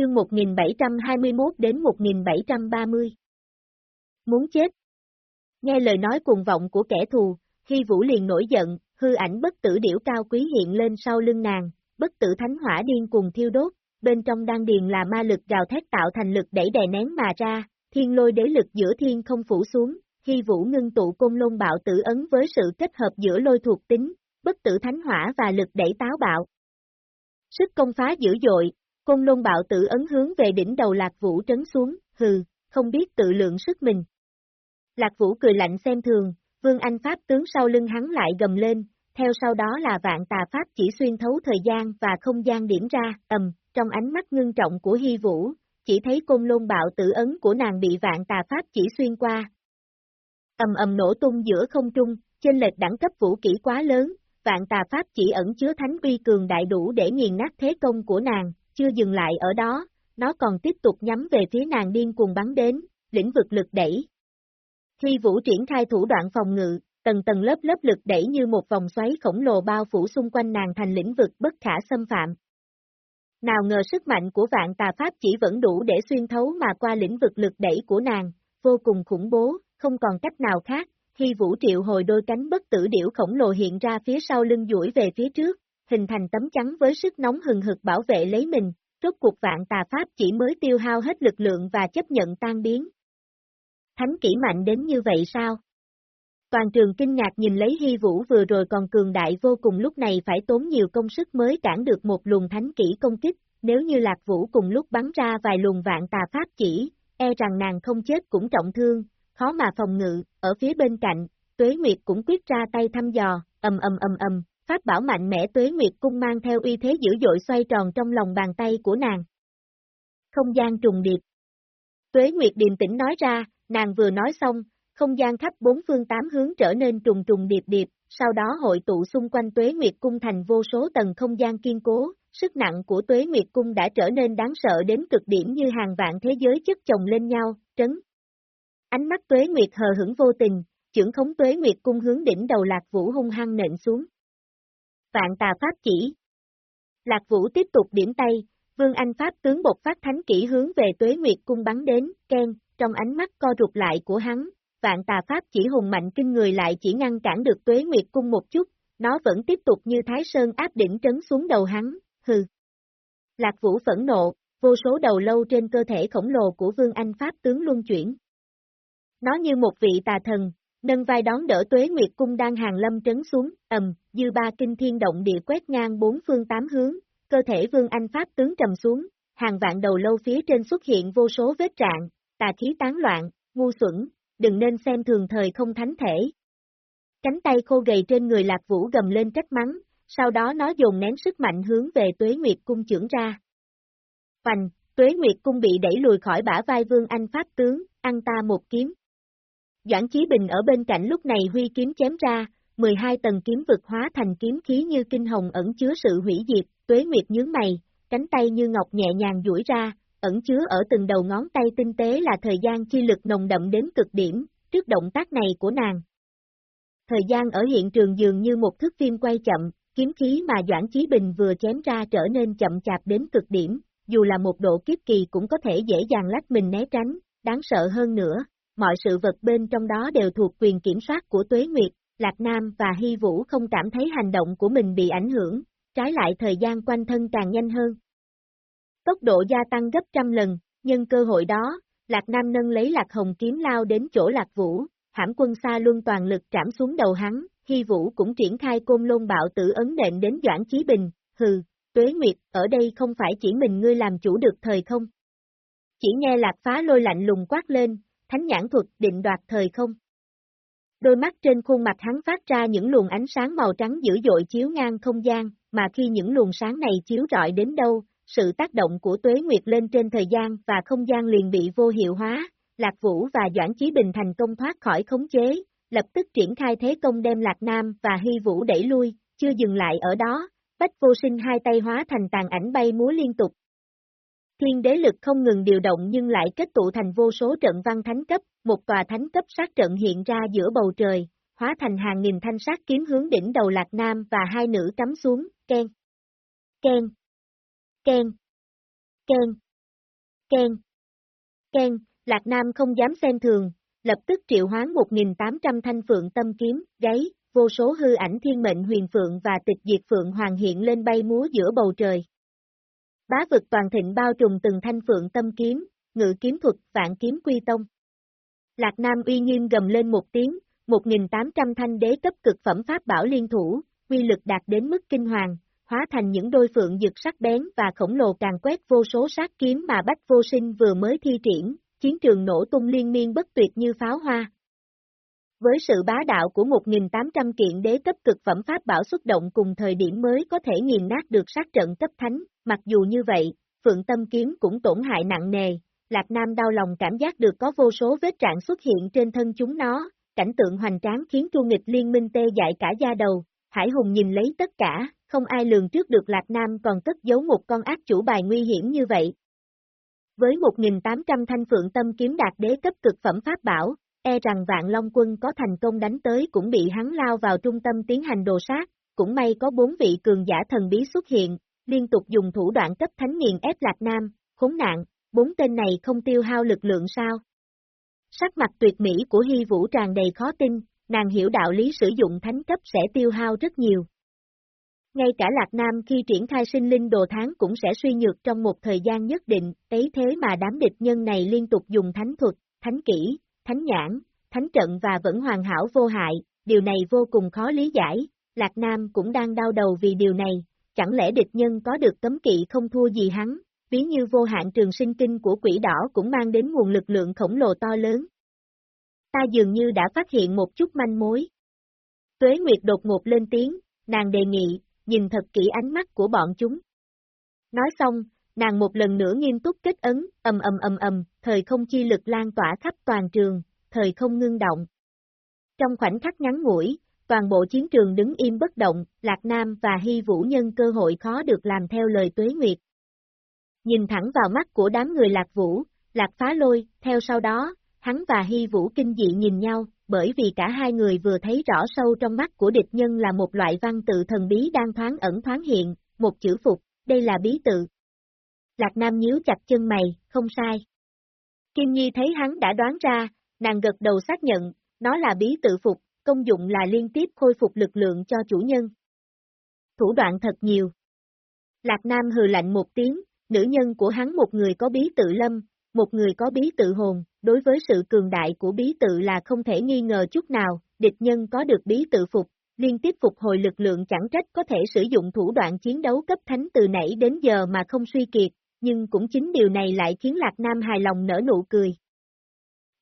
chương 1721 đến 1730. Muốn chết. Nghe lời nói cuồng vọng của kẻ thù, Hy Vũ liền nổi giận, hư ảnh bất tử điểu cao quý hiện lên sau lưng nàng, bất tử thánh hỏa điên cùng thiêu đốt, bên trong đan điền là ma lực gào thét tạo thành lực đẩy đè nén mà ra, thiên lôi đế lực giữa thiên không phủ xuống, Hy Vũ ngưng tụ côn lôn bạo tử ấn với sự kết hợp giữa lôi thuộc tính, bất tử thánh hỏa và lực đẩy táo bạo. Sức công phá dữ dội, côn lôn bạo tử ấn hướng về đỉnh đầu Lạc Vũ trấn xuống, hừ, không biết tự lượng sức mình. Lạc Vũ cười lạnh xem thường, Vương Anh Pháp tướng sau lưng hắn lại gầm lên, theo sau đó là vạn tà Pháp chỉ xuyên thấu thời gian và không gian điểm ra, ầm, trong ánh mắt ngưng trọng của Hy Vũ, chỉ thấy côn lôn bạo tử ấn của nàng bị vạn tà Pháp chỉ xuyên qua. Ầm ầm nổ tung giữa không trung, trên lệch đẳng cấp vũ kỹ quá lớn, vạn tà Pháp chỉ ẩn chứa thánh uy cường đại đủ để nghiền nát thế công của nàng, chưa dừng lại ở đó, nó còn tiếp tục nhắm về phía nàng điên cuồng bắn đến, lĩnh vực lực đẩy. Khi vũ triển khai thủ đoạn phòng ngự, tầng tầng lớp lớp lực đẩy như một vòng xoáy khổng lồ bao phủ xung quanh nàng thành lĩnh vực bất khả xâm phạm. Nào ngờ sức mạnh của vạn tà pháp chỉ vẫn đủ để xuyên thấu mà qua lĩnh vực lực đẩy của nàng, vô cùng khủng bố, không còn cách nào khác, khi vũ triệu hồi đôi cánh bất tử điểu khổng lồ hiện ra phía sau lưng duỗi về phía trước, hình thành tấm chắn với sức nóng hừng hực bảo vệ lấy mình, rốt cuộc vạn tà pháp chỉ mới tiêu hao hết lực lượng và chấp nhận tan biến. Thánh kỹ mạnh đến như vậy sao? Toàn trường kinh ngạc nhìn lấy hy vũ vừa rồi còn cường đại vô cùng lúc này phải tốn nhiều công sức mới cản được một luồng thánh kỹ công kích, nếu như lạc vũ cùng lúc bắn ra vài luồng vạn tà pháp chỉ, e rằng nàng không chết cũng trọng thương, khó mà phòng ngự, ở phía bên cạnh, tuế nguyệt cũng quyết ra tay thăm dò, ầm ầm ầm ầm, pháp bảo mạnh mẽ tuế nguyệt cung mang theo uy thế dữ dội xoay tròn trong lòng bàn tay của nàng. Không gian trùng điệp. Tuế nguyệt điềm tĩnh nói ra, nàng vừa nói xong, không gian khắp bốn phương tám hướng trở nên trùng trùng điệp điệp, sau đó hội tụ xung quanh tuế nguyệt cung thành vô số tầng không gian kiên cố, sức nặng của tuế nguyệt cung đã trở nên đáng sợ đến cực điểm như hàng vạn thế giới chất chồng lên nhau, trấn. Ánh mắt tuế nguyệt hờ hững vô tình, trưởng khống tuế nguyệt cung hướng đỉnh đầu lạc vũ hung hăng nện xuống. Vạn tà pháp chỉ. Lạc vũ tiếp tục điểm tay, vương anh pháp tướng bột phát thánh kỹ hướng về tuế nguyệt cung bắn đến, khen, trong ánh mắt co rụt lại của hắn, vạn tà pháp chỉ hùng mạnh kinh người lại chỉ ngăn cản được tuế nguyệt cung một chút, nó vẫn tiếp tục như thái sơn áp đỉnh trấn xuống đầu hắn, hừ. Lạc vũ phẫn nộ, vô số đầu lâu trên cơ thể khổng lồ của vương anh pháp tướng luân chuyển. Nó như một vị tà thần, nâng vai đón đỡ tuế nguyệt cung đang hàng lâm trấn xuống, ầm, dư ba kinh thiên động địa quét ngang bốn phương tám hướng, cơ thể vương anh pháp tướng trầm xuống, hàng vạn đầu lâu phía trên xuất hiện vô số vết trạng, tà khí tán loạn, ngu xuẩn, đừng nên xem thường thời không thánh thể. Cánh tay khô gầy trên người lạc vũ gầm lên trách mắng, sau đó nó dồn nén sức mạnh hướng về tuế nguyệt cung trưởng ra. Hoành, tuế nguyệt cung bị đẩy lùi khỏi bả vai vương anh pháp tướng, ăn ta một kiếm. Doãn Chí Bình ở bên cạnh lúc này huy kiếm chém ra, 12 tầng kiếm vực hóa thành kiếm khí như kinh hồng ẩn chứa sự hủy diệt, tuế nguyệt nhướng mày, cánh tay như ngọc nhẹ nhàng duỗi ra, ẩn chứa ở từng đầu ngón tay tinh tế là thời gian chi lực nồng đậm đến cực điểm, trước động tác này của nàng. Thời gian ở hiện trường dường như một thước phim quay chậm, kiếm khí mà Doãn Chí Bình vừa chém ra trở nên chậm chạp đến cực điểm, dù là một độ kiếp kỳ cũng có thể dễ dàng lách mình né tránh, đáng sợ hơn nữa, mọi sự vật bên trong đó đều thuộc quyền kiểm soát của Tuế Nguyệt, Lạc Nam và Hy Vũ không cảm thấy hành động của mình bị ảnh hưởng, trái lại thời gian quanh thân càng nhanh hơn. Tốc độ gia tăng gấp trăm lần, nhân cơ hội đó, Lạc Nam nâng lấy Lạc Hồng kiếm lao đến chỗ Lạc Vũ, hãm quân xa luôn toàn lực trảm xuống đầu hắn, Hy Vũ cũng triển khai côn lôn bạo tử ấn nện đến Doãn Chí Bình, hừ, Tuế Nguyệt, ở đây không phải chỉ mình ngươi làm chủ được thời không? Chỉ nghe Lạc phá lôi lạnh lùng quát lên, thánh nhãn thuật định đoạt thời không? Đôi mắt trên khuôn mặt hắn phát ra những luồng ánh sáng màu trắng dữ dội chiếu ngang không gian, mà khi những luồng sáng này chiếu rọi đến đâu, sự tác động của tuế nguyệt lên trên thời gian và không gian liền bị vô hiệu hóa, Lạc Vũ và Doãn Chí Bình thành công thoát khỏi khống chế, lập tức triển khai thế công đem Lạc Nam và Hy Vũ đẩy lui, chưa dừng lại ở đó, Bách Vô Sinh hai tay hóa thành tàn ảnh bay múa liên tục. Thiên đế lực không ngừng điều động nhưng lại kết tụ thành vô số trận văn thánh cấp, một tòa thánh cấp sát trận hiện ra giữa bầu trời, hóa thành hàng nghìn thanh sát kiếm hướng đỉnh đầu Lạc Nam và hai nữ cắm xuống, Ken. Ken. Ken. Ken. Ken. Ken, Lạc Nam không dám xem thường, lập tức triệu hoán 1.800 thanh phượng tâm kiếm, gáy, vô số hư ảnh thiên mệnh huyền phượng và tịch diệt phượng hoàng hiện lên bay múa giữa bầu trời. Bá vực toàn thịnh bao trùm từng thanh phượng tâm kiếm, ngự kiếm thuật, vạn kiếm quy tông. Lạc Nam uy nghiêm gầm lên một tiếng, 1.800 thanh đế cấp cực phẩm pháp bảo liên thủ, quy lực đạt đến mức kinh hoàng, hóa thành những đôi phượng dực sắc bén và khổng lồ càng quét vô số sát kiếm mà Bách Vô Sinh vừa mới thi triển, chiến trường nổ tung liên miên bất tuyệt như pháo hoa. Với sự bá đạo của 1.800 kiện đế cấp cực phẩm pháp bảo xuất động cùng thời điểm mới có thể nghiền nát được sát trận cấp thánh, mặc dù như vậy, Phượng Tâm Kiếm cũng tổn hại nặng nề, Lạc Nam đau lòng cảm giác được có vô số vết trạng xuất hiện trên thân chúng nó, cảnh tượng hoành tráng khiến Chu Nghịch liên minh tê dại cả da đầu, Hải Hùng nhìn lấy tất cả, không ai lường trước được Lạc Nam còn cất giấu một con ác chủ bài nguy hiểm như vậy. Với 1.800 thanh phượng tâm kiếm đạt đế cấp cực phẩm pháp bảo, e rằng vạn Long quân có thành công đánh tới cũng bị hắn lao vào trung tâm tiến hành đồ sát, cũng may có bốn vị cường giả thần bí xuất hiện, liên tục dùng thủ đoạn cấp thánh nghiền ép Lạc Nam, khốn nạn, bốn tên này không tiêu hao lực lượng sao? Sắc mặt tuyệt mỹ của Hy Vũ tràn đầy khó tin, nàng hiểu đạo lý sử dụng thánh cấp sẽ tiêu hao rất nhiều. Ngay cả Lạc Nam khi triển khai sinh linh đồ tháng cũng sẽ suy nhược trong một thời gian nhất định, ấy thế mà đám địch nhân này liên tục dùng thánh thuật, thánh kỹ, thánh nhãn, thánh trận và vẫn hoàn hảo vô hại, điều này vô cùng khó lý giải, Lạc Nam cũng đang đau đầu vì điều này, chẳng lẽ địch nhân có được cấm kỵ không thua gì hắn, ví như vô hạn trường sinh kinh của quỷ đỏ cũng mang đến nguồn lực lượng khổng lồ to lớn. Ta dường như đã phát hiện một chút manh mối. Tuế Nguyệt đột ngột lên tiếng, nàng đề nghị, nhìn thật kỹ ánh mắt của bọn chúng. Nói xong, nàng một lần nữa nghiêm túc kết ấn, ầm ầm ầm ầm, thời không chi lực lan tỏa khắp toàn trường, thời không ngưng động. Trong khoảnh khắc ngắn ngủi, toàn bộ chiến trường đứng im bất động, Lạc Nam và Hy Vũ nhân cơ hội khó được làm theo lời Tuế Nguyệt. Nhìn thẳng vào mắt của đám người Lạc Vũ, Lạc Phá Lôi, theo sau đó, hắn và Hy Vũ kinh dị nhìn nhau, bởi vì cả hai người vừa thấy rõ sâu trong mắt của địch nhân là một loại văn tự thần bí đang thoáng ẩn thoáng hiện, một chữ phục, đây là bí tự. Lạc Nam nhíu chặt chân mày, không sai. Kim Nhi thấy hắn đã đoán ra, nàng gật đầu xác nhận, nó là bí tự phục, công dụng là liên tiếp khôi phục lực lượng cho chủ nhân. Thủ đoạn thật nhiều. Lạc Nam hừ lạnh một tiếng, nữ nhân của hắn một người có bí tự lâm, một người có bí tự hồn, đối với sự cường đại của bí tự là không thể nghi ngờ chút nào, địch nhân có được bí tự phục, liên tiếp phục hồi lực lượng chẳng trách có thể sử dụng thủ đoạn chiến đấu cấp thánh từ nãy đến giờ mà không suy kiệt, nhưng cũng chính điều này lại khiến Lạc Nam hài lòng nở nụ cười.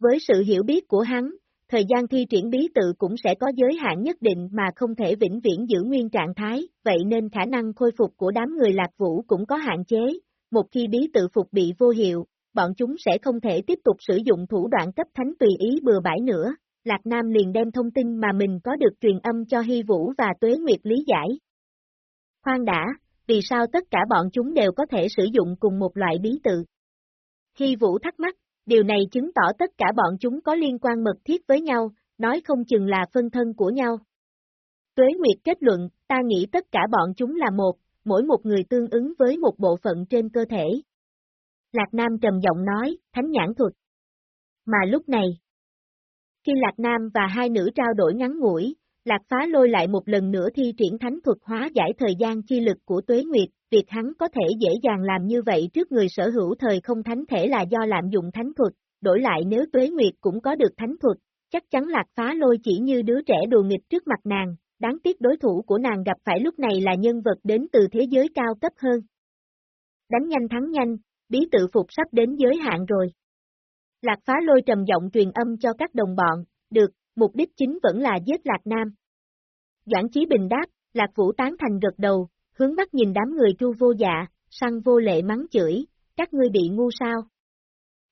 Với sự hiểu biết của hắn, thời gian thi triển bí tự cũng sẽ có giới hạn nhất định mà không thể vĩnh viễn giữ nguyên trạng thái, vậy nên khả năng khôi phục của đám người lạc vũ cũng có hạn chế, một khi bí tự phục bị vô hiệu, bọn chúng sẽ không thể tiếp tục sử dụng thủ đoạn cấp thánh tùy ý bừa bãi nữa. Lạc Nam liền đem thông tin mà mình có được truyền âm cho Hy Vũ và Tuế Nguyệt lý giải. Khoan đã, vì sao tất cả bọn chúng đều có thể sử dụng cùng một loại bí tự? Hy Vũ thắc mắc, điều này chứng tỏ tất cả bọn chúng có liên quan mật thiết với nhau, nói không chừng là phân thân của nhau. Tuế Nguyệt kết luận, ta nghĩ tất cả bọn chúng là một, mỗi một người tương ứng với một bộ phận trên cơ thể. Lạc Nam trầm giọng nói, thánh nhãn thuật. Mà lúc này, khi Lạc Nam và hai nữ trao đổi ngắn ngủi, Lạc Phá lôi lại một lần nữa thi triển thánh thuật hóa giải thời gian chi lực của Tuế Nguyệt, việc hắn có thể dễ dàng làm như vậy trước người sở hữu thời không thánh thể là do lạm dụng thánh thuật, đổi lại nếu Tuế Nguyệt cũng có được thánh thuật, chắc chắn Lạc Phá lôi chỉ như đứa trẻ đùa nghịch trước mặt nàng, đáng tiếc đối thủ của nàng gặp phải lúc này là nhân vật đến từ thế giới cao cấp hơn. Đánh nhanh thắng nhanh, bí tự phục sắp đến giới hạn rồi. Lạc phá lôi trầm giọng truyền âm cho các đồng bọn, được, mục đích chính vẫn là giết Lạc Nam. Doãn Chí Bình đáp, Lạc Vũ tán thành gật đầu, hướng mắt nhìn đám người chu vô dạ, săn vô lệ mắng chửi, các ngươi bị ngu sao.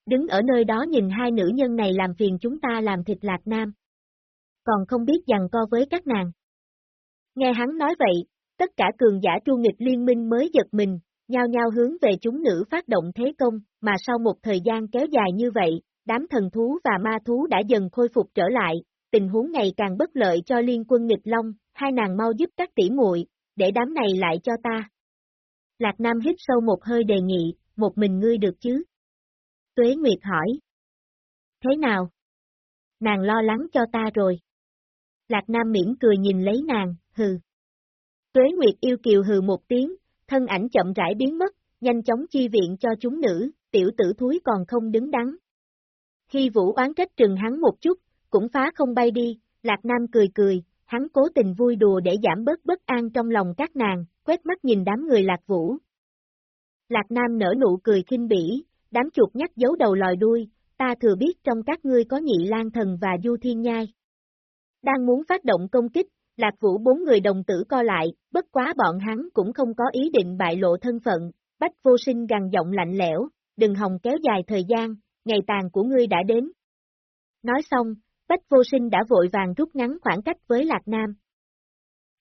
Đứng ở nơi đó nhìn hai nữ nhân này làm phiền chúng ta làm thịt Lạc Nam. Còn không biết dằn co với các nàng. Nghe hắn nói vậy, tất cả cường giả chu nghịch liên minh mới giật mình, nhao nhao hướng về chúng nữ phát động thế công, mà sau một thời gian kéo dài như vậy, đám thần thú và ma thú đã dần khôi phục trở lại, tình huống ngày càng bất lợi cho liên quân nghịch long, hai nàng mau giúp các tỷ muội, để đám này lại cho ta. Lạc Nam hít sâu một hơi đề nghị, một mình ngươi được chứ? Tuế Nguyệt hỏi. Thế nào? Nàng lo lắng cho ta rồi. Lạc Nam miễn cười nhìn lấy nàng, hừ. Tuế Nguyệt yêu kiều hừ một tiếng, thân ảnh chậm rãi biến mất, nhanh chóng chi viện cho chúng nữ, tiểu tử thúi còn không đứng đắn. Khi Vũ oán trách trừng hắn một chút, cũng phá không bay đi, Lạc Nam cười cười, hắn cố tình vui đùa để giảm bớt bất an trong lòng các nàng, quét mắt nhìn đám người Lạc Vũ. Lạc Nam nở nụ cười khinh bỉ, đám chuột nhắc giấu đầu lòi đuôi, ta thừa biết trong các ngươi có nhị lan thần và du thiên nhai. Đang muốn phát động công kích, Lạc Vũ bốn người đồng tử co lại, bất quá bọn hắn cũng không có ý định bại lộ thân phận, bách vô sinh gằn giọng lạnh lẽo, đừng hòng kéo dài thời gian, ngày tàn của ngươi đã đến. Nói xong, bách vô sinh đã vội vàng rút ngắn khoảng cách với Lạc Nam.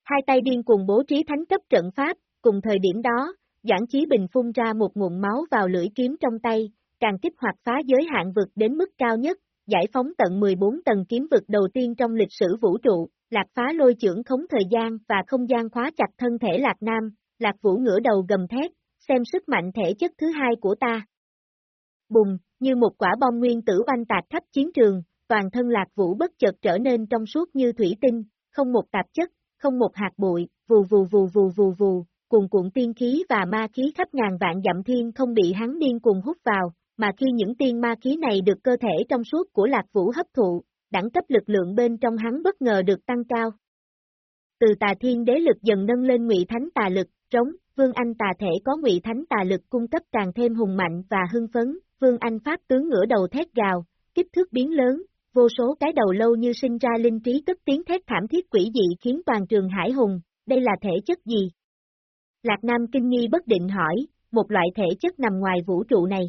Hai tay điên cùng bố trí thánh cấp trận pháp, cùng thời điểm đó, Doãn Chí Bình phun ra một nguồn máu vào lưỡi kiếm trong tay, càng kích hoạt phá giới hạn vực đến mức cao nhất, giải phóng tận 14 tầng kiếm vực đầu tiên trong lịch sử vũ trụ, Lạc phá lôi trưởng khống thời gian và không gian khóa chặt thân thể Lạc Nam, Lạc Vũ ngửa đầu gầm thét, xem sức mạnh thể chất thứ hai của ta. Bùng, như một quả bom nguyên tử oanh tạc khắp chiến trường, toàn thân Lạc Vũ bất chợt trở nên trong suốt như thủy tinh, không một tạp chất, không một hạt bụi, vù vù vù vù vù vù, cuồn cuộn tiên khí và ma khí khắp ngàn vạn dặm thiên không bị hắn điên cuồng hút vào, mà khi những tiên ma khí này được cơ thể trong suốt của Lạc Vũ hấp thụ, đẳng cấp lực lượng bên trong hắn bất ngờ được tăng cao. Từ tà thiên đế lực dần nâng lên ngụy thánh tà lực, trống, Vương Anh tà thể có ngụy thánh tà lực cung cấp càng thêm hùng mạnh và hưng phấn, Vương Anh pháp tướng ngửa đầu thét gào, kích thước biến lớn, vô số cái đầu lâu như sinh ra linh trí tức tiếng thét thảm thiết quỷ dị khiến toàn trường hải hùng, đây là thể chất gì? Lạc Nam kinh nghi bất định hỏi, một loại thể chất nằm ngoài vũ trụ này.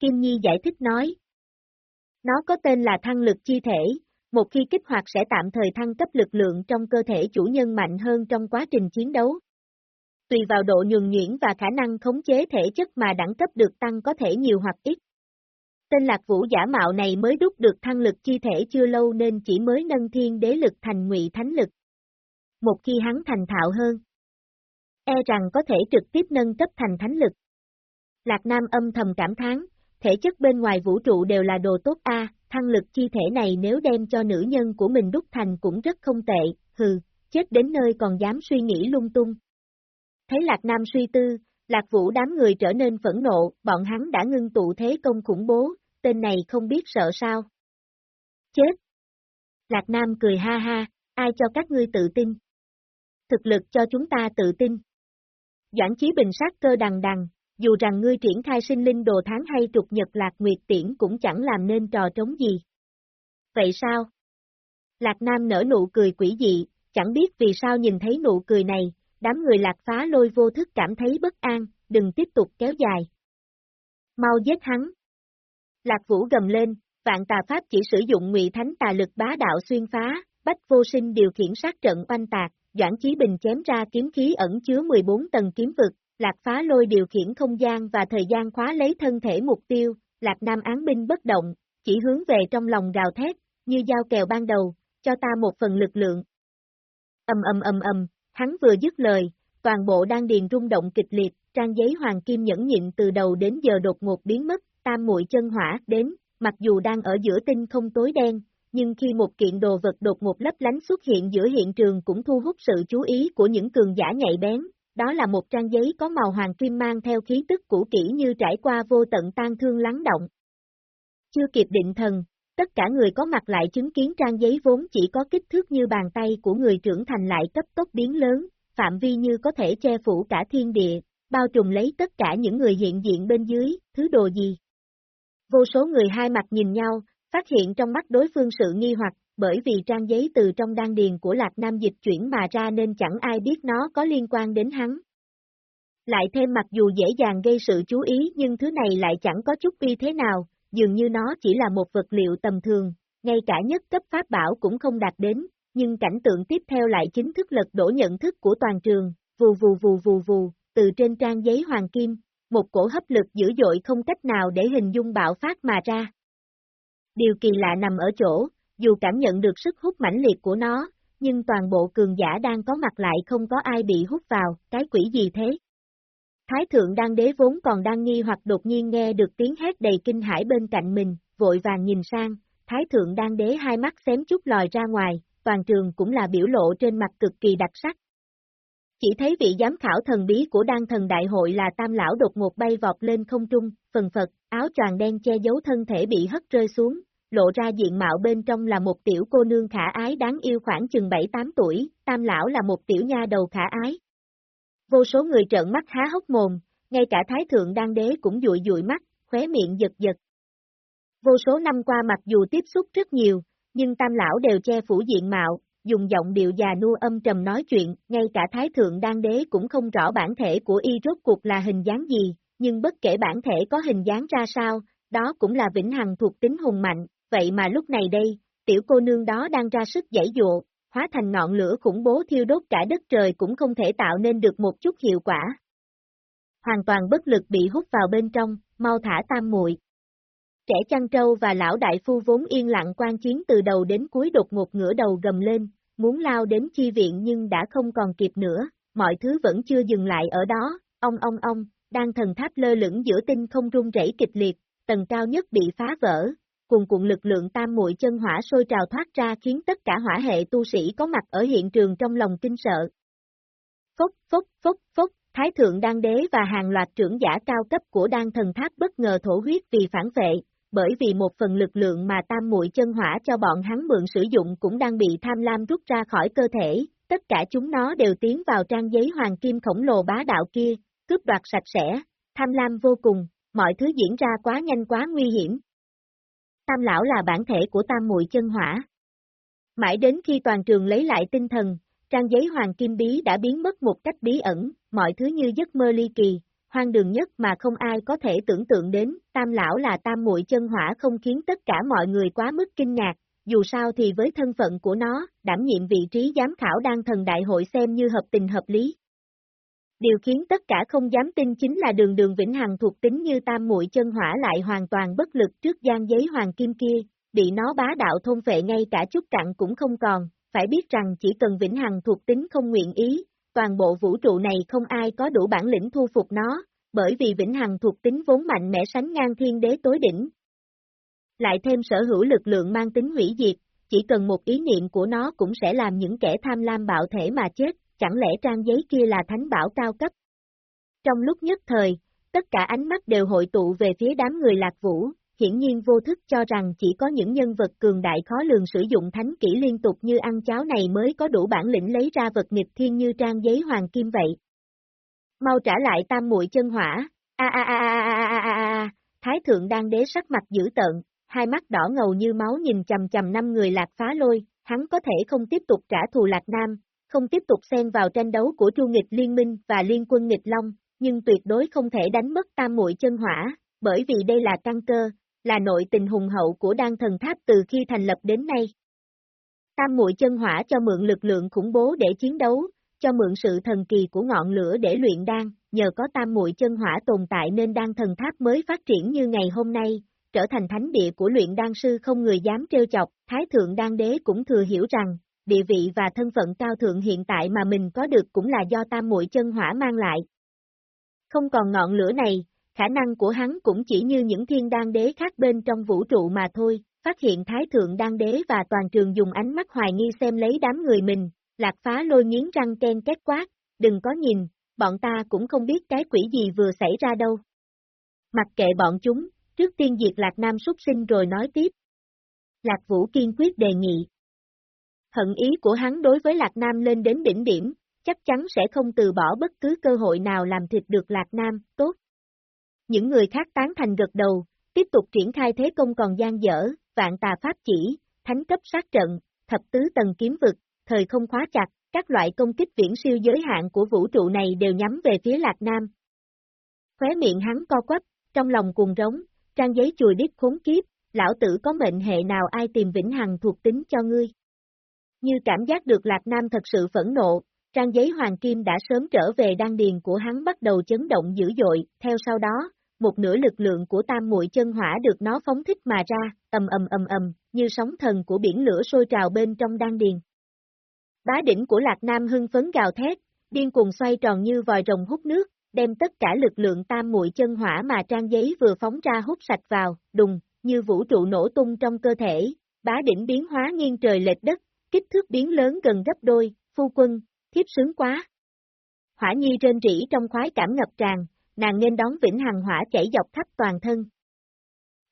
Kim Nhi giải thích nói. Nó có tên là thăng lực chi thể, một khi kích hoạt sẽ tạm thời thăng cấp lực lượng trong cơ thể chủ nhân mạnh hơn trong quá trình chiến đấu. Tùy vào độ nhường nhuyễn và khả năng khống chế thể chất mà đẳng cấp được tăng có thể nhiều hoặc ít. Tên lạc vũ giả mạo này mới đúc được thăng lực chi thể chưa lâu nên chỉ mới nâng thiên đế lực thành ngụy thánh lực. Một khi hắn thành thạo hơn, e rằng có thể trực tiếp nâng cấp thành thánh lực. Lạc Nam âm thầm cảm thán, thể chất bên ngoài vũ trụ đều là đồ tốt a, thăng lực chi thể này nếu đem cho nữ nhân của mình đúc thành cũng rất không tệ, hừ, chết đến nơi còn dám suy nghĩ lung tung. Thấy Lạc Nam suy tư, Lạc Vũ đám người trở nên phẫn nộ, bọn hắn đã ngưng tụ thế công khủng bố, tên này không biết sợ sao. Chết! Lạc Nam cười ha ha, ai cho các ngươi tự tin? Thực lực cho chúng ta tự tin. Doãn Chí Bình sát cơ đằng đằng, dù rằng ngươi triển khai sinh linh đồ tháng hay trục nhật lạc nguyệt tiễn cũng chẳng làm nên trò trống gì. Vậy sao? Lạc Nam nở nụ cười quỷ dị, chẳng biết vì sao nhìn thấy nụ cười này, đám người lạc phá lôi vô thức cảm thấy bất an, đừng tiếp tục kéo dài. Mau giết hắn. Lạc Vũ gầm lên, vạn tà pháp chỉ sử dụng ngụy thánh tà lực bá đạo xuyên phá, bách vô sinh điều khiển sát trận oanh tạc, Doãn Chí Bình chém ra kiếm khí ẩn chứa 14 tầng kiếm vực, Lạc Phá Lôi điều khiển không gian và thời gian khóa lấy thân thể mục tiêu, Lạc Nam án binh bất động, chỉ hướng về trong lòng gào thét, như dao kèo ban đầu, cho ta một phần lực lượng. Âm âm âm âm, hắn vừa dứt lời, toàn bộ đang điền rung động kịch liệt, trang giấy hoàng kim nhẫn nhịn từ đầu đến giờ đột ngột biến mất, tam muội chân hỏa đến, mặc dù đang ở giữa tinh không tối đen, nhưng khi một kiện đồ vật đột ngột lấp lánh xuất hiện giữa hiện trường cũng thu hút sự chú ý của những cường giả nhạy bén, đó là một trang giấy có màu hoàng kim mang theo khí tức cũ kỹ như trải qua vô tận tan thương lắng động. Chưa kịp định thần, tất cả người có mặt lại chứng kiến trang giấy vốn chỉ có kích thước như bàn tay của người trưởng thành lại cấp tốc biến lớn, phạm vi như có thể che phủ cả thiên địa, bao trùm lấy tất cả những người hiện diện bên dưới, thứ đồ gì. Vô số người hai mặt nhìn nhau, phát hiện trong mắt đối phương sự nghi hoặc, bởi vì trang giấy từ trong đan điền của Lạc Nam dịch chuyển mà ra nên chẳng ai biết nó có liên quan đến hắn. Lại thêm mặc dù dễ dàng gây sự chú ý nhưng thứ này lại chẳng có chút uy thế nào, dường như nó chỉ là một vật liệu tầm thường, ngay cả nhất cấp pháp bảo cũng không đạt đến, nhưng cảnh tượng tiếp theo lại chính thức lật đổ nhận thức của toàn trường, vù vù vù vù vù, từ trên trang giấy hoàng kim, một cổ hấp lực dữ dội không cách nào để hình dung bạo phát mà ra. Điều kỳ lạ nằm ở chỗ, dù cảm nhận được sức hút mãnh liệt của nó, nhưng toàn bộ cường giả đang có mặt lại không có ai bị hút vào, cái quỷ gì thế? Thái thượng đan đế vốn còn đang nghi hoặc đột nhiên nghe được tiếng hét đầy kinh hãi bên cạnh mình, vội vàng nhìn sang, thái thượng đan đế hai mắt xém chút lòi ra ngoài, toàn trường cũng là biểu lộ trên mặt cực kỳ đặc sắc. Chỉ thấy vị giám khảo thần bí của đan thần đại hội là tam lão đột ngột bay vọt lên không trung, phần phật, áo choàng đen che giấu thân thể bị hất rơi xuống, lộ ra diện mạo bên trong là một tiểu cô nương khả ái đáng yêu khoảng chừng 7-8 tuổi, tam lão là một tiểu nha đầu khả ái. Vô số người trợn mắt há hốc mồm, ngay cả thái thượng đan đế cũng dụi dụi mắt, khóe miệng giật giật. Vô số năm qua mặc dù tiếp xúc rất nhiều, nhưng tam lão đều che phủ diện mạo, dùng giọng điệu già nua âm trầm nói chuyện, ngay cả thái thượng đan đế cũng không rõ bản thể của y rốt cuộc là hình dáng gì, nhưng bất kể bản thể có hình dáng ra sao, đó cũng là vĩnh hằng thuộc tính hùng mạnh, vậy mà lúc này đây, tiểu cô nương đó đang ra sức giải dụa, hóa thành ngọn lửa khủng bố thiêu đốt cả đất trời cũng không thể tạo nên được một chút hiệu quả. Hoàn toàn bất lực bị hút vào bên trong, mau thả tam muội. Trẻ chăn trâu và lão đại phu vốn yên lặng quan chiến từ đầu đến cuối đột ngột ngửa đầu gầm lên, muốn lao đến chi viện nhưng đã không còn kịp nữa, mọi thứ vẫn chưa dừng lại ở đó, ông ông ông, đang thần tháp lơ lửng giữa tinh không rung rẩy kịch liệt, tầng cao nhất bị phá vỡ, cùng cuộn lực lượng tam muội chân hỏa sôi trào thoát ra khiến tất cả hỏa hệ tu sĩ có mặt ở hiện trường trong lòng kinh sợ. Phốc, phốc, phốc, phốc, Thái Thượng Đan Đế và hàng loạt trưởng giả cao cấp của Đan Thần Tháp bất ngờ thổ huyết vì phản vệ, bởi vì một phần lực lượng mà tam muội chân hỏa cho bọn hắn mượn sử dụng cũng đang bị tham lam rút ra khỏi cơ thể, tất cả chúng nó đều tiến vào trang giấy hoàng kim khổng lồ bá đạo kia, cướp đoạt sạch sẽ, tham lam vô cùng, mọi thứ diễn ra quá nhanh quá nguy hiểm. Tam lão là bản thể của tam muội chân hỏa. Mãi đến khi toàn trường lấy lại tinh thần, trang giấy hoàng kim bí đã biến mất một cách bí ẩn, mọi thứ như giấc mơ ly kỳ, hoang đường nhất mà không ai có thể tưởng tượng đến, tam lão là tam muội chân hỏa không khiến tất cả mọi người quá mức kinh ngạc, dù sao thì với thân phận của nó, đảm nhiệm vị trí giám khảo đang thần đại hội xem như hợp tình hợp lý. Điều khiến tất cả không dám tin chính là đường đường vĩnh hằng thuộc tính như tam muội chân hỏa lại hoàn toàn bất lực trước gian giấy hoàng kim kia, bị nó bá đạo thôn phệ ngay cả chút cặn cũng không còn, phải biết rằng chỉ cần vĩnh hằng thuộc tính không nguyện ý, toàn bộ vũ trụ này không ai có đủ bản lĩnh thu phục nó, bởi vì vĩnh hằng thuộc tính vốn mạnh mẽ sánh ngang thiên đế tối đỉnh. Lại thêm sở hữu lực lượng mang tính hủy diệt, chỉ cần một ý niệm của nó cũng sẽ làm những kẻ tham lam bạo thể mà chết, chẳng lẽ trang giấy kia là thánh bảo cao cấp? Trong lúc nhất thời, tất cả ánh mắt đều hội tụ về phía đám người lạc vũ, hiển nhiên vô thức cho rằng chỉ có những nhân vật cường đại khó lường sử dụng thánh kỹ liên tục như ăn cháo này mới có đủ bản lĩnh lấy ra vật nghịch thiên như trang giấy hoàng kim vậy. Mau trả lại tam muội chân hỏa, a a a a a a a a, Thái thượng đang đế sắc mặt dữ tợn, hai mắt đỏ ngầu như máu nhìn chầm chầm năm người lạc phá lôi, hắn có thể không tiếp tục trả thù lạc nam, không tiếp tục xen vào tranh đấu của Chu Nghịch Liên Minh và Liên quân Nghịch Long, nhưng tuyệt đối không thể đánh mất tam muội chân hỏa, bởi vì đây là căn cơ, là nội tình hùng hậu của đan thần tháp từ khi thành lập đến nay. Tam muội chân hỏa cho mượn lực lượng khủng bố để chiến đấu, cho mượn sự thần kỳ của ngọn lửa để luyện đan, nhờ có tam muội chân hỏa tồn tại nên đan thần tháp mới phát triển như ngày hôm nay, trở thành thánh địa của luyện đan sư không người dám trêu chọc, Thái Thượng Đan Đế cũng thừa hiểu rằng, địa vị và thân phận cao thượng hiện tại mà mình có được cũng là do tam muội chân hỏa mang lại. Không còn ngọn lửa này, khả năng của hắn cũng chỉ như những thiên đan đế khác bên trong vũ trụ mà thôi, phát hiện thái thượng đan đế và toàn trường dùng ánh mắt hoài nghi xem lấy đám người mình, lạc phá lôi nghiến răng ken két quát, đừng có nhìn, bọn ta cũng không biết cái quỷ gì vừa xảy ra đâu. Mặc kệ bọn chúng, trước tiên diệt lạc nam xuất sinh rồi nói tiếp. Lạc vũ kiên quyết đề nghị. Hận ý của hắn đối với lạc nam lên đến đỉnh điểm, chắc chắn sẽ không từ bỏ bất cứ cơ hội nào làm thịt được lạc nam, tốt. Những người khác tán thành gật đầu, tiếp tục triển khai thế công còn gian dở, vạn tà pháp chỉ, thánh cấp sát trận, thập tứ tầng kiếm vực, thời không khóa chặt, các loại công kích viễn siêu giới hạn của vũ trụ này đều nhắm về phía Lạc Nam. Khóe miệng hắn co quắp, trong lòng cuồng rống, trang giấy chùi đít khốn kiếp, lão tử có mệnh hệ nào ai tìm vĩnh hằng thuộc tính cho ngươi. Như cảm giác được Lạc Nam thật sự phẫn nộ, trang giấy hoàng kim đã sớm trở về đan điền của hắn bắt đầu chấn động dữ dội, theo sau đó, một nửa lực lượng của tam muội chân hỏa được nó phóng thích mà ra, ầm ầm ầm ầm, như sóng thần của biển lửa sôi trào bên trong đan điền. Bá đỉnh của Lạc Nam hưng phấn gào thét, điên cuồng xoay tròn như vòi rồng hút nước, đem tất cả lực lượng tam muội chân hỏa mà trang giấy vừa phóng ra hút sạch vào, đùng, như vũ trụ nổ tung trong cơ thể, bá đỉnh biến hóa nghiêng trời lệch đất, kích thước biến lớn gần gấp đôi, phu quân, thiếp sướng quá. Hỏa nhi trên rỉ trong khoái cảm ngập tràn, nàng nên đón vĩnh hằng hỏa chảy dọc khắp toàn thân.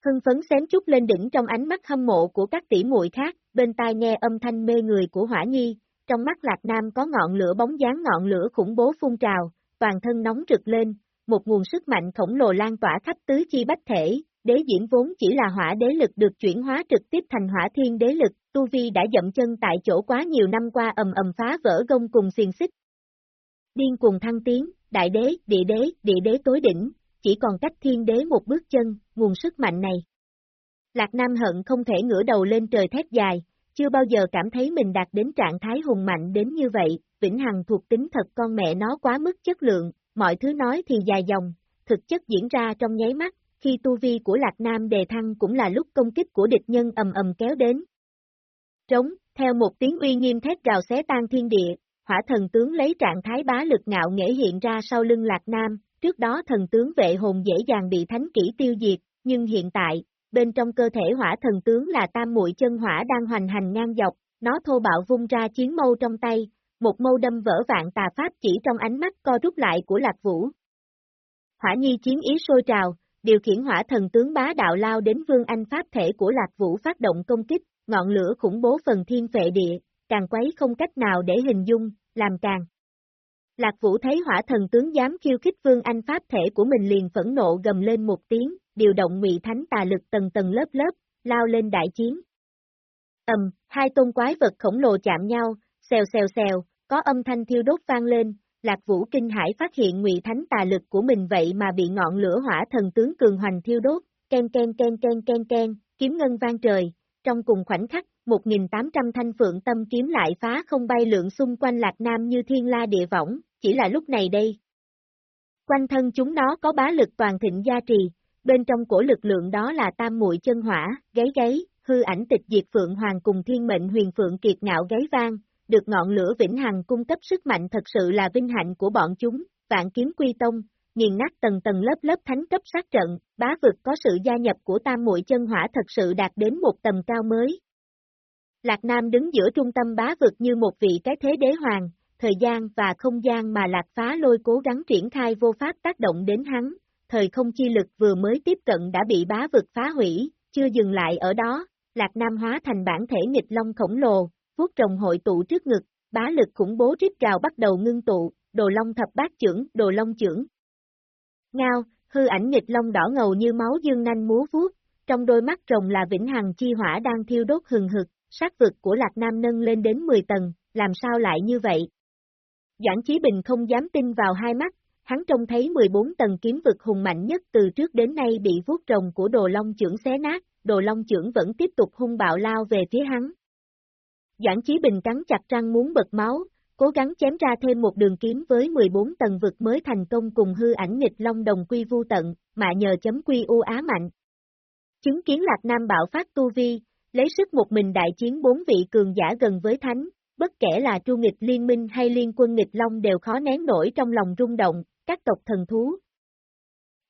Hưng phấn xém chút lên đỉnh trong ánh mắt hâm mộ của các tỷ muội khác, bên tai nghe âm thanh mê người của hỏa nhi, trong mắt lạc nam có ngọn lửa bóng dáng ngọn lửa khủng bố phun trào, toàn thân nóng rực lên, một nguồn sức mạnh khổng lồ lan tỏa khắp tứ chi bách thể, đế diễm vốn chỉ là hỏa đế lực được chuyển hóa trực tiếp thành hỏa thiên đế lực, Tu Vi đã dậm chân tại chỗ quá nhiều năm qua ầm ầm phá vỡ gông cùng xiềng xích. Điên cùng thăng tiến, đại đế, địa đế, địa đế tối đỉnh, chỉ còn cách thiên đế một bước chân, nguồn sức mạnh này. Lạc Nam hận không thể ngửa đầu lên trời thét dài, chưa bao giờ cảm thấy mình đạt đến trạng thái hùng mạnh đến như vậy, vĩnh hằng thuộc tính thật con mẹ nó quá mức chất lượng, mọi thứ nói thì dài dòng, thực chất diễn ra trong nháy mắt, khi tu vi của Lạc Nam đề thăng cũng là lúc công kích của địch nhân ầm ầm kéo đến. Trống, theo một tiếng uy nghiêm thét gào xé tan thiên địa, hỏa thần tướng lấy trạng thái bá lực ngạo nghệ hiện ra sau lưng Lạc Nam, trước đó thần tướng vệ hồn dễ dàng bị thánh kỹ tiêu diệt, nhưng hiện tại, bên trong cơ thể hỏa thần tướng là tam muội chân hỏa đang hoành hành ngang dọc, nó thô bạo vung ra chiến mâu trong tay, một mâu đâm vỡ vạn tà pháp chỉ trong ánh mắt co rút lại của Lạc Vũ. Hỏa nhi chiến ý sôi trào, điều khiển hỏa thần tướng bá đạo lao đến vương anh pháp thể của Lạc Vũ phát động công kích, ngọn lửa khủng bố phần thiên phệ địa, càng quấy không cách nào để hình dung, làm càng. Lạc Vũ thấy hỏa thần tướng dám khiêu khích vương anh pháp thể của mình liền phẫn nộ gầm lên một tiếng, điều động ngụy thánh tà lực tầng tầng lớp lớp, lao lên đại chiến. Ầm, hai tôn quái vật khổng lồ chạm nhau, xèo xèo xèo, có âm thanh thiêu đốt vang lên, Lạc Vũ kinh hải phát hiện ngụy thánh tà lực của mình vậy mà bị ngọn lửa hỏa thần tướng cường hoành thiêu đốt, ken ken ken ken ken ken, kiếm ngân vang trời, trong cùng khoảnh khắc, 1.800 thanh phượng tâm kiếm lại phá không bay lượng xung quanh Lạc Nam như thiên la địa võng, chỉ là lúc này đây. Quanh thân chúng nó có bá lực toàn thịnh gia trì, bên trong của lực lượng đó là tam muội chân hỏa, gáy gáy, hư ảnh tịch diệt phượng hoàng cùng thiên mệnh huyền phượng kiệt ngạo gáy vang, được ngọn lửa vĩnh hằng cung cấp sức mạnh thật sự là vinh hạnh của bọn chúng, vạn kiếm quy tông, nghiền nát tầng tầng lớp lớp thánh cấp sát trận, bá vực có sự gia nhập của tam muội chân hỏa thật sự đạt đến một tầm cao mới. Lạc Nam đứng giữa trung tâm bá vực như một vị cái thế đế hoàng, thời gian và không gian mà Lạc Phá lôi cố gắng triển khai vô pháp tác động đến hắn, thời không chi lực vừa mới tiếp cận đã bị bá vực phá hủy, chưa dừng lại ở đó, Lạc Nam hóa thành bản thể nghịch long khổng lồ, vuốt rồng hội tụ trước ngực, bá lực khủng bố rít gào bắt đầu ngưng tụ, đồ long thập bát trưởng, đồ long trưởng. Ngao, hư ảnh nghịch long đỏ ngầu như máu dương nanh múa vuốt, trong đôi mắt rồng là vĩnh hằng chi hỏa đang thiêu đốt hừng hực, sát vực của Lạc Nam nâng lên đến 10 tầng, làm sao lại như vậy? Doãn Chí Bình không dám tin vào hai mắt, hắn trông thấy 14 tầng kiếm vực hùng mạnh nhất từ trước đến nay bị vuốt rồng của đồ long trưởng xé nát, đồ long trưởng vẫn tiếp tục hung bạo lao về phía hắn. Doãn Chí Bình cắn chặt răng muốn bật máu, cố gắng chém ra thêm một đường kiếm với 14 tầng vực mới thành công cùng hư ảnh nghịch long đồng quy vu tận, mà nhờ chấm quy u á mạnh. Chứng kiến Lạc Nam bạo phát tu vi, lấy sức một mình đại chiến bốn vị cường giả gần với thánh, bất kể là tru nghịch liên minh hay liên quân nghịch long đều khó nén nổi trong lòng rung động, các tộc thần thú.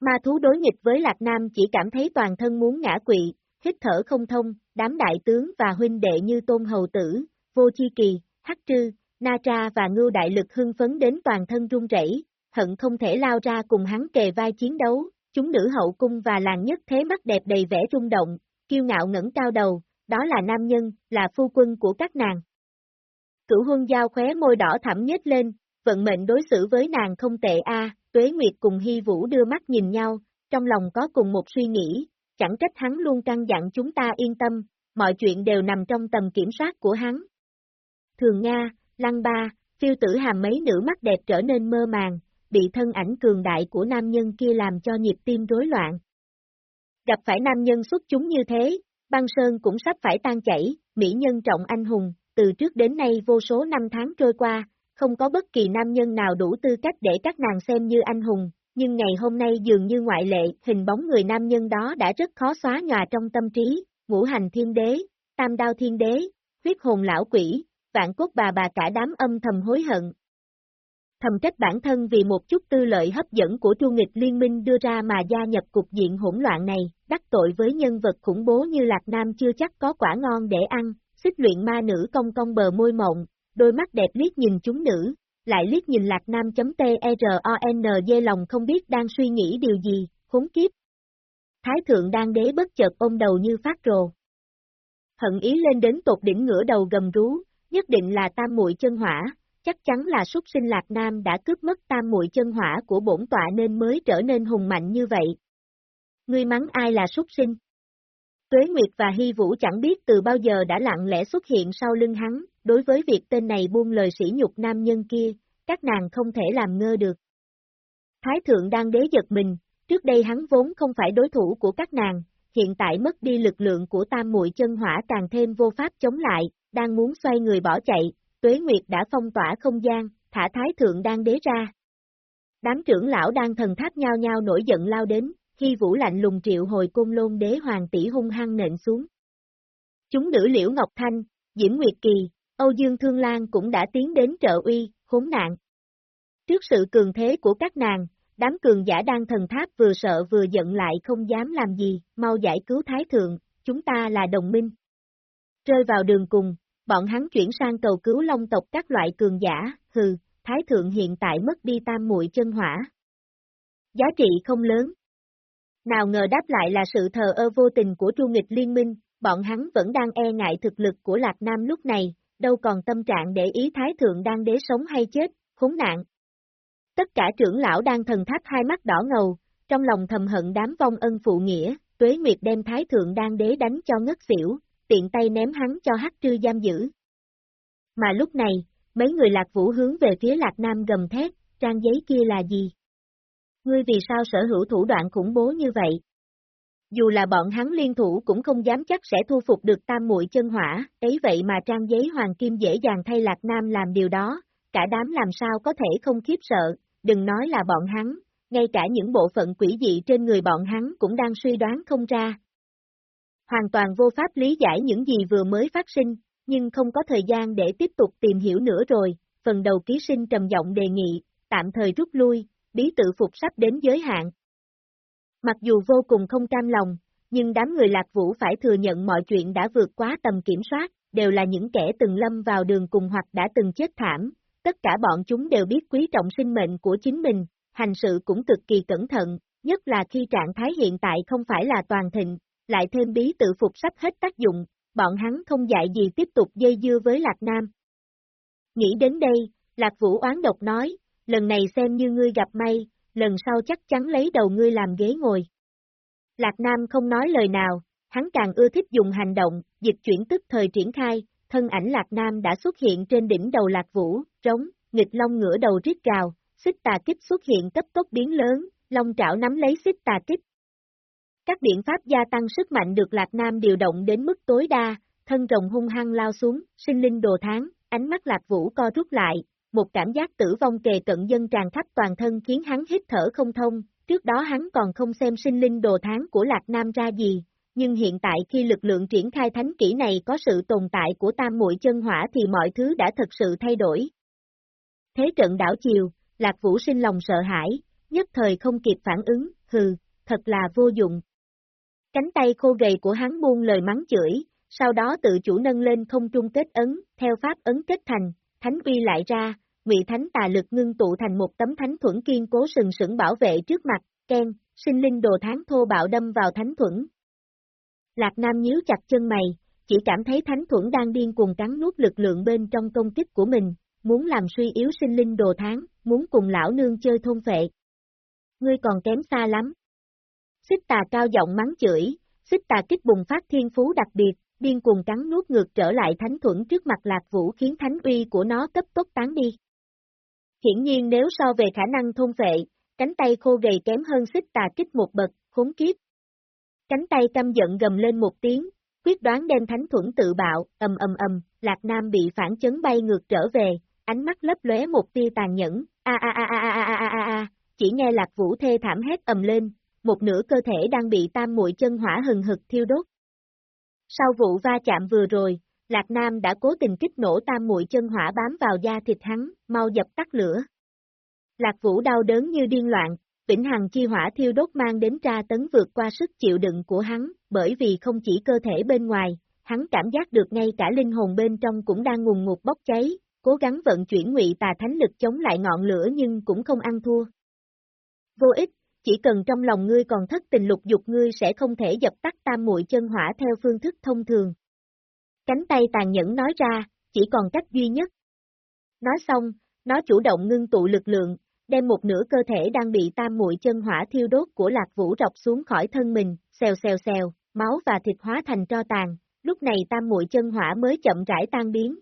Ma thú đối nghịch với Lạc Nam chỉ cảm thấy toàn thân muốn ngã quỵ, hít thở không thông, đám đại tướng và huynh đệ như Tôn Hầu Tử, Vô Chi Kỳ, Hắc Trư, Na Tra và Ngưu Đại Lực hưng phấn đến toàn thân run rẩy, hận không thể lao ra cùng hắn kề vai chiến đấu, chúng nữ hậu cung và làng nhất thế mắt đẹp đầy vẻ rung động, kiêu ngạo ngẩng cao đầu, đó là nam nhân, là phu quân của các nàng. Cửu huân giao khóe môi đỏ thẳm nhếch lên, vận mệnh đối xử với nàng không tệ a. Tuế Nguyệt cùng Hy Vũ đưa mắt nhìn nhau, trong lòng có cùng một suy nghĩ, chẳng trách hắn luôn căng dặn chúng ta yên tâm, mọi chuyện đều nằm trong tầm kiểm soát của hắn. Thường Nga, Lăng Ba, phiêu tử hàm mấy nữ mắt đẹp trở nên mơ màng, bị thân ảnh cường đại của nam nhân kia làm cho nhịp tim rối loạn. Gặp phải nam nhân xuất chúng như thế, băng sơn cũng sắp phải tan chảy, mỹ nhân trọng anh hùng, từ trước đến nay vô số năm tháng trôi qua, không có bất kỳ nam nhân nào đủ tư cách để các nàng xem như anh hùng, nhưng ngày hôm nay dường như ngoại lệ, hình bóng người nam nhân đó đã rất khó xóa nhòa trong tâm trí, ngũ hành thiên đế, tam đao thiên đế, huyết hồn lão quỷ, vạn cốt bà bà cả đám âm thầm hối hận. Thầm trách bản thân vì một chút tư lợi hấp dẫn của Chu nghịch liên minh đưa ra mà gia nhập cục diện hỗn loạn này, đắc tội với nhân vật khủng bố như Lạc Nam chưa chắc có quả ngon để ăn, xích luyện ma nữ công công bờ môi mộng, đôi mắt đẹp liếc nhìn chúng nữ, lại liếc nhìn Lạc Nam.T-R-O-N dê lòng không biết đang suy nghĩ điều gì, khốn kiếp. Thái thượng đang đế bất chợt ôm đầu như phát rồ. Hận ý lên đến tột đỉnh ngửa đầu gầm rú, nhất định là tam muội chân hỏa, chắc chắn là súc sinh Lạc Nam đã cướp mất tam muội chân hỏa của bổn tọa nên mới trở nên hùng mạnh như vậy. Ngươi mắng ai là súc sinh? Tuế Nguyệt và Hy Vũ chẳng biết từ bao giờ đã lặng lẽ xuất hiện sau lưng hắn, đối với việc tên này buông lời sỉ nhục nam nhân kia, các nàng không thể làm ngơ được. Thái thượng đang đế giật mình, trước đây hắn vốn không phải đối thủ của các nàng, hiện tại mất đi lực lượng của tam muội chân hỏa càng thêm vô pháp chống lại, đang muốn xoay người bỏ chạy, Tuế Nguyệt đã phong tỏa không gian, thả Thái Thượng đang đế ra. Đám trưởng lão đang thần tháp nhau nhau nổi giận lao đến, khi vũ lạnh lùng triệu hồi côn lôn đế hoàng tỷ hung hăng nện xuống. Chúng nữ liễu Ngọc Thanh, Diễm Nguyệt Kỳ, Âu Dương Thương Lan cũng đã tiến đến trợ uy, khốn nạn. Trước sự cường thế của các nàng, đám cường giả đang thần tháp vừa sợ vừa giận lại không dám làm gì, mau giải cứu Thái Thượng, chúng ta là đồng minh. Rơi vào đường cùng, bọn hắn chuyển sang cầu cứu long tộc các loại cường giả, hừ, Thái Thượng hiện tại mất đi tam muội chân hỏa. Giá trị không lớn. Nào ngờ đáp lại là sự thờ ơ vô tình của tru nghịch liên minh, bọn hắn vẫn đang e ngại thực lực của Lạc Nam lúc này, đâu còn tâm trạng để ý Thái Thượng đang đế sống hay chết, khốn nạn. Tất cả trưởng lão đang thần tháp hai mắt đỏ ngầu, trong lòng thầm hận đám vong ân phụ nghĩa, Tuế Nguyệt đem Thái Thượng đang đế đánh cho ngất xỉu, tiện tay ném hắn cho hắc trư giam giữ. Mà lúc này, mấy người lạc vũ hướng về phía lạc nam gầm thét, trang giấy kia là gì? Ngươi vì sao sở hữu thủ đoạn khủng bố như vậy? Dù là bọn hắn liên thủ cũng không dám chắc sẽ thu phục được tam muội chân hỏa, ấy vậy mà trang giấy hoàng kim dễ dàng thay lạc nam làm điều đó, cả đám làm sao có thể không khiếp sợ, đừng nói là bọn hắn, ngay cả những bộ phận quỷ dị trên người bọn hắn cũng đang suy đoán không ra, hoàn toàn vô pháp lý giải những gì vừa mới phát sinh, nhưng không có thời gian để tiếp tục tìm hiểu nữa rồi, phần đầu ký sinh trầm giọng đề nghị, tạm thời rút lui, bí tự phục sắp đến giới hạn. Mặc dù vô cùng không cam lòng, nhưng đám người lạc vũ phải thừa nhận mọi chuyện đã vượt quá tầm kiểm soát, đều là những kẻ từng lâm vào đường cùng hoặc đã từng chết thảm, tất cả bọn chúng đều biết quý trọng sinh mệnh của chính mình, hành sự cũng cực kỳ cẩn thận, nhất là khi trạng thái hiện tại không phải là toàn thịnh, lại thêm bí tự phục sắp hết tác dụng, bọn hắn không dạy gì tiếp tục dây dưa với Lạc Nam. Nghĩ đến đây, Lạc Vũ oán độc nói, lần này xem như ngươi gặp may, lần sau chắc chắn lấy đầu ngươi làm ghế ngồi. Lạc Nam không nói lời nào, hắn càng ưa thích dùng hành động, dịch chuyển tức thời triển khai, thân ảnh Lạc Nam đã xuất hiện trên đỉnh đầu Lạc Vũ, trống, nghịch long ngửa đầu rít gào, xích tà kích xuất hiện cấp tốc biến lớn, long trảo nắm lấy xích tà kích, các biện pháp gia tăng sức mạnh được Lạc Nam điều động đến mức tối đa, thân rồng hung hăng lao xuống, sinh linh đồ tháng, ánh mắt Lạc Vũ co rút lại, một cảm giác tử vong kề cận dân tràn khắp toàn thân khiến hắn hít thở không thông, trước đó hắn còn không xem sinh linh đồ tháng của Lạc Nam ra gì, nhưng hiện tại khi lực lượng triển khai thánh kỹ này có sự tồn tại của tam muội chân hỏa thì mọi thứ đã thật sự thay đổi. Thế trận đảo chiều, Lạc Vũ sinh lòng sợ hãi, nhất thời không kịp phản ứng, hừ, thật là vô dụng, Cánh tay khô gầy của hắn buông lời mắng chửi, sau đó tự chủ nâng lên không trung kết ấn, theo pháp ấn kết thành, thánh uy lại ra, ngụy thánh tà lực ngưng tụ thành một tấm thánh thuẫn kiên cố sừng sững bảo vệ trước mặt, khen sinh linh đồ tháng thô bạo đâm vào thánh thuẫn. Lạc Nam nhíu chặt chân mày, chỉ cảm thấy thánh thuẫn đang điên cuồng cắn nuốt lực lượng bên trong công kích của mình, muốn làm suy yếu sinh linh đồ tháng, muốn cùng lão nương chơi thôn vệ Ngươi còn kém xa lắm, Xích tà cao giọng mắng chửi, xích tà kích bùng phát thiên phú đặc biệt, điên cuồng cắn nuốt ngược trở lại thánh thuẫn trước mặt lạc vũ khiến thánh uy của nó cấp tốc tán đi. Hiển nhiên nếu so về khả năng thôn vệ, cánh tay khô gầy kém hơn xích tà kích một bậc, khốn kiếp. Cánh tay căm giận gầm lên một tiếng, quyết đoán đem thánh thuẫn tự bạo, ầm ầm ầm, Lạc Nam bị phản chấn bay ngược trở về, ánh mắt lấp lóe một tia tàn nhẫn, a a a a a a a a chỉ nghe Lạc Vũ thê thảm hét ầm lên, một nửa cơ thể đang bị tam muội chân hỏa hừng hực thiêu đốt. Sau vụ va chạm vừa rồi, Lạc Nam đã cố tình kích nổ tam muội chân hỏa bám vào da thịt hắn, mau dập tắt lửa. Lạc Vũ đau đớn như điên loạn, Vĩnh Hằng chi hỏa thiêu đốt mang đến tra tấn vượt qua sức chịu đựng của hắn, bởi vì không chỉ cơ thể bên ngoài, hắn cảm giác được ngay cả linh hồn bên trong cũng đang ngùng ngục bốc cháy, cố gắng vận chuyển ngụy tà thánh lực chống lại ngọn lửa nhưng cũng không ăn thua. Vô ích, chỉ cần trong lòng ngươi còn thất tình lục dục ngươi sẽ không thể dập tắt tam muội chân hỏa theo phương thức thông thường. Cánh tay tàn nhẫn nói ra, chỉ còn cách duy nhất. Nói xong, nó chủ động ngưng tụ lực lượng, đem một nửa cơ thể đang bị tam muội chân hỏa thiêu đốt của lạc vũ rọc xuống khỏi thân mình, xèo xèo xèo, máu và thịt hóa thành tro tàn, lúc này tam muội chân hỏa mới chậm rãi tan biến.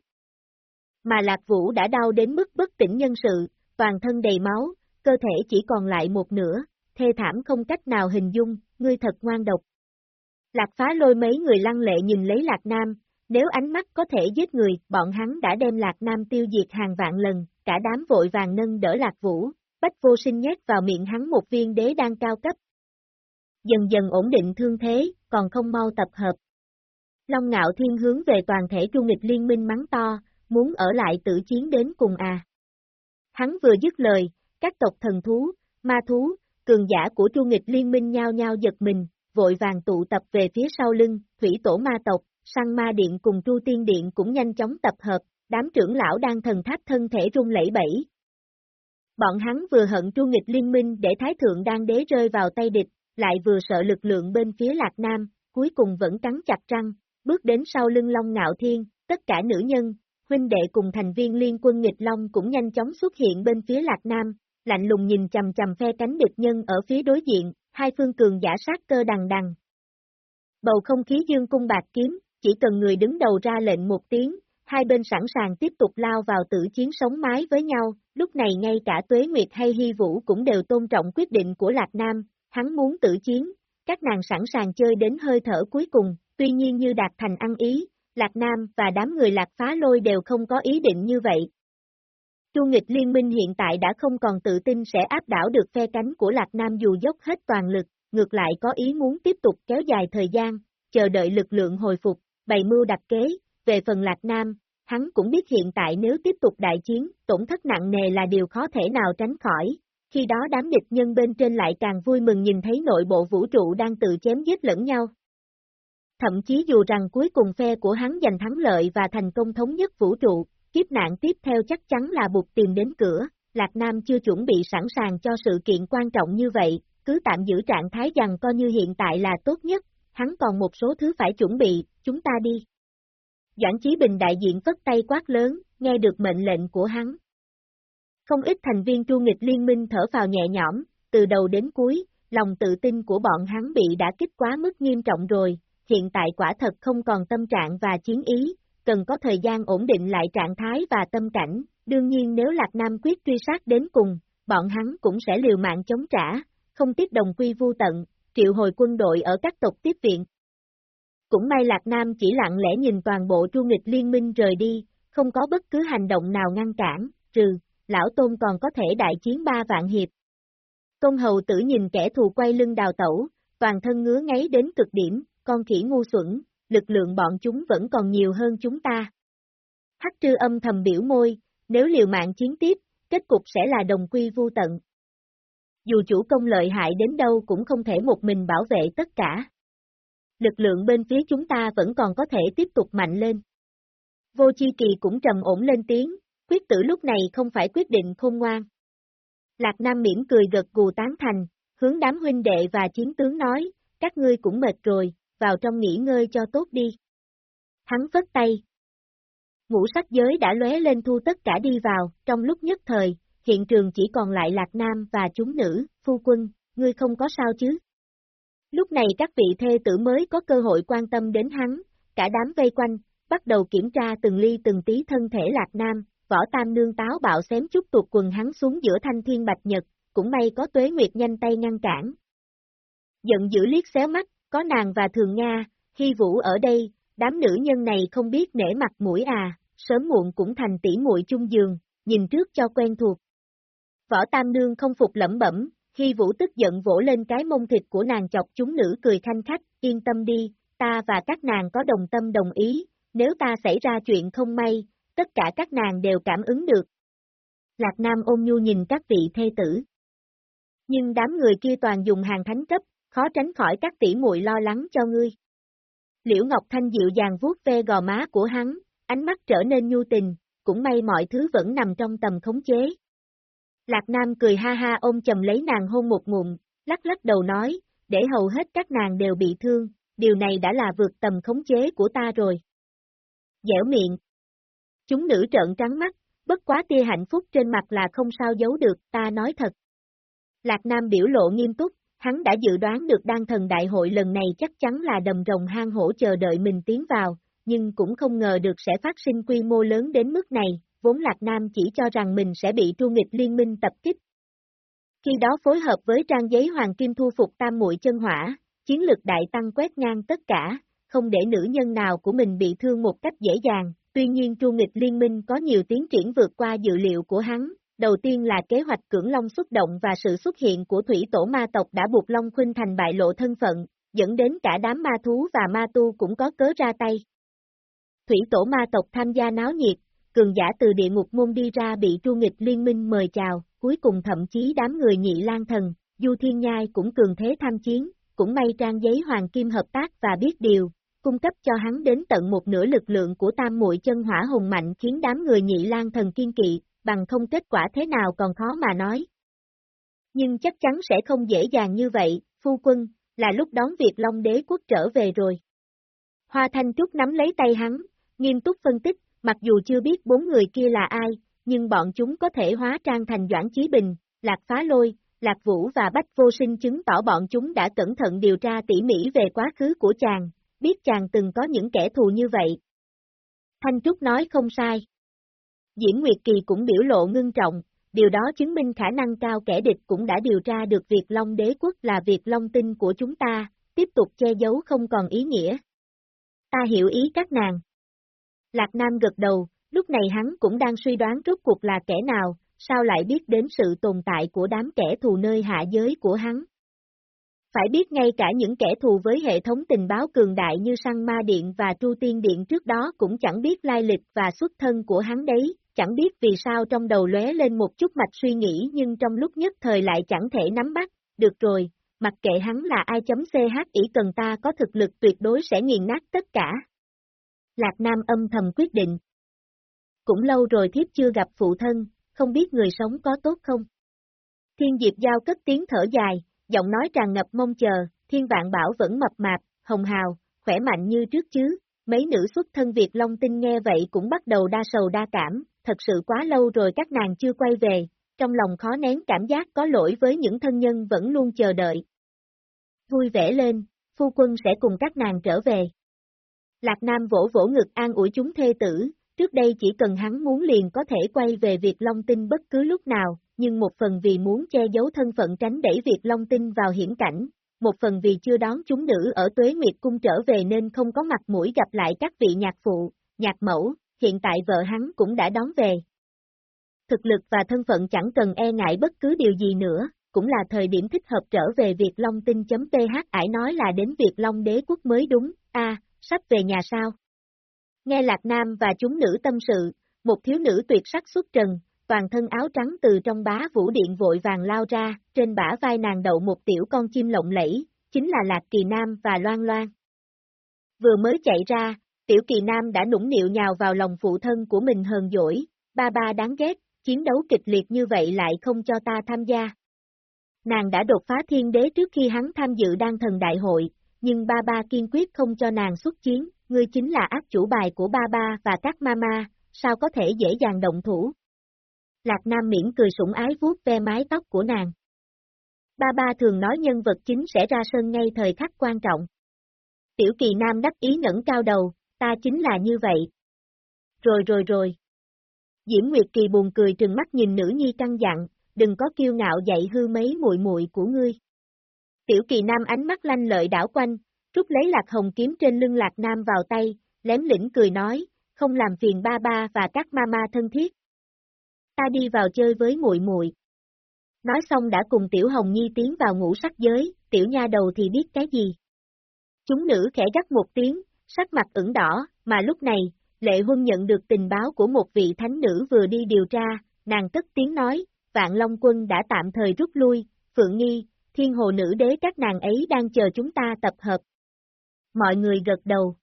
Mà lạc vũ đã đau đến mức bất tỉnh nhân sự, toàn thân đầy máu, cơ thể chỉ còn lại một nửa, thê thảm không cách nào hình dung, ngươi thật ngoan độc. Lạc phá lôi mấy người lăng lệ nhìn lấy Lạc Nam, nếu ánh mắt có thể giết người, bọn hắn đã đem Lạc Nam tiêu diệt hàng vạn lần, cả đám vội vàng nâng đỡ Lạc Vũ, bách vô sinh nhét vào miệng hắn một viên đế đang cao cấp. Dần dần ổn định thương thế, còn không mau tập hợp. Long ngạo thiên hướng về toàn thể trung nghịch liên minh mắng to, muốn ở lại tử chiến đến cùng à. Hắn vừa dứt lời, các tộc thần thú, ma thú, cường giả của chu nghịch liên minh nhao nhao giật mình, vội vàng tụ tập về phía sau lưng, thủy tổ ma tộc, Sang ma điện cùng chu Tiên Điện cũng nhanh chóng tập hợp, đám trưởng lão đang thần tháp thân thể rung lẫy bẫy. Bọn hắn vừa hận chu nghịch liên minh để Thái Thượng đang đế rơi vào tay địch, lại vừa sợ lực lượng bên phía Lạc Nam, cuối cùng vẫn cắn chặt răng, bước đến sau lưng Long Ngạo Thiên, tất cả nữ nhân, huynh đệ cùng thành viên liên quân nghịch Long cũng nhanh chóng xuất hiện bên phía Lạc Nam, lạnh lùng nhìn chầm chầm phe cánh địch nhân ở phía đối diện, hai phương cường giả sát cơ đằng đằng. Bầu không khí dương cung bạc kiếm, chỉ cần người đứng đầu ra lệnh một tiếng, hai bên sẵn sàng tiếp tục lao vào tử chiến sống mái với nhau, lúc này ngay cả Tuế Nguyệt hay Hy Vũ cũng đều tôn trọng quyết định của Lạc Nam, hắn muốn tử chiến, các nàng sẵn sàng chơi đến hơi thở cuối cùng, tuy nhiên như đạt thành ăn ý, Lạc Nam và đám người Lạc Phá Lôi đều không có ý định như vậy. Chu nghịch liên minh hiện tại đã không còn tự tin sẽ áp đảo được phe cánh của Lạc Nam dù dốc hết toàn lực, ngược lại có ý muốn tiếp tục kéo dài thời gian, chờ đợi lực lượng hồi phục, bày mưu đặt kế, về phần Lạc Nam, hắn cũng biết hiện tại nếu tiếp tục đại chiến, tổn thất nặng nề là điều khó thể nào tránh khỏi. Khi đó đám địch nhân bên trên lại càng vui mừng nhìn thấy nội bộ vũ trụ đang tự chém giết lẫn nhau. Thậm chí dù rằng cuối cùng phe của hắn giành thắng lợi và thành công thống nhất vũ trụ, kiếp nạn tiếp theo chắc chắn là buộc tìm đến cửa, Lạc Nam chưa chuẩn bị sẵn sàng cho sự kiện quan trọng như vậy, cứ tạm giữ trạng thái rằng coi như hiện tại là tốt nhất, hắn còn một số thứ phải chuẩn bị, chúng ta đi. Doãn Chí Bình đại diện vất tay quát lớn, nghe được mệnh lệnh của hắn. Không ít thành viên tru nghịch liên minh thở vào nhẹ nhõm, từ đầu đến cuối, lòng tự tin của bọn hắn bị đã kích quá mức nghiêm trọng rồi, hiện tại quả thật không còn tâm trạng và chiến ý, cần có thời gian ổn định lại trạng thái và tâm cảnh, đương nhiên nếu Lạc Nam quyết truy sát đến cùng, bọn hắn cũng sẽ liều mạng chống trả, không tiếp đồng quy vu tận, triệu hồi quân đội ở các tộc tiếp viện. Cũng may Lạc Nam chỉ lặng lẽ nhìn toàn bộ tru nghịch liên minh rời đi, không có bất cứ hành động nào ngăn cản, trừ, lão Tôn còn có thể đại chiến ba vạn hiệp. Tôn hầu tử nhìn kẻ thù quay lưng đào tẩu, toàn thân ngứa ngáy đến cực điểm, con khỉ ngu xuẩn, lực lượng bọn chúng vẫn còn nhiều hơn chúng ta. Hắc trư âm thầm biểu môi, nếu liều mạng chiến tiếp, kết cục sẽ là đồng quy vu tận. Dù chủ công lợi hại đến đâu cũng không thể một mình bảo vệ tất cả lực lượng bên phía chúng ta vẫn còn có thể tiếp tục mạnh lên. Vô Chi Kỳ cũng trầm ổn lên tiếng, quyết tử lúc này không phải quyết định khôn ngoan. Lạc Nam mỉm cười gật gù tán thành, hướng đám huynh đệ và chiến tướng nói, các ngươi cũng mệt rồi, vào trong nghỉ ngơi cho tốt đi. Hắn vất tay. Ngũ sắc giới đã lóe lên thu tất cả đi vào, trong lúc nhất thời, hiện trường chỉ còn lại Lạc Nam và chúng nữ, phu quân, ngươi không có sao chứ? Lúc này các vị thê tử mới có cơ hội quan tâm đến hắn, cả đám vây quanh, bắt đầu kiểm tra từng ly từng tí thân thể lạc nam, võ tam nương táo bạo xém chút tuột quần hắn xuống giữa thanh thiên bạch nhật, cũng may có tuế nguyệt nhanh tay ngăn cản. Giận dữ liếc xéo mắt, có nàng và thường Nga, hy vũ ở đây, đám nữ nhân này không biết nể mặt mũi à, sớm muộn cũng thành tỷ muội chung giường, nhìn trước cho quen thuộc. Võ Tam Nương không phục lẩm bẩm, Hy Vũ tức giận vỗ lên cái mông thịt của nàng chọc chúng nữ cười thanh khách, yên tâm đi, ta và các nàng có đồng tâm đồng ý, nếu ta xảy ra chuyện không may, tất cả các nàng đều cảm ứng được. Lạc Nam ôm nhu nhìn các vị thê tử. Nhưng đám người kia toàn dùng hàng thánh cấp, khó tránh khỏi các tỷ muội lo lắng cho ngươi. Liễu Ngọc Thanh dịu dàng vuốt ve gò má của hắn, ánh mắt trở nên nhu tình, cũng may mọi thứ vẫn nằm trong tầm khống chế. Lạc Nam cười ha ha ôm chầm lấy nàng hôn một ngụm, lắc lắc đầu nói, để hầu hết các nàng đều bị thương, điều này đã là vượt tầm khống chế của ta rồi. Dẻo miệng. Chúng nữ trợn trắng mắt, bất quá tia hạnh phúc trên mặt là không sao giấu được, ta nói thật. Lạc Nam biểu lộ nghiêm túc, hắn đã dự đoán được đan thần đại hội lần này chắc chắn là đầm rồng hang hổ chờ đợi mình tiến vào, nhưng cũng không ngờ được sẽ phát sinh quy mô lớn đến mức này, vốn Lạc Nam chỉ cho rằng mình sẽ bị tru nghịch liên minh tập kích. Khi đó phối hợp với trang giấy hoàng kim thu phục tam muội chân hỏa, chiến lực đại tăng quét ngang tất cả, không để nữ nhân nào của mình bị thương một cách dễ dàng, tuy nhiên tru nghịch liên minh có nhiều tiến triển vượt qua dự liệu của hắn, đầu tiên là kế hoạch cưỡng long xuất động và sự xuất hiện của thủy tổ ma tộc đã buộc Long Khuynh thành bại lộ thân phận, dẫn đến cả đám ma thú và ma tu cũng có cớ ra tay. Thủy tổ ma tộc tham gia náo nhiệt, cường giả từ địa ngục môn đi ra bị tru nghịch liên minh mời chào, cuối cùng thậm chí đám người nhị lan thần, Du Thiên Nhai cũng cường thế tham chiến, cũng may trang giấy hoàng kim hợp tác và biết điều, cung cấp cho hắn đến tận một nửa lực lượng của tam muội chân hỏa hùng mạnh khiến đám người nhị lan thần kiên kỵ, bằng không kết quả thế nào còn khó mà nói. Nhưng chắc chắn sẽ không dễ dàng như vậy, phu quân, là lúc đón việc Long đế quốc trở về rồi. Hoa Thanh Trúc nắm lấy tay hắn, nghiêm túc phân tích, mặc dù chưa biết bốn người kia là ai, nhưng bọn chúng có thể hóa trang thành Doãn Chí Bình, Lạc Phá Lôi, Lạc Vũ và Bách Vô Sinh chứng tỏ bọn chúng đã cẩn thận điều tra tỉ mỉ về quá khứ của chàng, biết chàng từng có những kẻ thù như vậy. Thanh Trúc nói không sai. Diễm Nguyệt Kỳ cũng biểu lộ ngưng trọng, điều đó chứng minh khả năng cao kẻ địch cũng đã điều tra được việc Long đế quốc là việc Long tinh của chúng ta, tiếp tục che giấu không còn ý nghĩa. Ta hiểu ý các nàng. Lạc Nam gật đầu, lúc này hắn cũng đang suy đoán rốt cuộc là kẻ nào, sao lại biết đến sự tồn tại của đám kẻ thù nơi hạ giới của hắn. Phải biết ngay cả những kẻ thù với hệ thống tình báo cường đại như Săn Ma Điện và Tru Tiên Điện trước đó cũng chẳng biết lai lịch và xuất thân của hắn đấy, chẳng biết vì sao trong đầu lóe lên một chút mạch suy nghĩ nhưng trong lúc nhất thời lại chẳng thể nắm bắt, được rồi, mặc kệ hắn là ai chấm CH ý cần ta có thực lực tuyệt đối sẽ nghiền nát tất cả. Lạc Nam âm thầm quyết định. Cũng lâu rồi thiếp chưa gặp phụ thân, không biết người sống có tốt không? Thiên Diệp Giao cất tiếng thở dài, giọng nói tràn ngập mong chờ, thiên vạn bảo vẫn mập mạp, hồng hào, khỏe mạnh như trước chứ, mấy nữ xuất thân Việt Long Tinh nghe vậy cũng bắt đầu đa sầu đa cảm, thật sự quá lâu rồi các nàng chưa quay về, trong lòng khó nén cảm giác có lỗi với những thân nhân vẫn luôn chờ đợi. Vui vẻ lên, phu quân sẽ cùng các nàng trở về. Lạc Nam vỗ vỗ ngực an ủi chúng thê tử, trước đây chỉ cần hắn muốn liền có thể quay về Việt Long Tinh bất cứ lúc nào, nhưng một phần vì muốn che giấu thân phận tránh đẩy Việt Long Tinh vào hiểm cảnh, một phần vì chưa đón chúng nữ ở Tuế Nguyệt Cung trở về nên không có mặt mũi gặp lại các vị nhạc phụ, nhạc mẫu, hiện tại vợ hắn cũng đã đón về. Thực lực và thân phận chẳng cần e ngại bất cứ điều gì nữa, cũng là thời điểm thích hợp trở về Việt Long Tinh.ph ải nói là đến Việt Long đế quốc mới đúng, a sắp về nhà sao? Nghe Lạc Nam và chúng nữ tâm sự, một thiếu nữ tuyệt sắc xuất trần, toàn thân áo trắng từ trong bá vũ điện vội vàng lao ra, trên bả vai nàng đậu một tiểu con chim lộng lẫy, chính là Lạc Kỳ Nam và Loan Loan. Vừa mới chạy ra, tiểu Kỳ Nam đã nũng nịu nhào vào lòng phụ thân của mình hờn dỗi, ba ba đáng ghét, chiến đấu kịch liệt như vậy lại không cho ta tham gia. Nàng đã đột phá thiên đế trước khi hắn tham dự đan thần đại hội, nhưng ba ba kiên quyết không cho nàng xuất chiến, ngươi chính là ác chủ bài của ba ba và các mama, sao có thể dễ dàng động thủ. Lạc Nam miễn cười sủng ái vuốt ve mái tóc của nàng. Ba ba thường nói nhân vật chính sẽ ra sân ngay thời khắc quan trọng. Tiểu kỳ nam đắc ý ngẩng cao đầu, ta chính là như vậy. Rồi rồi rồi. Diễm Nguyệt Kỳ buồn cười trừng mắt nhìn nữ nhi căng dặn, đừng có kiêu ngạo dạy hư mấy muội muội của ngươi. Tiểu kỳ nam ánh mắt lanh lợi đảo quanh, rút lấy lạc hồng kiếm trên lưng lạc nam vào tay, lém lĩnh cười nói, không làm phiền ba ba và các mama thân thiết. Ta đi vào chơi với muội muội. Nói xong đã cùng tiểu hồng nhi tiến vào ngũ sắc giới, tiểu nha đầu thì biết cái gì. Chúng nữ khẽ gắt một tiếng, sắc mặt ửng đỏ, mà lúc này, Lệ Huân nhận được tình báo của một vị thánh nữ vừa đi điều tra, nàng tức tiếng nói, vạn long quân đã tạm thời rút lui, Phượng Nghi, thiên hồ nữ đế các nàng ấy đang chờ chúng ta tập hợp. Mọi người gật đầu.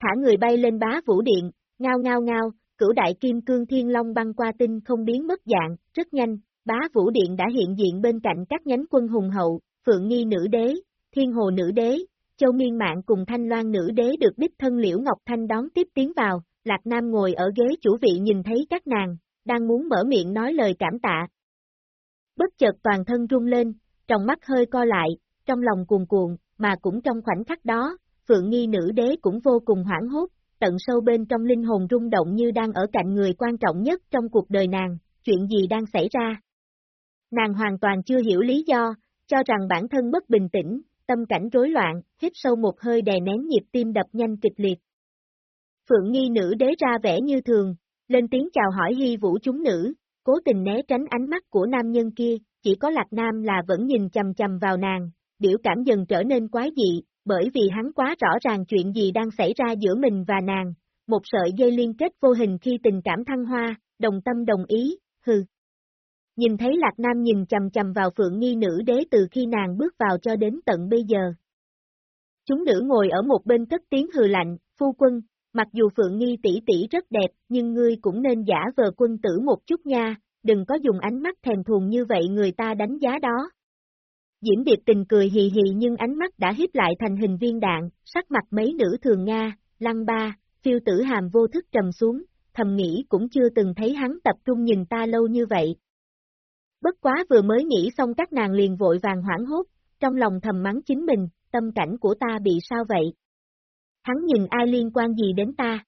Thả người bay lên bá vũ điện, ngao ngao ngao, cửu đại kim cương thiên long băng qua tinh không biến mất dạng, rất nhanh, bá vũ điện đã hiện diện bên cạnh các nhánh quân hùng hậu, Phượng Nghi nữ đế, thiên hồ nữ đế, châu miên mạng cùng thanh loan nữ đế được đích thân liễu Ngọc Thanh đón tiếp tiến vào, Lạc Nam ngồi ở ghế chủ vị nhìn thấy các nàng, đang muốn mở miệng nói lời cảm tạ. Bất chợt toàn thân rung lên, trong mắt hơi co lại, trong lòng cuồn cuộn, mà cũng trong khoảnh khắc đó, Phượng Nghi nữ đế cũng vô cùng hoảng hốt, tận sâu bên trong linh hồn rung động như đang ở cạnh người quan trọng nhất trong cuộc đời nàng, chuyện gì đang xảy ra. Nàng hoàn toàn chưa hiểu lý do, cho rằng bản thân bất bình tĩnh, tâm cảnh rối loạn, hít sâu một hơi đè nén nhịp tim đập nhanh kịch liệt. Phượng nghi nữ đế ra vẻ như thường, lên tiếng chào hỏi hy vũ chúng nữ, cố tình né tránh ánh mắt của nam nhân kia, chỉ có lạc nam là vẫn nhìn chầm chầm vào nàng, biểu cảm dần trở nên quái dị, bởi vì hắn quá rõ ràng chuyện gì đang xảy ra giữa mình và nàng, một sợi dây liên kết vô hình khi tình cảm thăng hoa, đồng tâm đồng ý, hừ. Nhìn thấy Lạc Nam nhìn chầm chầm vào Phượng Nghi nữ đế từ khi nàng bước vào cho đến tận bây giờ. Chúng nữ ngồi ở một bên cất tiếng hừ lạnh, phu quân, mặc dù Phượng Nghi tỷ tỷ rất đẹp, nhưng ngươi cũng nên giả vờ quân tử một chút nha, đừng có dùng ánh mắt thèm thuồng như vậy người ta đánh giá đó. Diễm Điệp tình cười hì hì nhưng ánh mắt đã hiếp lại thành hình viên đạn, sắc mặt mấy nữ thường Nga, lăng ba, phiêu tử hàm vô thức trầm xuống, thầm nghĩ cũng chưa từng thấy hắn tập trung nhìn ta lâu như vậy. Bất quá vừa mới nghĩ xong các nàng liền vội vàng hoảng hốt, trong lòng thầm mắng chính mình, tâm cảnh của ta bị sao vậy? Hắn nhìn ai liên quan gì đến ta?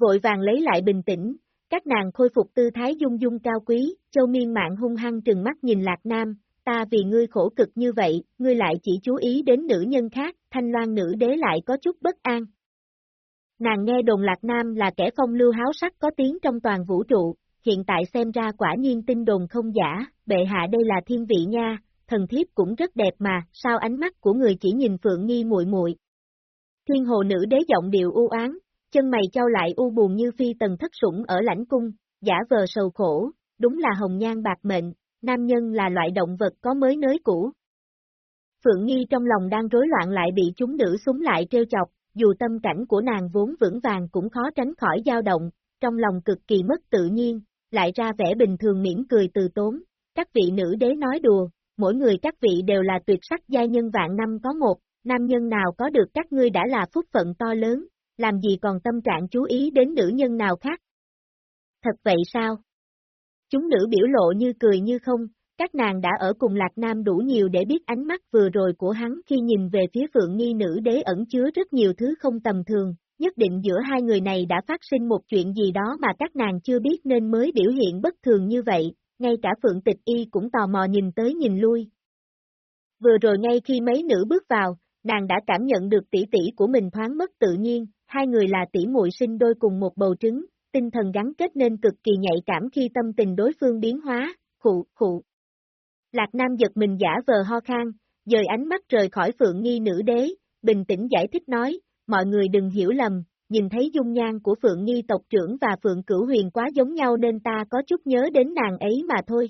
Vội vàng lấy lại bình tĩnh, các nàng khôi phục tư thái dung dung cao quý, châu miên mạng hung hăng trừng mắt nhìn lạc nam, ta vì ngươi khổ cực như vậy, ngươi lại chỉ chú ý đến nữ nhân khác, thanh loan nữ đế lại có chút bất an. Nàng nghe đồn Lạc Nam là kẻ phong lưu háo sắc có tiếng trong toàn vũ trụ, hiện tại xem ra quả nhiên tin đồn không giả, bệ hạ đây là thiên vị nha, thần thiếp cũng rất đẹp mà, sao ánh mắt của người chỉ nhìn Phượng Nghi muội muội. Thiên hồ nữ đế giọng điệu u oán, chân mày trao lại u buồn như phi tần thất sủng ở lãnh cung, giả vờ sầu khổ, đúng là hồng nhan bạc mệnh, nam nhân là loại động vật có mới nới cũ. Phượng Nghi trong lòng đang rối loạn lại bị chúng nữ súng lại trêu chọc, dù tâm cảnh của nàng vốn vững vàng cũng khó tránh khỏi dao động, trong lòng cực kỳ mất tự nhiên, lại ra vẻ bình thường mỉm cười từ tốn. Các vị nữ đế nói đùa, mỗi người các vị đều là tuyệt sắc gia nhân vạn năm có một, nam nhân nào có được các ngươi đã là phúc phận to lớn, làm gì còn tâm trạng chú ý đến nữ nhân nào khác. Thật vậy sao? Chúng nữ biểu lộ như cười như không, các nàng đã ở cùng Lạc Nam đủ nhiều để biết ánh mắt vừa rồi của hắn khi nhìn về phía Phượng Nghi nữ đế ẩn chứa rất nhiều thứ không tầm thường, nhất định giữa hai người này đã phát sinh một chuyện gì đó mà các nàng chưa biết nên mới biểu hiện bất thường như vậy, ngay cả Phượng Tịch Y cũng tò mò nhìn tới nhìn lui. Vừa rồi ngay khi mấy nữ bước vào, nàng đã cảm nhận được tỷ tỷ của mình thoáng mất tự nhiên, hai người là tỷ muội sinh đôi cùng một bầu trứng, tinh thần gắn kết nên cực kỳ nhạy cảm khi tâm tình đối phương biến hóa, khụ, khụ. Lạc Nam giật mình giả vờ ho khan, dời ánh mắt rời khỏi phượng nghi nữ đế, bình tĩnh giải thích nói, mọi người đừng hiểu lầm, nhìn thấy dung nhan của phượng nghi tộc trưởng và phượng cửu huyền quá giống nhau nên ta có chút nhớ đến nàng ấy mà thôi.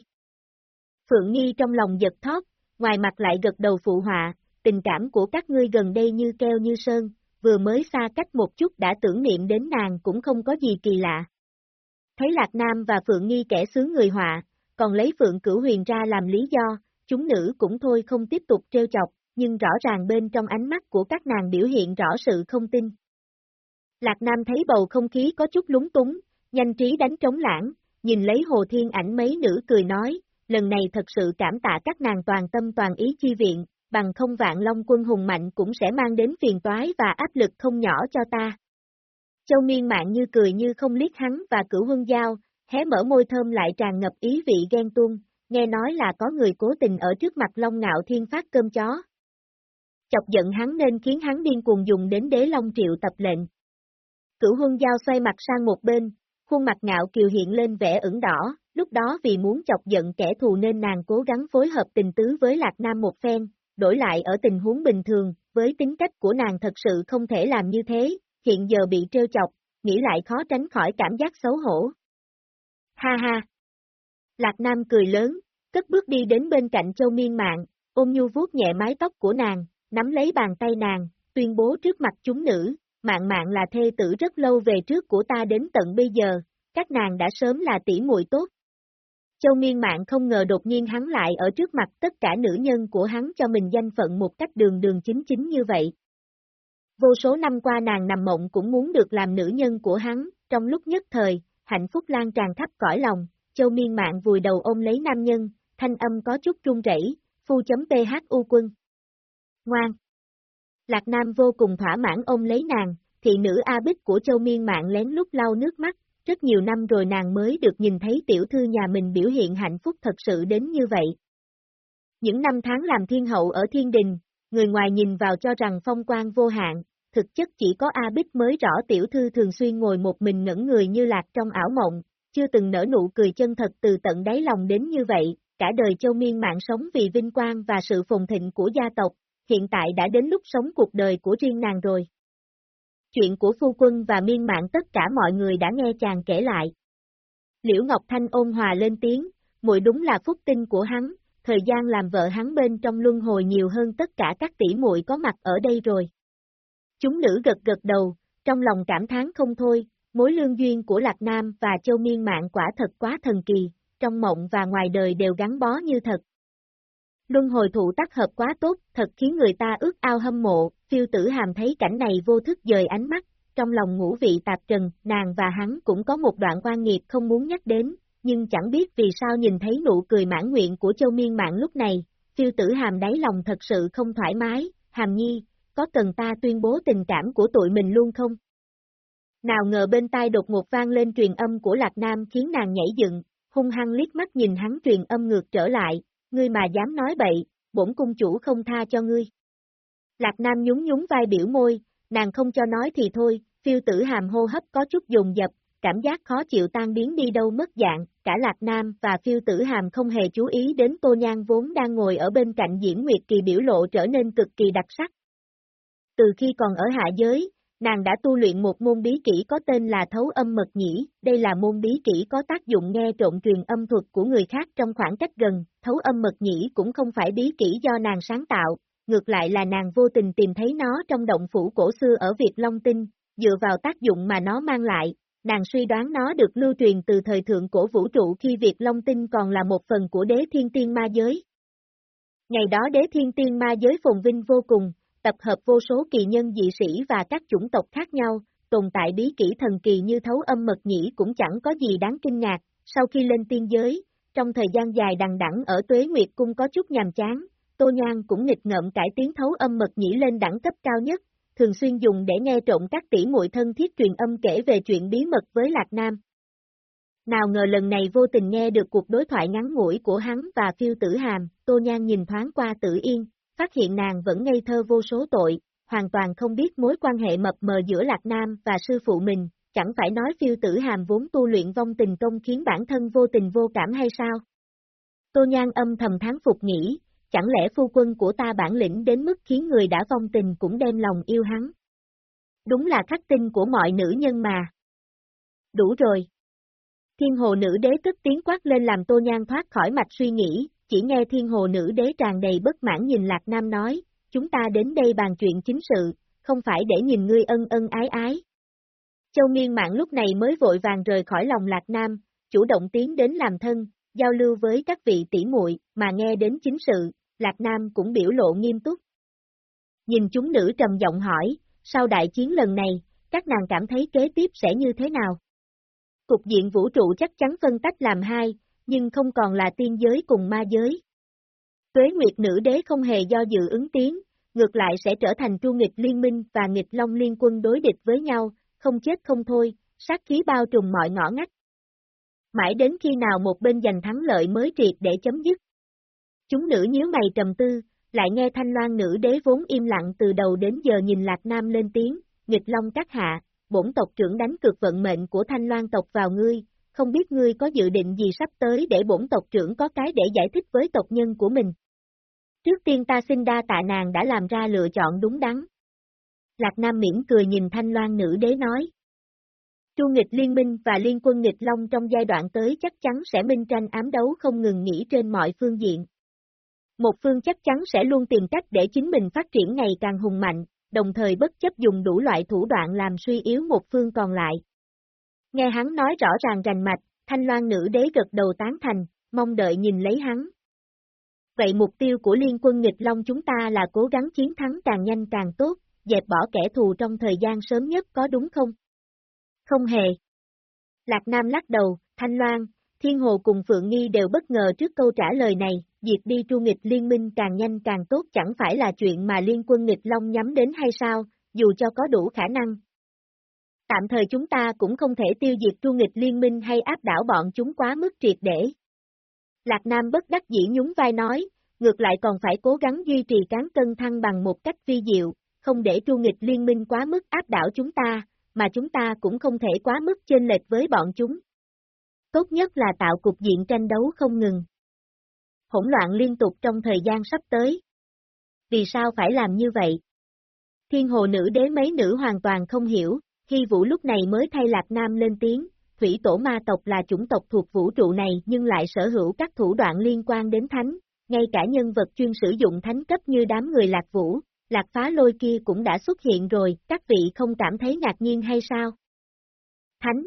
Phượng nghi trong lòng giật thót, ngoài mặt lại gật đầu phụ họa, tình cảm của các ngươi gần đây như keo như sơn, vừa mới xa cách một chút đã tưởng niệm đến nàng cũng không có gì kỳ lạ. Thấy Lạc Nam và Phượng Nghi kẻ sướng người họa, còn lấy Phượng Cửu Huyền ra làm lý do, chúng nữ cũng thôi không tiếp tục trêu chọc, nhưng rõ ràng bên trong ánh mắt của các nàng biểu hiện rõ sự không tin. Lạc Nam thấy bầu không khí có chút lúng túng, nhanh trí đánh trống lãng, nhìn lấy Hồ Thiên ảnh mấy nữ cười nói, lần này thật sự cảm tạ các nàng toàn tâm toàn ý chi viện, bằng không vạn long quân hùng mạnh cũng sẽ mang đến phiền toái và áp lực không nhỏ cho ta. Châu miên mạng như cười như không liếc hắn và cửu hương giao, hé mở môi thơm lại tràn ngập ý vị ghen tuông, nghe nói là có người cố tình ở trước mặt Long Ngạo Thiên phát cơm chó. Chọc giận hắn nên khiến hắn điên cuồng dùng đến đế Long Triệu tập lệnh. Cửu huân giao xoay mặt sang một bên, khuôn mặt ngạo kiều hiện lên vẻ ửng đỏ, lúc đó vì muốn chọc giận kẻ thù nên nàng cố gắng phối hợp tình tứ với Lạc Nam một phen, đổi lại ở tình huống bình thường, với tính cách của nàng thật sự không thể làm như thế, hiện giờ bị trêu chọc, nghĩ lại khó tránh khỏi cảm giác xấu hổ. Ha ha! Lạc Nam cười lớn, cất bước đi đến bên cạnh châu miên mạng, ôm nhu vuốt nhẹ mái tóc của nàng, nắm lấy bàn tay nàng, tuyên bố trước mặt chúng nữ, mạng mạng là thê tử rất lâu về trước của ta đến tận bây giờ, các nàng đã sớm là tỷ muội tốt. Châu miên mạng không ngờ đột nhiên hắn lại ở trước mặt tất cả nữ nhân của hắn cho mình danh phận một cách đường đường chính chính như vậy. Vô số năm qua nàng nằm mộng cũng muốn được làm nữ nhân của hắn, trong lúc nhất thời, hạnh phúc lan tràn khắp cõi lòng, châu miên mạng vùi đầu ôm lấy nam nhân, thanh âm có chút run rẩy, phu chấm PHU quân. Ngoan! Lạc Nam vô cùng thỏa mãn ôm lấy nàng, thị nữ A Bích của châu miên mạng lén lút lau nước mắt, rất nhiều năm rồi nàng mới được nhìn thấy tiểu thư nhà mình biểu hiện hạnh phúc thật sự đến như vậy. Những năm tháng làm thiên hậu ở thiên đình, người ngoài nhìn vào cho rằng phong quan vô hạn, thực chất chỉ có A Bích mới rõ tiểu thư thường xuyên ngồi một mình ngẩn người như lạc trong ảo mộng, chưa từng nở nụ cười chân thật từ tận đáy lòng đến như vậy, cả đời châu miên mạng sống vì vinh quang và sự phồn thịnh của gia tộc, hiện tại đã đến lúc sống cuộc đời của riêng nàng rồi. Chuyện của phu quân và miên mạng tất cả mọi người đã nghe chàng kể lại. Liễu Ngọc Thanh ôn hòa lên tiếng, muội đúng là phúc tinh của hắn, thời gian làm vợ hắn bên trong luân hồi nhiều hơn tất cả các tỷ muội có mặt ở đây rồi. Chúng nữ gật gật đầu, trong lòng cảm thán không thôi, mối lương duyên của Lạc Nam và Châu Miên Mạng quả thật quá thần kỳ, trong mộng và ngoài đời đều gắn bó như thật. Luân hồi thụ tác hợp quá tốt, thật khiến người ta ước ao hâm mộ, phiêu tử hàm thấy cảnh này vô thức dời ánh mắt, trong lòng ngũ vị tạp trần, nàng và hắn cũng có một đoạn quan nghiệp không muốn nhắc đến, nhưng chẳng biết vì sao nhìn thấy nụ cười mãn nguyện của châu miên mạng lúc này, phiêu tử hàm đáy lòng thật sự không thoải mái, hàm nhi, có cần ta tuyên bố tình cảm của tụi mình luôn không? Nào ngờ bên tai đột ngột vang lên truyền âm của Lạc Nam khiến nàng nhảy dựng, hung hăng liếc mắt nhìn hắn truyền âm ngược trở lại, ngươi mà dám nói bậy, bổn cung chủ không tha cho ngươi. Lạc Nam nhún nhún vai biểu môi, nàng không cho nói thì thôi, phiêu tử hàm hô hấp có chút dùng dập, cảm giác khó chịu tan biến đi đâu mất dạng, cả Lạc Nam và phiêu tử hàm không hề chú ý đến Tô Nhan vốn đang ngồi ở bên cạnh diễn Nguyệt Kỳ biểu lộ trở nên cực kỳ đặc sắc. Từ khi còn ở hạ giới, nàng đã tu luyện một môn bí kỹ có tên là thấu âm mật nhĩ, đây là môn bí kỹ có tác dụng nghe trộn truyền âm thuật của người khác trong khoảng cách gần, thấu âm mật nhĩ cũng không phải bí kỹ do nàng sáng tạo, ngược lại là nàng vô tình tìm thấy nó trong động phủ cổ xưa ở Việt Long Tinh, dựa vào tác dụng mà nó mang lại, nàng suy đoán nó được lưu truyền từ thời thượng cổ vũ trụ khi Việt Long Tinh còn là một phần của đế thiên tiên ma giới. Ngày đó đế thiên tiên ma giới phồn vinh vô cùng, tập hợp vô số kỳ nhân dị sĩ và các chủng tộc khác nhau, tồn tại bí kỹ thần kỳ như thấu âm mật nhĩ cũng chẳng có gì đáng kinh ngạc, sau khi lên tiên giới, trong thời gian dài đằng đẵng ở Tuế Nguyệt Cung có chút nhàm chán, Tô Nhan cũng nghịch ngợm cải tiến thấu âm mật nhĩ lên đẳng cấp cao nhất, thường xuyên dùng để nghe trộn các tỷ muội thân thiết truyền âm kể về chuyện bí mật với Lạc Nam. Nào ngờ lần này vô tình nghe được cuộc đối thoại ngắn ngủi của hắn và phiêu tử hàm, Tô Nhan nhìn thoáng qua tử yên, phát hiện nàng vẫn ngây thơ vô số tội, hoàn toàn không biết mối quan hệ mập mờ giữa Lạc Nam và sư phụ mình, chẳng phải nói phiêu tử hàm vốn tu luyện vong tình công khiến bản thân vô tình vô cảm hay sao? Tô Nhan âm thầm tháng phục nghĩ, chẳng lẽ phu quân của ta bản lĩnh đến mức khiến người đã vong tình cũng đem lòng yêu hắn? Đúng là khắc tinh của mọi nữ nhân mà. Đủ rồi. Thiên hồ nữ đế tức tiếng quát lên làm tô nhan thoát khỏi mạch suy nghĩ, chỉ nghe thiên hồ nữ đế tràn đầy bất mãn nhìn Lạc Nam nói, chúng ta đến đây bàn chuyện chính sự, không phải để nhìn ngươi ân ân ái ái. Châu Miên Mạng lúc này mới vội vàng rời khỏi lòng Lạc Nam, chủ động tiến đến làm thân, giao lưu với các vị tỷ muội, mà nghe đến chính sự, Lạc Nam cũng biểu lộ nghiêm túc. Nhìn chúng nữ trầm giọng hỏi, sau đại chiến lần này, các nàng cảm thấy kế tiếp sẽ như thế nào? Cục diện vũ trụ chắc chắn phân tách làm hai, nhưng không còn là tiên giới cùng ma giới. Tuế Nguyệt Nữ Đế không hề do dự ứng tiếng, ngược lại sẽ trở thành tru nghịch liên minh và nghịch long liên quân đối địch với nhau, không chết không thôi, sát khí bao trùm mọi ngõ ngách. Mãi đến khi nào một bên giành thắng lợi mới triệt để chấm dứt. Chúng nữ nhíu mày trầm tư, lại nghe thanh loan nữ đế vốn im lặng từ đầu đến giờ nhìn Lạc Nam lên tiếng, nghịch long các hạ, bổn tộc trưởng đánh cược vận mệnh của thanh loan tộc vào ngươi, không biết ngươi có dự định gì sắp tới để bổn tộc trưởng có cái để giải thích với tộc nhân của mình. Trước tiên ta xin đa tạ nàng đã làm ra lựa chọn đúng đắn. Lạc Nam mỉm cười nhìn thanh loan nữ đế nói. Chu nghịch liên minh và liên quân nghịch long trong giai đoạn tới chắc chắn sẽ minh tranh ám đấu không ngừng nghỉ trên mọi phương diện. Một phương chắc chắn sẽ luôn tìm cách để chính mình phát triển ngày càng hùng mạnh, đồng thời bất chấp dùng đủ loại thủ đoạn làm suy yếu một phương còn lại. Nghe hắn nói rõ ràng rành mạch, thanh loan nữ đế gật đầu tán thành, mong đợi nhìn lấy hắn. Vậy mục tiêu của liên quân nghịch long chúng ta là cố gắng chiến thắng càng nhanh càng tốt, dẹp bỏ kẻ thù trong thời gian sớm nhất có đúng không? Không hề. Lạc Nam lắc đầu, Thanh Loan, Thiên Hồ cùng Phượng Nghi đều bất ngờ trước câu trả lời này, diệt đi tru nghịch liên minh càng nhanh càng tốt chẳng phải là chuyện mà liên quân nghịch Long nhắm đến hay sao, dù cho có đủ khả năng. Tạm thời chúng ta cũng không thể tiêu diệt tru nghịch liên minh hay áp đảo bọn chúng quá mức triệt để. Lạc Nam bất đắc dĩ nhún vai nói, ngược lại còn phải cố gắng duy trì cán cân thăng bằng một cách vi diệu, không để tru nghịch liên minh quá mức áp đảo chúng ta, mà chúng ta cũng không thể quá mức chênh lệch với bọn chúng. Tốt nhất là tạo cục diện tranh đấu không ngừng. Hỗn loạn liên tục trong thời gian sắp tới. Vì sao phải làm như vậy? Thiên hồ nữ đế mấy nữ hoàn toàn không hiểu, khi vũ lúc này mới thay Lạc Nam lên tiếng, thủy tổ ma tộc là chủng tộc thuộc vũ trụ này nhưng lại sở hữu các thủ đoạn liên quan đến thánh, ngay cả nhân vật chuyên sử dụng thánh cấp như đám người Lạc Vũ, Lạc Phá Lôi kia cũng đã xuất hiện rồi, các vị không cảm thấy ngạc nhiên hay sao? Thánh.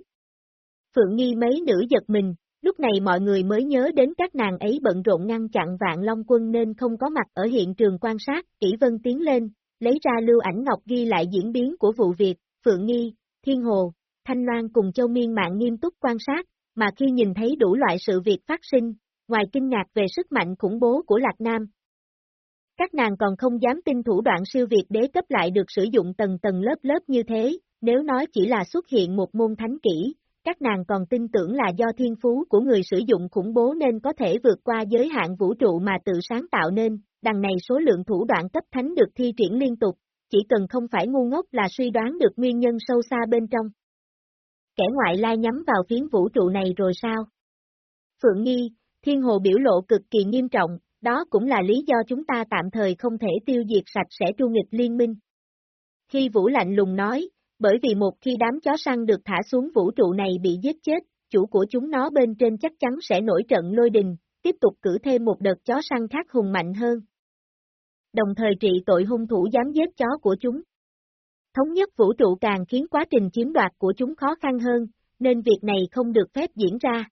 Phượng Nghi mấy nữ giật mình, lúc này mọi người mới nhớ đến các nàng ấy bận rộn ngăn chặn vạn long quân nên không có mặt ở hiện trường quan sát, kỹ vân tiến lên, lấy ra lưu ảnh ngọc ghi lại diễn biến của vụ việc, Phượng Nghi, Thiên Hồ, Thanh Loan cùng Châu Miên mạng nghiêm túc quan sát, mà khi nhìn thấy đủ loại sự việc phát sinh, ngoài kinh ngạc về sức mạnh khủng bố của Lạc Nam. Các nàng còn không dám tin thủ đoạn siêu việt đế cấp lại được sử dụng tầng tầng lớp lớp như thế, nếu nói chỉ là xuất hiện một môn thánh kỹ, các nàng còn tin tưởng là do thiên phú của người sử dụng khủng bố nên có thể vượt qua giới hạn vũ trụ mà tự sáng tạo nên, đằng này số lượng thủ đoạn cấp thánh được thi triển liên tục, chỉ cần không phải ngu ngốc là suy đoán được nguyên nhân sâu xa bên trong. Kẻ ngoại lai nhắm vào phiến vũ trụ này rồi sao? Phượng Nghi, Thiên Hồ biểu lộ cực kỳ nghiêm trọng, đó cũng là lý do chúng ta tạm thời không thể tiêu diệt sạch sẽ tru nghịch liên minh. Khi Vũ lạnh lùng nói, bởi vì một khi đám chó săn được thả xuống vũ trụ này bị giết chết, chủ của chúng nó bên trên chắc chắn sẽ nổi trận lôi đình, tiếp tục cử thêm một đợt chó săn khác hùng mạnh hơn. Đồng thời trị tội hung thủ dám giết chó của chúng. Thống nhất vũ trụ càng khiến quá trình chiếm đoạt của chúng khó khăn hơn, nên việc này không được phép diễn ra.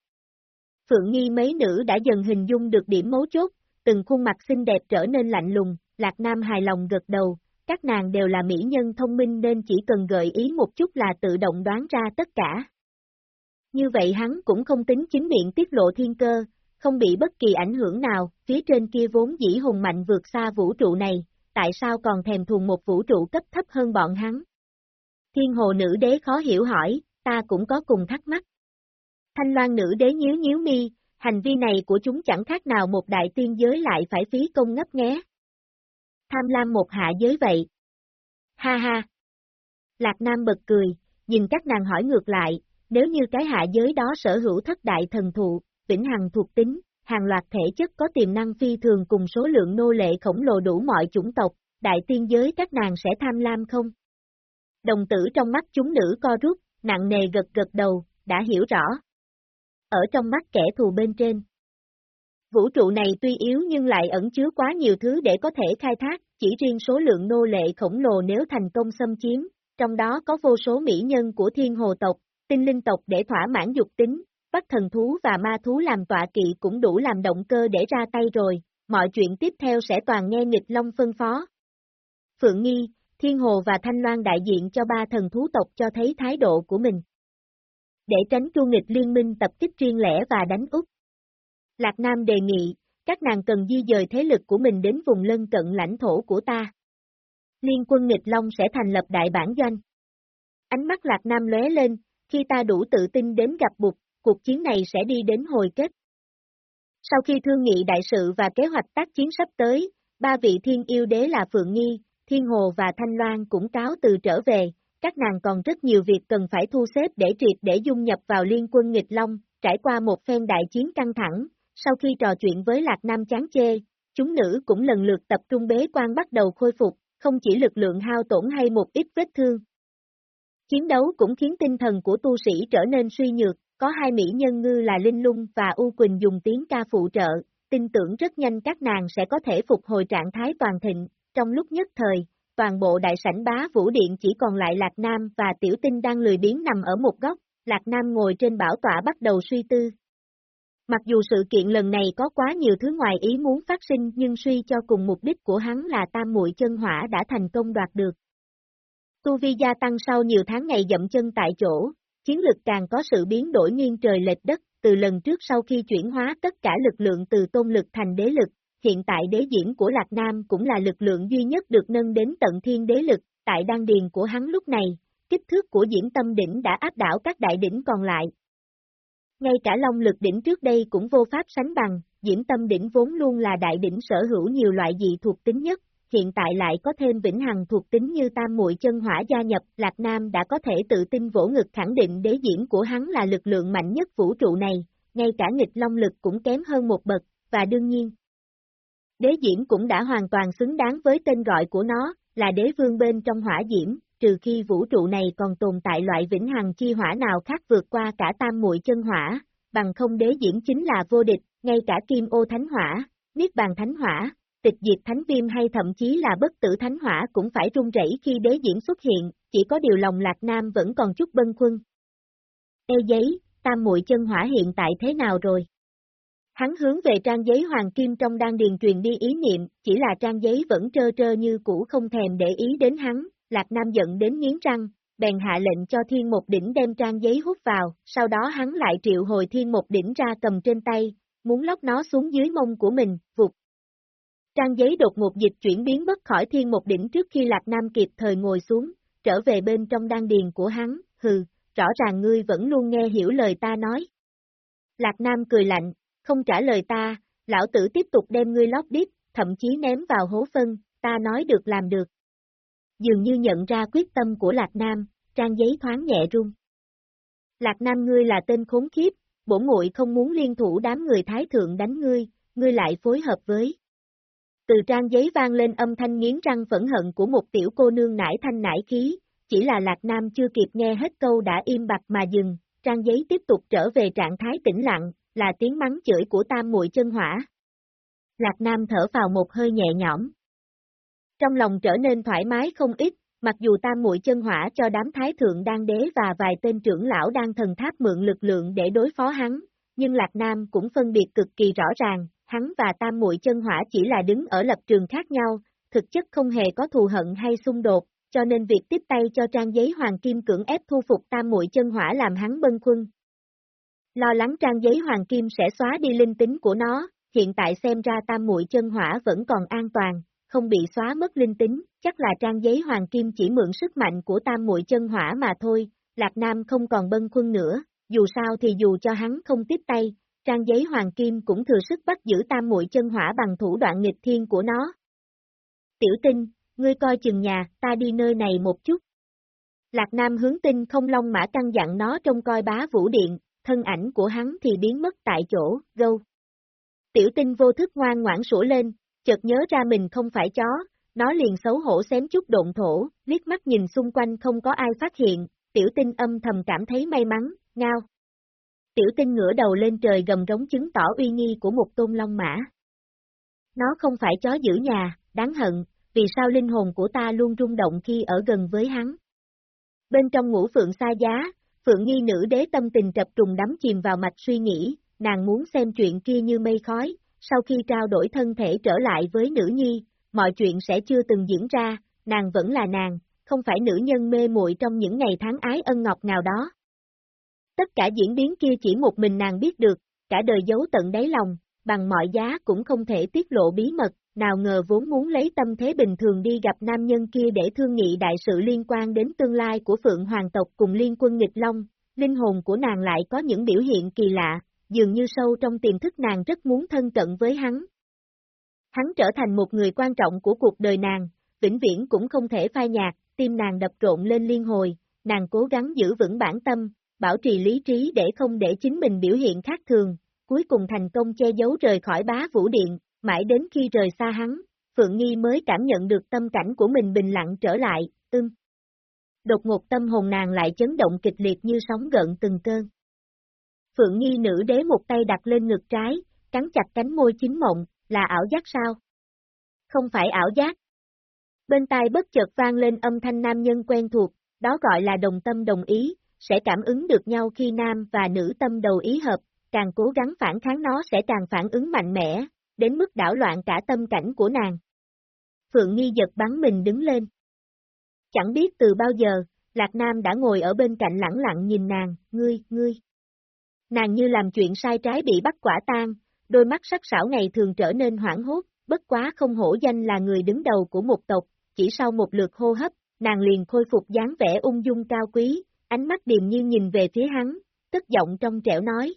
Phượng Nghi mấy nữ đã dần hình dung được điểm mấu chốt, từng khuôn mặt xinh đẹp trở nên lạnh lùng, Lạc Nam hài lòng gật đầu, các nàng đều là mỹ nhân thông minh nên chỉ cần gợi ý một chút là tự động đoán ra tất cả. Như vậy hắn cũng không tính chính miệng tiết lộ thiên cơ, không bị bất kỳ ảnh hưởng nào, phía trên kia vốn dĩ hùng mạnh vượt xa vũ trụ này, tại sao còn thèm thuồng một vũ trụ cấp thấp hơn bọn hắn? Thiên hồ nữ đế khó hiểu hỏi, ta cũng có cùng thắc mắc. Thanh loan nữ đế nhíu nhíu mi, hành vi này của chúng chẳng khác nào một đại tiên giới lại phải phí công ngấp nghé. Tham lam một hạ giới vậy. Ha ha. Lạc Nam bật cười, nhìn các nàng hỏi ngược lại, nếu như cái hạ giới đó sở hữu thất đại thần thụ, vĩnh hằng thuộc tính, hàng loạt thể chất có tiềm năng phi thường cùng số lượng nô lệ khổng lồ đủ mọi chủng tộc, đại tiên giới các nàng sẽ tham lam không? Đồng tử trong mắt chúng nữ co rút, nặng nề gật gật đầu, đã hiểu rõ. Ở trong mắt kẻ thù bên trên. Vũ trụ này tuy yếu nhưng lại ẩn chứa quá nhiều thứ để có thể khai thác, chỉ riêng số lượng nô lệ khổng lồ nếu thành công xâm chiếm, trong đó có vô số mỹ nhân của thiên hồ tộc, tinh linh tộc để thỏa mãn dục tính, bắt thần thú và ma thú làm tọa kỵ cũng đủ làm động cơ để ra tay rồi, mọi chuyện tiếp theo sẽ toàn nghe nghịch long phân phó. Phượng Nghi, Thiên Hồ và Thanh Loan đại diện cho ba thần thú tộc cho thấy thái độ của mình. Để tránh chu nghịch liên minh tập kích riêng lẻ và đánh Úc. Lạc Nam đề nghị, các nàng cần di dời thế lực của mình đến vùng lân cận lãnh thổ của ta. Liên quân nghịch long sẽ thành lập đại bản doanh. Ánh mắt Lạc Nam lóe lên, khi ta đủ tự tin đến gặp bục, cuộc chiến này sẽ đi đến hồi kết. Sau khi thương nghị đại sự và kế hoạch tác chiến sắp tới, ba vị thiên yêu đế là Phượng Nghi, Thiên Hồ và Thanh Loan cũng cáo từ trở về, các nàng còn rất nhiều việc cần phải thu xếp để triệt để dung nhập vào liên quân nghịch long, trải qua một phen đại chiến căng thẳng, sau khi trò chuyện với Lạc Nam chán chê, chúng nữ cũng lần lượt tập trung bế quan bắt đầu khôi phục, không chỉ lực lượng hao tổn hay một ít vết thương. Chiến đấu cũng khiến tinh thần của tu sĩ trở nên suy nhược, có hai mỹ nhân ngư là Linh Lung và U Quỳnh dùng tiếng ca phụ trợ, tin tưởng rất nhanh các nàng sẽ có thể phục hồi trạng thái toàn thịnh, trong lúc nhất thời, toàn bộ đại sảnh bá vũ điện chỉ còn lại Lạc Nam và Tiểu Tinh đang lười biếng nằm ở một góc, Lạc Nam ngồi trên bảo tọa bắt đầu suy tư. Mặc dù sự kiện lần này có quá nhiều thứ ngoài ý muốn phát sinh nhưng suy cho cùng mục đích của hắn là tam muội chân hỏa đã thành công đoạt được. Tu vi gia tăng sau nhiều tháng ngày dậm chân tại chỗ, chiến lực càng có sự biến đổi nghiêng trời lệch đất, từ lần trước sau khi chuyển hóa tất cả lực lượng từ tôn lực thành đế lực, hiện tại đế diễm của Lạc Nam cũng là lực lượng duy nhất được nâng đến tận thiên đế lực, tại đan điền của hắn lúc này, kích thước của diễm tâm đỉnh đã áp đảo các đại đỉnh còn lại. Ngay cả long lực đỉnh trước đây cũng vô pháp sánh bằng, diễm tâm đỉnh vốn luôn là đại đỉnh sở hữu nhiều loại dị thuộc tính nhất, hiện tại lại có thêm vĩnh hằng thuộc tính như tam muội chân hỏa gia nhập, Lạc Nam đã có thể tự tin vỗ ngực khẳng định đế diễm của hắn là lực lượng mạnh nhất vũ trụ này, ngay cả nghịch long lực cũng kém hơn một bậc, và đương nhiên. Đế diễm cũng đã hoàn toàn xứng đáng với tên gọi của nó, là đế vương bên trong hỏa diễm, trừ khi vũ trụ này còn tồn tại loại vĩnh hằng chi hỏa nào khác vượt qua cả tam muội chân hỏa, bằng không đế diễm chính là vô địch, ngay cả kim ô thánh hỏa, niết bàn thánh hỏa, tịch diệt thánh viêm hay thậm chí là bất tử thánh hỏa cũng phải run rẩy khi đế diễm xuất hiện, chỉ có điều lòng Lạc Nam vẫn còn chút bân khuân. Ê giấy, tam muội chân hỏa hiện tại thế nào rồi? Hắn hướng về trang giấy hoàng kim trong đan điền truyền đi ý niệm, chỉ là trang giấy vẫn trơ trơ như cũ không thèm để ý đến hắn, Lạc Nam giận đến nghiến răng, bèn hạ lệnh cho thiên một đỉnh đem trang giấy hút vào, sau đó hắn lại triệu hồi thiên một đỉnh ra cầm trên tay, muốn lóc nó xuống dưới mông của mình, vụt. Trang giấy đột ngột dịch chuyển biến bất khỏi thiên một đỉnh trước khi Lạc Nam kịp thời ngồi xuống, trở về bên trong đan điền của hắn, hừ, rõ ràng ngươi vẫn luôn nghe hiểu lời ta nói. Lạc Nam cười lạnh, không trả lời ta, lão tử tiếp tục đem ngươi lót đít, thậm chí ném vào hố phân, ta nói được làm được. Dường như nhận ra quyết tâm của Lạc Nam, trang giấy thoáng nhẹ rung. Lạc Nam ngươi là tên khốn kiếp, bổ muội không muốn liên thủ đám người thái thượng đánh ngươi, ngươi lại phối hợp với. Từ trang giấy vang lên âm thanh nghiến răng phẫn hận của một tiểu cô nương nải thanh nải khí, chỉ là Lạc Nam chưa kịp nghe hết câu đã im bặt mà dừng, trang giấy tiếp tục trở về trạng thái tĩnh lặng, là tiếng mắng chửi của tam muội chân hỏa. Lạc Nam thở vào một hơi nhẹ nhõm. Trong lòng trở nên thoải mái không ít, mặc dù tam muội chân hỏa cho đám thái thượng đang đế và vài tên trưởng lão đang thần tháp mượn lực lượng để đối phó hắn, nhưng Lạc Nam cũng phân biệt cực kỳ rõ ràng, hắn và tam muội chân hỏa chỉ là đứng ở lập trường khác nhau, thực chất không hề có thù hận hay xung đột, cho nên việc tiếp tay cho trang giấy hoàng kim cưỡng ép thu phục tam muội chân hỏa làm hắn bân khuân. Lo lắng trang giấy hoàng kim sẽ xóa đi linh tính của nó, hiện tại xem ra tam muội chân hỏa vẫn còn an toàn, không bị xóa mất linh tính, chắc là trang giấy hoàng kim chỉ mượn sức mạnh của tam muội chân hỏa mà thôi, Lạc Nam không còn bân khuân nữa, dù sao thì dù cho hắn không tiếp tay, trang giấy hoàng kim cũng thừa sức bắt giữ tam muội chân hỏa bằng thủ đoạn nghịch thiên của nó. Tiểu tinh, ngươi coi chừng nhà, ta đi nơi này một chút. Lạc Nam hướng tinh không long mã căng dặn nó trong coi bá vũ điện, thân ảnh của hắn thì biến mất tại chỗ, gâu. Tiểu tinh vô thức ngoan ngoãn sủa lên, chợt nhớ ra mình không phải chó, nó liền xấu hổ xém chút độn thổ, liếc mắt nhìn xung quanh không có ai phát hiện, tiểu tinh âm thầm cảm thấy may mắn, ngao. Tiểu tinh ngửa đầu lên trời gầm rống chứng tỏ uy nghi của một tôn long mã. Nó không phải chó giữ nhà, đáng hận, vì sao linh hồn của ta luôn rung động khi ở gần với hắn. Bên trong ngũ phượng xa giá, phượng nghi nữ đế tâm tình trập trùng đắm chìm vào mạch suy nghĩ, nàng muốn xem chuyện kia như mây khói, sau khi trao đổi thân thể trở lại với nữ nhi, mọi chuyện sẽ chưa từng diễn ra, nàng vẫn là nàng, không phải nữ nhân mê muội trong những ngày tháng ái ân ngọc nào đó. Tất cả diễn biến kia chỉ một mình nàng biết được, cả đời giấu tận đáy lòng, bằng mọi giá cũng không thể tiết lộ bí mật, nào ngờ vốn muốn lấy tâm thế bình thường đi gặp nam nhân kia để thương nghị đại sự liên quan đến tương lai của Phượng Hoàng tộc cùng liên quân nghịch Long, linh hồn của nàng lại có những biểu hiện kỳ lạ, dường như sâu trong tiềm thức nàng rất muốn thân cận với hắn. Hắn trở thành một người quan trọng của cuộc đời nàng, vĩnh viễn cũng không thể phai nhạt, tim nàng đập trộn lên liên hồi, nàng cố gắng giữ vững bản tâm, bảo trì lý trí để không để chính mình biểu hiện khác thường, cuối cùng thành công che giấu rời khỏi bá vũ điện, mãi đến khi rời xa hắn, Phượng Nghi mới cảm nhận được tâm cảnh của mình bình lặng trở lại, ưng. Đột ngột tâm hồn nàng lại chấn động kịch liệt như sóng gợn từng cơn. Phượng Nghi nữ đế một tay đặt lên ngực trái, cắn chặt cánh môi chính mộng, là ảo giác sao? Không phải ảo giác. Bên tai bất chợt vang lên âm thanh nam nhân quen thuộc, đó gọi là đồng tâm đồng ý, sẽ cảm ứng được nhau khi nam và nữ tâm đầu ý hợp, càng cố gắng phản kháng nó sẽ càng phản ứng mạnh mẽ, đến mức đảo loạn cả tâm cảnh của nàng. Phượng Nghi giật bắn mình đứng lên. Chẳng biết từ bao giờ, Lạc Nam đã ngồi ở bên cạnh lẳng lặng nhìn nàng, ngươi, ngươi. Nàng như làm chuyện sai trái bị bắt quả tang, đôi mắt sắc sảo ngày thường trở nên hoảng hốt, bất quá không hổ danh là người đứng đầu của một tộc, chỉ sau một lượt hô hấp, nàng liền khôi phục dáng vẻ ung dung cao quý, ánh mắt điềm nhiên nhìn về phía hắn, tức giọng trong trẻo nói.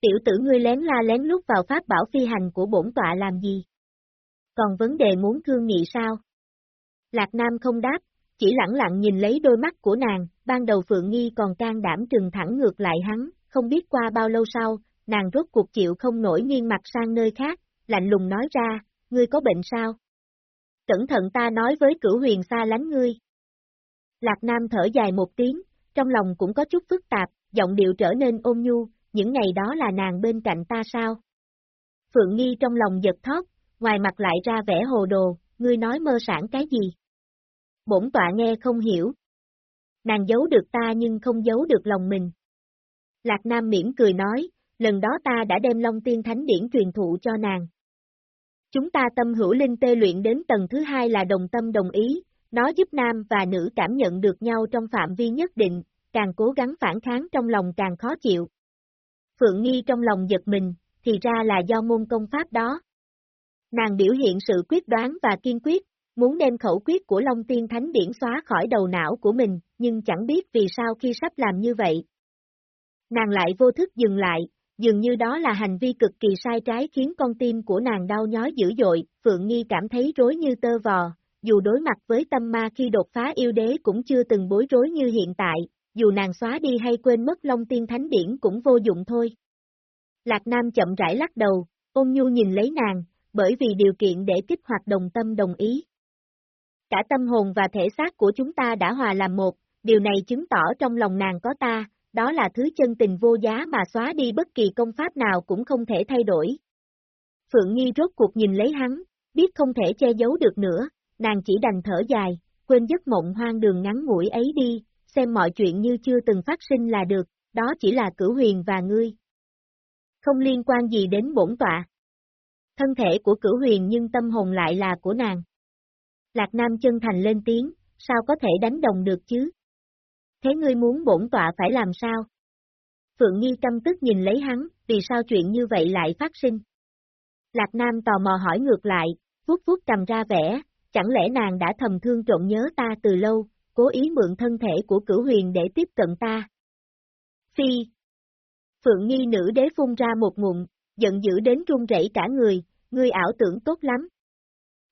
Tiểu tử ngươi lén la lén lút vào pháp bảo phi hành của bổn tọa làm gì? Còn vấn đề muốn thương nghị sao? Lạc Nam không đáp, chỉ lẳng lặng nhìn lấy đôi mắt của nàng, ban đầu Phượng Nghi còn can đảm trừng thẳng ngược lại hắn, không biết qua bao lâu sau, nàng rốt cuộc chịu không nổi nghiêng mặt sang nơi khác, lạnh lùng nói ra, ngươi có bệnh sao? Cẩn thận ta nói với cửu huyền xa lánh ngươi. Lạc Nam thở dài một tiếng, trong lòng cũng có chút phức tạp, giọng điệu trở nên ôn nhu, những ngày đó là nàng bên cạnh ta sao? Phượng Nghi trong lòng giật thót, ngoài mặt lại ra vẻ hồ đồ, ngươi nói mơ sản cái gì? Bổn tọa nghe không hiểu. Nàng giấu được ta nhưng không giấu được lòng mình. Lạc Nam mỉm cười nói, lần đó ta đã đem Long Tiên Thánh Điển truyền thụ cho nàng. Chúng ta tâm hữu linh tê luyện đến tầng thứ hai là đồng tâm đồng ý, nó giúp nam và nữ cảm nhận được nhau trong phạm vi nhất định, càng cố gắng phản kháng trong lòng càng khó chịu. Phượng Nghi trong lòng giật mình, thì ra là do môn công pháp đó. Nàng biểu hiện sự quyết đoán và kiên quyết, muốn đem khẩu quyết của Long Tiên Thánh Điển xóa khỏi đầu não của mình, nhưng chẳng biết vì sao khi sắp làm như vậy. Nàng lại vô thức dừng lại, dường như đó là hành vi cực kỳ sai trái khiến con tim của nàng đau nhói dữ dội, Phượng Nghi cảm thấy rối như tơ vò, dù đối mặt với tâm ma khi đột phá yêu đế cũng chưa từng bối rối như hiện tại, dù nàng xóa đi hay quên mất Long Tiên Thánh Điển cũng vô dụng thôi. Lạc Nam chậm rãi lắc đầu, ôn nhu nhìn lấy nàng, bởi vì điều kiện để kích hoạt đồng tâm đồng ý. Cả tâm hồn và thể xác của chúng ta đã hòa làm một, điều này chứng tỏ trong lòng nàng có ta, đó là thứ chân tình vô giá mà xóa đi bất kỳ công pháp nào cũng không thể thay đổi. Phượng Nghi rốt cuộc nhìn lấy hắn, biết không thể che giấu được nữa, nàng chỉ đành thở dài, quên giấc mộng hoang đường ngắn ngủi ấy đi, xem mọi chuyện như chưa từng phát sinh là được, đó chỉ là cửu huyền và ngươi. Không liên quan gì đến bổn tọa. Thân thể của cửu huyền nhưng tâm hồn lại là của nàng. Lạc Nam chân thành lên tiếng, sao có thể đánh đồng được chứ? Thế ngươi muốn bổn tọa phải làm sao? Phượng Nghi căm tức nhìn lấy hắn, vì sao chuyện như vậy lại phát sinh? Lạc Nam tò mò hỏi ngược lại, vuốt vuốt cầm ra vẻ, chẳng lẽ nàng đã thầm thương trộn nhớ ta từ lâu, cố ý mượn thân thể của cửu huyền để tiếp cận ta? Phi! Phượng Nghi nữ đế phun ra một ngụm, giận dữ đến run rẩy cả người, ngươi ảo tưởng tốt lắm.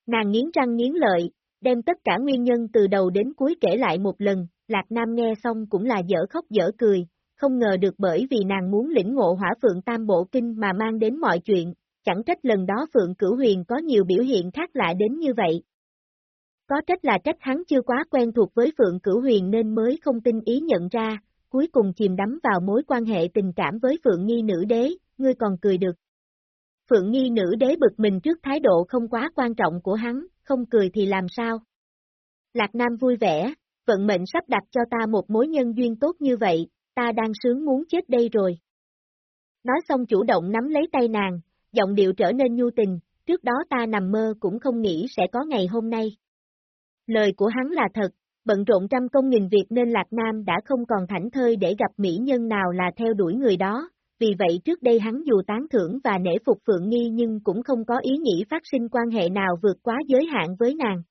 Nàng nghiến răng nghiến lợi, đem tất cả nguyên nhân từ đầu đến cuối kể lại một lần, Lạc Nam nghe xong cũng là dở khóc dở cười, không ngờ được bởi vì nàng muốn lĩnh ngộ hỏa phượng tam bộ kinh mà mang đến mọi chuyện, chẳng trách lần đó Phượng Cửu Huyền có nhiều biểu hiện khác lạ đến như vậy. Có trách là trách hắn chưa quá quen thuộc với Phượng Cửu Huyền nên mới không tin ý nhận ra, cuối cùng chìm đắm vào mối quan hệ tình cảm với Phượng Nghi nữ đế, ngươi còn cười được. Phượng Nghi nữ đế bực mình trước thái độ không quá quan trọng của hắn, không cười thì làm sao? Lạc Nam vui vẻ, vận mệnh sắp đặt cho ta một mối nhân duyên tốt như vậy, ta đang sướng muốn chết đây rồi. Nói xong chủ động nắm lấy tay nàng, giọng điệu trở nên nhu tình, trước đó ta nằm mơ cũng không nghĩ sẽ có ngày hôm nay. Lời của hắn là thật, bận rộn trăm công nghìn việc nên Lạc Nam đã không còn thảnh thơi để gặp mỹ nhân nào là theo đuổi người đó, vì vậy trước đây hắn dù tán thưởng và nể phục Phượng Nghi nhưng cũng không có ý nghĩ phát sinh quan hệ nào vượt quá giới hạn với nàng.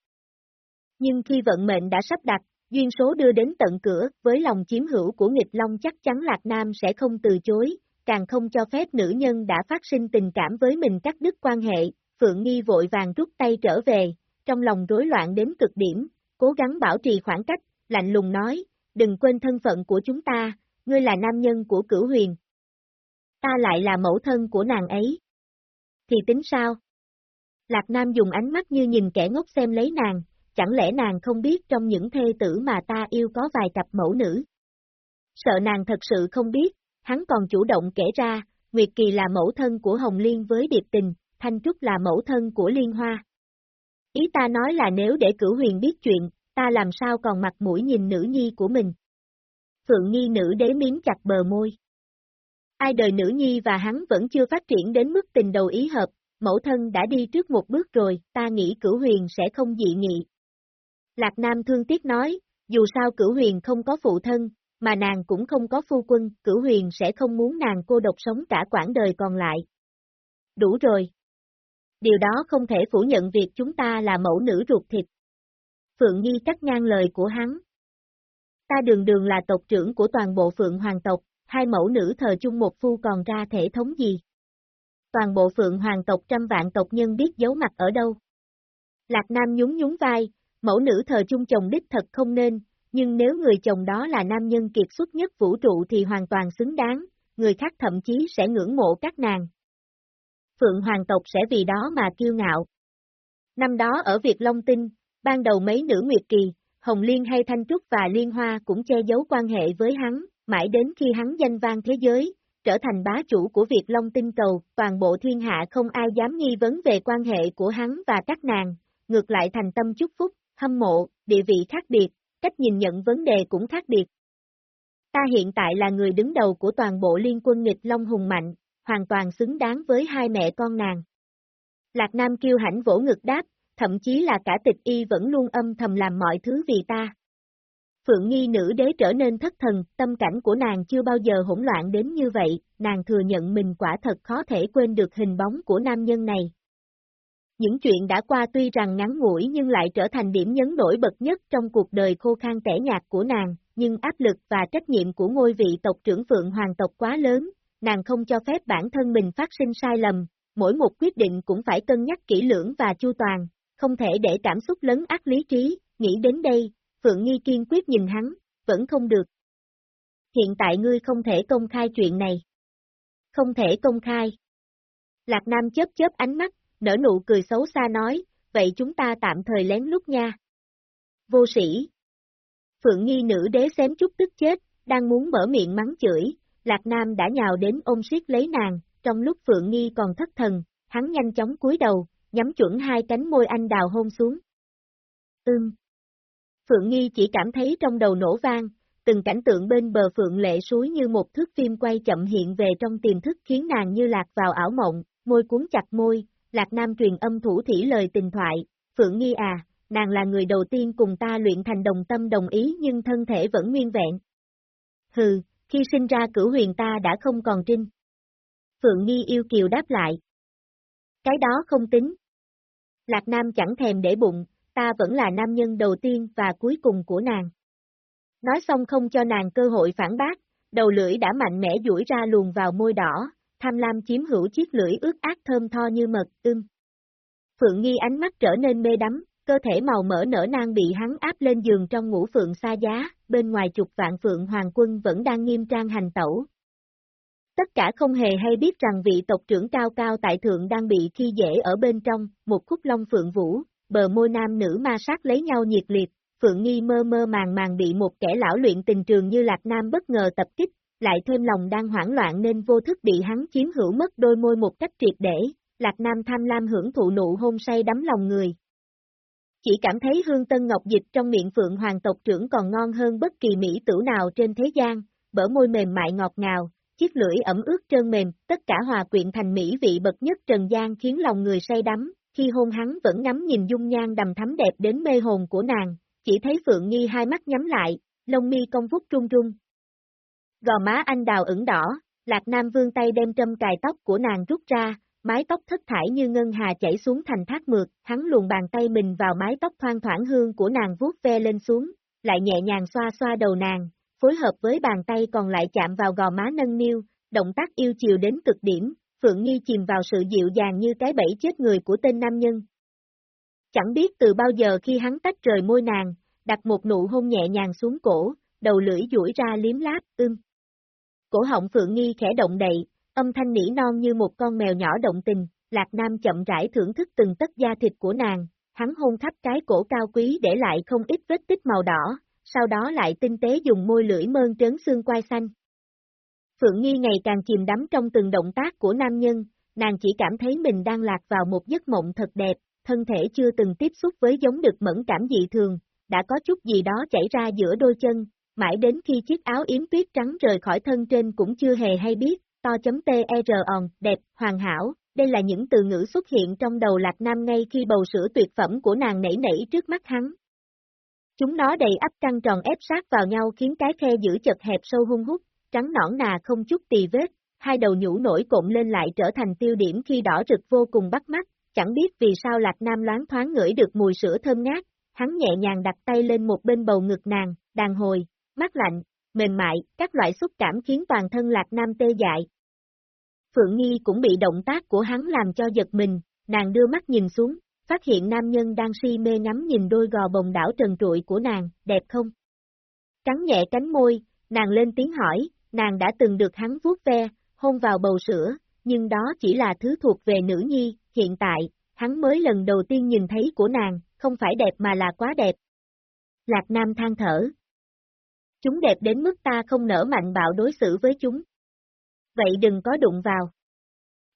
Nhưng khi vận mệnh đã sắp đặt, duyên số đưa đến tận cửa, với lòng chiếm hữu của nghịch long chắc chắn Lạc Nam sẽ không từ chối, càng không cho phép nữ nhân đã phát sinh tình cảm với mình cắt đứt quan hệ, Phượng Nghi vội vàng rút tay trở về, trong lòng rối loạn đến cực điểm, cố gắng bảo trì khoảng cách, lạnh lùng nói, đừng quên thân phận của chúng ta, ngươi là nam nhân của cửu huyền. Ta lại là mẫu thân của nàng ấy. Thì tính sao? Lạc Nam dùng ánh mắt như nhìn kẻ ngốc xem lấy nàng, chẳng lẽ nàng không biết trong những thê tử mà ta yêu có vài cặp mẫu nữ? Sợ nàng thật sự không biết, hắn còn chủ động kể ra, Nguyệt Kỳ là mẫu thân của Hồng Liên với Điệp Tình, Thanh Trúc là mẫu thân của Liên Hoa. Ý ta nói là nếu để cửu huyền biết chuyện, ta làm sao còn mặt mũi nhìn nữ nhi của mình. Phượng nghi nữ đế miếng chặt bờ môi. Ai đời nữ nhi và hắn vẫn chưa phát triển đến mức tình đầu ý hợp, mẫu thân đã đi trước một bước rồi, ta nghĩ cửu huyền sẽ không dị nghị. Lạc Nam thương tiếc nói, dù sao cửu huyền không có phụ thân, mà nàng cũng không có phu quân, cửu huyền sẽ không muốn nàng cô độc sống cả quãng đời còn lại. Đủ rồi. Điều đó không thể phủ nhận việc chúng ta là mẫu nữ ruột thịt. Phượng Nhi cắt ngang lời của hắn. Ta đường đường là tộc trưởng của toàn bộ Phượng Hoàng tộc, hai mẫu nữ thờ chung một phu còn ra thể thống gì? Toàn bộ Phượng Hoàng tộc trăm vạn tộc nhân biết giấu mặt ở đâu? Lạc Nam nhún nhún vai, mẫu nữ thờ chung chồng đích thật không nên, nhưng nếu người chồng đó là nam nhân kiệt xuất nhất vũ trụ thì hoàn toàn xứng đáng, người khác thậm chí sẽ ngưỡng mộ các nàng. Phượng Hoàng tộc sẽ vì đó mà kiêu ngạo. Năm đó ở Việt Long Tinh, ban đầu mấy nữ Nguyệt Kỳ, Hồng Liên hay Thanh Trúc và Liên Hoa cũng che giấu quan hệ với hắn, mãi đến khi hắn danh vang thế giới, trở thành bá chủ của Việt Long Tinh Cầu, toàn bộ thiên hạ không ai dám nghi vấn về quan hệ của hắn và các nàng, ngược lại thành tâm chúc phúc, hâm mộ, địa vị khác biệt, cách nhìn nhận vấn đề cũng khác biệt. Ta hiện tại là người đứng đầu của toàn bộ liên quân nghịch Long hùng mạnh, hoàn toàn xứng đáng với hai mẹ con nàng. Lạc Nam kêu hãnh vỗ ngực đáp, thậm chí là cả tịch y vẫn luôn âm thầm làm mọi thứ vì ta. Phượng nghi nữ đế trở nên thất thần, tâm cảnh của nàng chưa bao giờ hỗn loạn đến như vậy, nàng thừa nhận mình quả thật khó thể quên được hình bóng của nam nhân này. Những chuyện đã qua tuy rằng ngắn ngủi nhưng lại trở thành điểm nhấn nổi bật nhất trong cuộc đời khô khan tẻ nhạt của nàng, nhưng áp lực và trách nhiệm của ngôi vị tộc trưởng Phượng Hoàng tộc quá lớn, nàng không cho phép bản thân mình phát sinh sai lầm, mỗi một quyết định cũng phải cân nhắc kỹ lưỡng và chu toàn, không thể để cảm xúc lấn ác lý trí, nghĩ đến đây, Phượng Nghi kiên quyết nhìn hắn, vẫn không được. Hiện tại ngươi không thể công khai chuyện này. Không thể công khai. Lạc Nam chớp chớp ánh mắt, nở nụ cười xấu xa nói, vậy chúng ta tạm thời lén lút nha. Vô sĩ. Phượng Nghi nữ đế xém chút tức chết, đang muốn mở miệng mắng chửi, Lạc Nam đã nhào đến ôm siết lấy nàng, trong lúc Phượng Nghi còn thất thần, hắn nhanh chóng cúi đầu, nhắm chuẩn hai cánh môi anh đào hôn xuống. Ưm. Phượng Nghi chỉ cảm thấy trong đầu nổ vang, từng cảnh tượng bên bờ Phượng lệ suối như một thước phim quay chậm hiện về trong tiềm thức khiến nàng như lạc vào ảo mộng, môi cuốn chặt môi, Lạc Nam truyền âm thủ thỉ lời tình thoại, Phượng Nghi à, nàng là người đầu tiên cùng ta luyện thành đồng tâm đồng ý nhưng thân thể vẫn nguyên vẹn. Hừ, khi sinh ra cửu huyền ta đã không còn trinh. Phượng Nghi yêu kiều đáp lại. Cái đó không tính. Lạc Nam chẳng thèm để bụng, ta vẫn là nam nhân đầu tiên và cuối cùng của nàng. Nói xong không cho nàng cơ hội phản bác, đầu lưỡi đã mạnh mẽ duỗi ra luồn vào môi đỏ, tham lam chiếm hữu chiếc lưỡi ướt át thơm tho như mật, ưm. Phượng Nghi ánh mắt trở nên mê đắm, cơ thể màu mỡ nở nang bị hắn áp lên giường trong ngũ phượng xa giá, bên ngoài chục vạn phượng hoàng quân vẫn đang nghiêm trang hành tẩu. Tất cả không hề hay biết rằng vị tộc trưởng cao cao tại thượng đang bị khi dễ ở bên trong, một khúc long phượng vũ, bờ môi nam nữ ma sát lấy nhau nhiệt liệt, Phượng Nghi mơ mơ màng màng bị một kẻ lão luyện tình trường như Lạc Nam bất ngờ tập kích, lại thêm lòng đang hoảng loạn nên vô thức bị hắn chiếm hữu mất đôi môi một cách triệt để, Lạc Nam tham lam hưởng thụ nụ hôn say đắm lòng người. Chỉ cảm thấy hương tân ngọc dịch trong miệng Phượng Hoàng tộc trưởng còn ngon hơn bất kỳ mỹ tử nào trên thế gian, bở môi mềm mại ngọt ngào, chiếc lưỡi ẩm ướt trơn mềm, tất cả hòa quyện thành mỹ vị bậc nhất trần gian khiến lòng người say đắm, khi hôn hắn vẫn ngắm nhìn dung nhan đầm thắm đẹp đến mê hồn của nàng, chỉ thấy Phượng Nghi hai mắt nhắm lại, lông mi công vút trung trung Gò má anh đào ửng đỏ, Lạc Nam vương tay đem trâm cài tóc của nàng rút ra, mái tóc thất thải như ngân hà chảy xuống thành thác mượt, hắn luồn bàn tay mình vào mái tóc thoang thoảng hương của nàng vuốt ve lên xuống, lại nhẹ nhàng xoa xoa đầu nàng, phối hợp với bàn tay còn lại chạm vào gò má nâng niu, động tác yêu chiều đến cực điểm, Phượng Nghi chìm vào sự dịu dàng như cái bẫy chết người của tên nam nhân. Chẳng biết từ bao giờ khi hắn tách rời môi nàng, đặt một nụ hôn nhẹ nhàng xuống cổ, đầu lưỡi duỗi ra liếm láp, ưm. Cổ họng Phượng Nghi khẽ động đậy, âm thanh nỉ non như một con mèo nhỏ động tình, Lạc Nam chậm rãi thưởng thức từng tất da thịt của nàng, hắn hôn khắp cái cổ cao quý để lại không ít vết tích màu đỏ, sau đó lại tinh tế dùng môi lưỡi mơn trớn xương quai xanh. Phượng Nghi ngày càng chìm đắm trong từng động tác của nam nhân, nàng chỉ cảm thấy mình đang lạc vào một giấc mộng thật đẹp, thân thể chưa từng tiếp xúc với giống được mẫn cảm dị thường, đã có chút gì đó chảy ra giữa đôi chân, mãi đến khi chiếc áo yếm tuyết trắng rời khỏi thân trên cũng chưa hề hay biết, to chấm T-E-R on, đẹp, hoàn hảo, đây là những từ ngữ xuất hiện trong đầu Lạc Nam ngay khi bầu sữa tuyệt phẩm của nàng nảy nảy trước mắt hắn. Chúng nó đầy ắp căng tròn ép sát vào nhau khiến cái khe giữ chật hẹp sâu hung hút, trắng nõn nà không chút tì vết, hai đầu nhũ nổi cộm lên lại trở thành tiêu điểm khi đỏ rực vô cùng bắt mắt, chẳng biết vì sao Lạc Nam loáng thoáng ngửi được mùi sữa thơm ngát, hắn nhẹ nhàng đặt tay lên một bên bầu ngực nàng, đàn hồi, mát lạnh, mềm mại, các loại xúc cảm khiến toàn thân Lạc Nam tê dại. Phượng Nghi cũng bị động tác của hắn làm cho giật mình, nàng đưa mắt nhìn xuống, phát hiện nam nhân đang si mê ngắm nhìn đôi gò bồng đảo trần trụi của nàng, đẹp không? Cắn nhẹ cánh môi, nàng lên tiếng hỏi, nàng đã từng được hắn vuốt ve, hôn vào bầu sữa, nhưng đó chỉ là thứ thuộc về nữ nhi, hiện tại, hắn mới lần đầu tiên nhìn thấy của nàng, không phải đẹp mà là quá đẹp. Lạc Nam than thở. Chúng đẹp đến mức ta không nở mạnh bạo đối xử với chúng. Vậy đừng có đụng vào.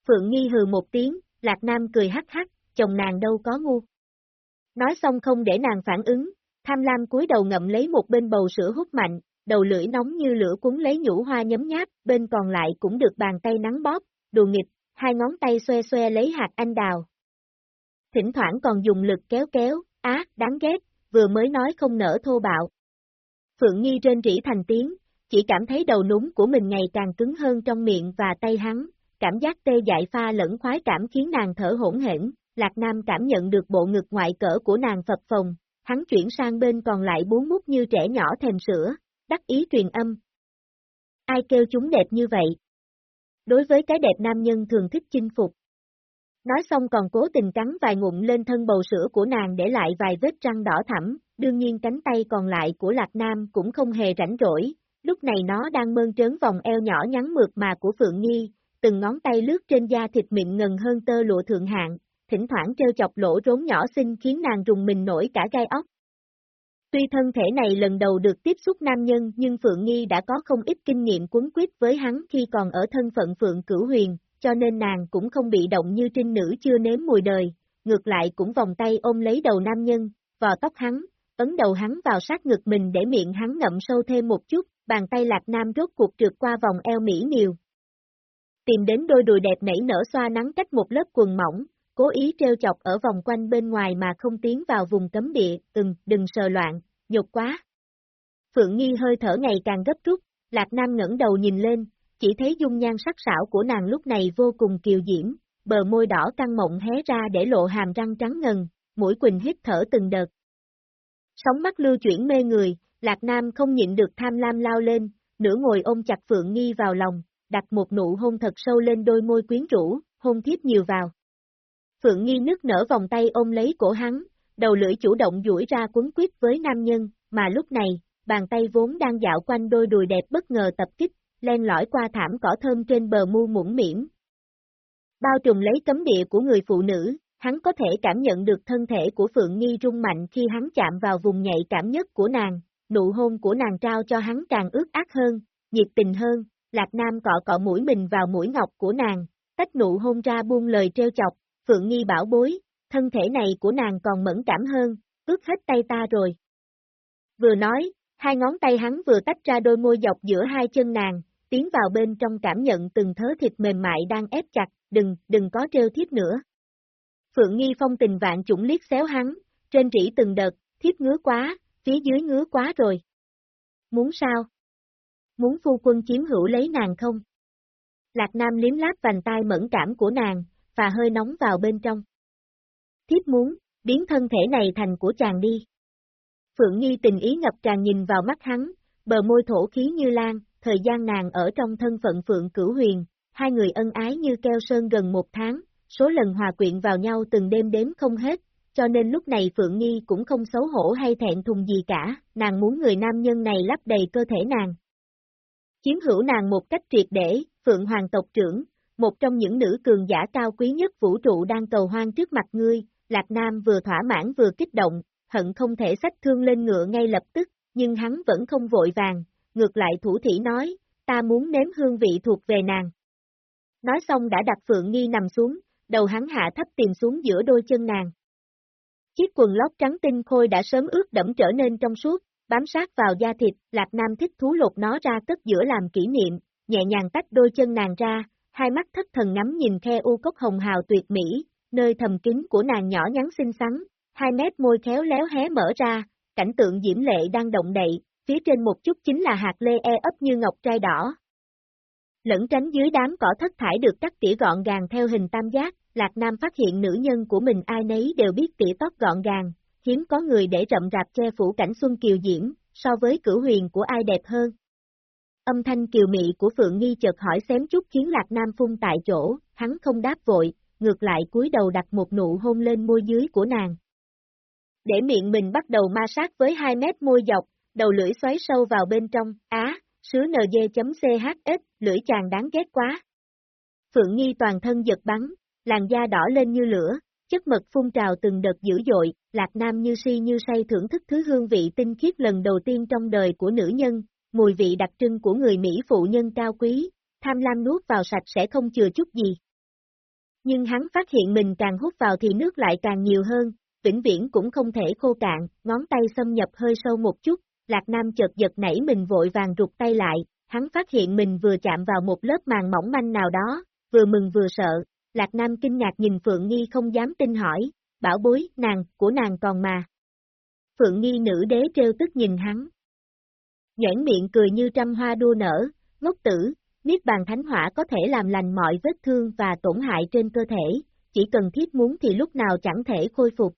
Phượng Nghi hừ một tiếng, Lạc Nam cười hắc hắc, chồng nàng đâu có ngu. Nói xong không để nàng phản ứng, tham lam cúi đầu ngậm lấy một bên bầu sữa hút mạnh, đầu lưỡi nóng như lửa cuốn lấy nhũ hoa nhấm nháp, bên còn lại cũng được bàn tay nắng bóp, đùa nghịch, hai ngón tay xoe xoe lấy hạt anh đào. Thỉnh thoảng còn dùng lực kéo kéo, á, đáng ghét, vừa mới nói không nở thô bạo. Phượng Nghi trên rỉ thành tiếng, chỉ cảm thấy đầu núng của mình ngày càng cứng hơn trong miệng và tay hắn, cảm giác tê dại pha lẫn khoái cảm khiến nàng thở hỗn hển, Lạc Nam cảm nhận được bộ ngực ngoại cỡ của nàng phập phồng, hắn chuyển sang bên còn lại bốn mút như trẻ nhỏ thèm sữa, đắc ý truyền âm. Ai kêu chúng đẹp như vậy? Đối với cái đẹp nam nhân thường thích chinh phục. Nói xong còn cố tình cắn vài ngụm lên thân bầu sữa của nàng để lại vài vết răng đỏ thẳm, đương nhiên cánh tay còn lại của Lạc Nam cũng không hề rảnh rỗi, lúc này nó đang mơn trớn vòng eo nhỏ nhắn mượt mà của Phượng Nhi, từng ngón tay lướt trên da thịt mịn ngần hơn tơ lụa thượng hạng, thỉnh thoảng treo chọc lỗ rốn nhỏ xinh khiến nàng rùng mình nổi cả gai óc. Tuy thân thể này lần đầu được tiếp xúc nam nhân nhưng Phượng Nghi đã có không ít kinh nghiệm cuốn quyết với hắn khi còn ở thân phận Phượng Cửu Huyền, cho nên nàng cũng không bị động như trinh nữ chưa nếm mùi đời, ngược lại cũng vòng tay ôm lấy đầu nam nhân, vò tóc hắn, ấn đầu hắn vào sát ngực mình để miệng hắn ngậm sâu thêm một chút, bàn tay lạc nam rốt cuộc trượt qua vòng eo mỹ miều. Tìm đến đôi đùi đẹp nảy nở xoa nắng cách một lớp quần mỏng, cố ý treo chọc ở vòng quanh bên ngoài mà không tiến vào vùng cấm địa, ừm, đừng sờ loạn, nhục quá. Phượng Nghi hơi thở ngày càng gấp rút, Lạc Nam ngẩng đầu nhìn lên, chỉ thấy dung nhan sắc sảo của nàng lúc này vô cùng kiều diễm, bờ môi đỏ căng mộng hé ra để lộ hàm răng trắng ngần, mũi quỳnh hít thở từng đợt. Sóng mắt lưu chuyển mê người, Lạc Nam không nhịn được tham lam lao lên, nửa ngồi ôm chặt Phượng Nghi vào lòng, đặt một nụ hôn thật sâu lên đôi môi quyến rũ, hôn thiếp nhiều vào. Phượng Nghi nước nở vòng tay ôm lấy cổ hắn, đầu lưỡi chủ động duỗi ra cuốn quyết với nam nhân, mà lúc này, bàn tay vốn đang dạo quanh đôi đùi đẹp bất ngờ tập kích, len lỏi qua thảm cỏ thơm trên bờ mu mũm miễn. Bao trùm lấy cấm địa của người phụ nữ, hắn có thể cảm nhận được thân thể của Phượng Nghi rung mạnh khi hắn chạm vào vùng nhạy cảm nhất của nàng, nụ hôn của nàng trao cho hắn càng ướt át hơn, nhiệt tình hơn, Lạc Nam cọ cọ mũi mình vào mũi ngọc của nàng, tách nụ hôn ra buông lời treo chọc, Phượng Nghi bảo bối, thân thể này của nàng còn mẫn cảm hơn, ướt hết tay ta rồi. Vừa nói, hai ngón tay hắn vừa tách ra đôi môi dọc giữa hai chân nàng, tiến vào bên trong cảm nhận từng thớ thịt mềm mại đang ép chặt, đừng, đừng có treo thiếp nữa. Phượng Nghi phong tình vạn chủng liếc xéo hắn, trên rỉ từng đợt, thiếp ngứa quá, phía dưới ngứa quá rồi. Muốn sao? Muốn phu quân chiếm hữu lấy nàng không? Lạc Nam liếm láp vành tai mẫn cảm của nàng, và hơi nóng vào bên trong. Thiếp muốn, biến thân thể này thành của chàng đi. Phượng Nhi tình ý ngập tràn nhìn vào mắt hắn, bờ môi thổ khí như lan, thời gian nàng ở trong thân phận Phượng Cửu Huyền, hai người ân ái như keo sơn gần một tháng, số lần hòa quyện vào nhau từng đêm đếm không hết, cho nên lúc này Phượng Nhi cũng không xấu hổ hay thẹn thùng gì cả, nàng muốn người nam nhân này lắp đầy cơ thể nàng. Chiếm hữu nàng một cách triệt để, Phượng Hoàng tộc trưởng, một trong những nữ cường giả cao quý nhất vũ trụ đang cầu hoang trước mặt ngươi, Lạc Nam vừa thỏa mãn vừa kích động, hận không thể sách thương lên ngựa ngay lập tức, nhưng hắn vẫn không vội vàng, ngược lại thủ thỉ nói, ta muốn nếm hương vị thuộc về nàng. Nói xong đã đặt Phượng Nghi nằm xuống, đầu hắn hạ thấp tìm xuống giữa đôi chân nàng. Chiếc quần lót trắng tinh khôi đã sớm ướt đẫm trở nên trong suốt, bám sát vào da thịt, Lạc Nam thích thú lột nó ra cất giữa làm kỷ niệm, nhẹ nhàng tách đôi chân nàng ra, hai mắt thất thần ngắm nhìn khe u cốc hồng hào tuyệt mỹ, nơi thầm kín của nàng nhỏ nhắn xinh xắn, hai mét môi khéo léo hé mở ra, cảnh tượng diễm lệ đang động đậy, phía trên một chút chính là hạt lê e ấp như ngọc trai đỏ. Lẫn tránh dưới đám cỏ thất thải được cắt tỉa gọn gàng theo hình tam giác, Lạc Nam phát hiện nữ nhân của mình ai nấy đều biết tỉa tóc gọn gàng, hiếm có người để rậm rạp che phủ cảnh xuân kiều diễm, so với cửu huyền của ai đẹp hơn. Âm thanh kiều mị của Phượng Nghi chợt hỏi xém chút khiến Lạc Nam phun tại chỗ, hắn không đáp vội, ngược lại cúi đầu đặt một nụ hôn lên môi dưới của nàng. Để miệng mình bắt đầu ma sát với hai mét môi dọc, đầu lưỡi xoáy sâu vào bên trong, á, sứ nd.chs, lưỡi chàng đáng ghét quá. Phượng Nghi toàn thân giật bắn, làn da đỏ lên như lửa, chất mật phun trào từng đợt dữ dội, Lạc Nam như si như say thưởng thức thứ hương vị tinh khiết lần đầu tiên trong đời của nữ nhân, mùi vị đặc trưng của người Mỹ phụ nhân cao quý, tham lam nuốt vào sạch sẽ không chừa chút gì. Nhưng hắn phát hiện mình càng hút vào thì nước lại càng nhiều hơn, vĩnh viễn cũng không thể khô cạn, ngón tay xâm nhập hơi sâu một chút, Lạc Nam chợt giật nảy mình vội vàng rụt tay lại, hắn phát hiện mình vừa chạm vào một lớp màng mỏng manh nào đó, vừa mừng vừa sợ, Lạc Nam kinh ngạc nhìn Phượng Nghi không dám tin hỏi, bảo bối, nàng, của nàng còn mà. Phượng Nghi nữ đế trêu tức nhìn hắn. Nhãn miệng cười như trăm hoa đua nở, ngốc tử, Niết bàn thánh hỏa có thể làm lành mọi vết thương và tổn hại trên cơ thể, chỉ cần thiết muốn thì lúc nào chẳng thể khôi phục.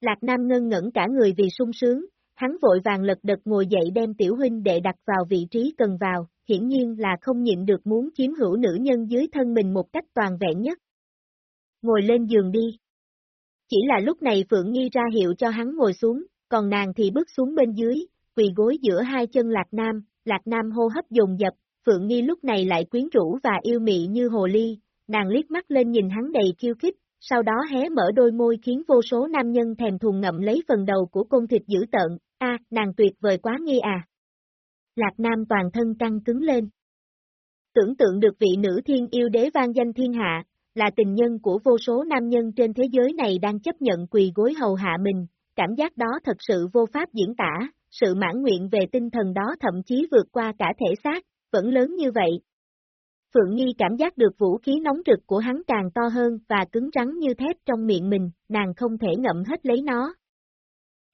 Lạc Nam ngân ngẩn cả người vì sung sướng, hắn vội vàng lật đật ngồi dậy đem tiểu huynh đệ đặt vào vị trí cần vào, hiển nhiên là không nhịn được muốn chiếm hữu nữ nhân dưới thân mình một cách toàn vẹn nhất. Ngồi lên giường đi. Chỉ là lúc này Phượng Nghi ra hiệu cho hắn ngồi xuống, còn nàng thì bước xuống bên dưới, quỳ gối giữa hai chân Lạc Nam, Lạc Nam hô hấp dồn dập, Phượng Nghi lúc này lại quyến rũ và yêu mị như hồ ly, nàng liếc mắt lên nhìn hắn đầy khiêu khích, sau đó hé mở đôi môi khiến vô số nam nhân thèm thuồng ngậm lấy phần đầu của côn thịt dữ tợn, a nàng tuyệt vời quá nghi à. Lạc Nam toàn thân căng cứng lên. Tưởng tượng được vị nữ thiên yêu đế vang danh thiên hạ, là tình nhân của vô số nam nhân trên thế giới này đang chấp nhận quỳ gối hầu hạ mình, cảm giác đó thật sự vô pháp diễn tả, sự mãn nguyện về tinh thần đó thậm chí vượt qua cả thể xác, vẫn lớn như vậy. Phượng Nhi cảm giác được vũ khí nóng rực của hắn càng to hơn và cứng rắn như thép trong miệng mình, nàng không thể ngậm hết lấy nó.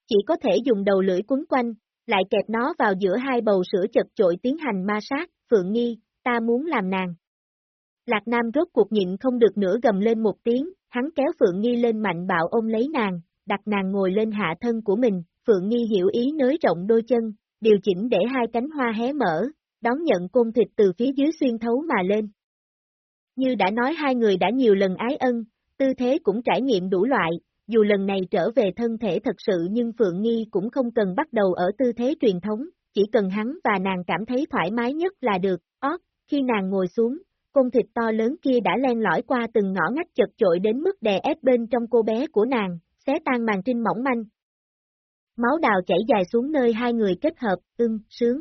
Chỉ có thể dùng đầu lưỡi quấn quanh, lại kẹp nó vào giữa hai bầu sữa chật chội tiến hành ma sát, Phượng Nhi, ta muốn làm nàng. Lạc Nam rốt cuộc nhịn không được nữa gầm lên một tiếng, hắn kéo Phượng Nhi lên mạnh bạo ôm lấy nàng, đặt nàng ngồi lên hạ thân của mình, Phượng Nhi hiểu ý nới rộng đôi chân, điều chỉnh để hai cánh hoa hé mở, đón nhận côn thịt từ phía dưới xuyên thấu mà lên. Như đã nói hai người đã nhiều lần ái ân, tư thế cũng trải nghiệm đủ loại, dù lần này trở về thân thể thật sự nhưng Phượng Nghi cũng không cần bắt đầu ở tư thế truyền thống, chỉ cần hắn và nàng cảm thấy thoải mái nhất là được, ót, khi nàng ngồi xuống, côn thịt to lớn kia đã len lỏi qua từng ngõ ngách chật chội đến mức đè ép bên trong cô bé của nàng, xé tan màn trinh mỏng manh. Máu đào chảy dài xuống nơi hai người kết hợp, ưng, sướng.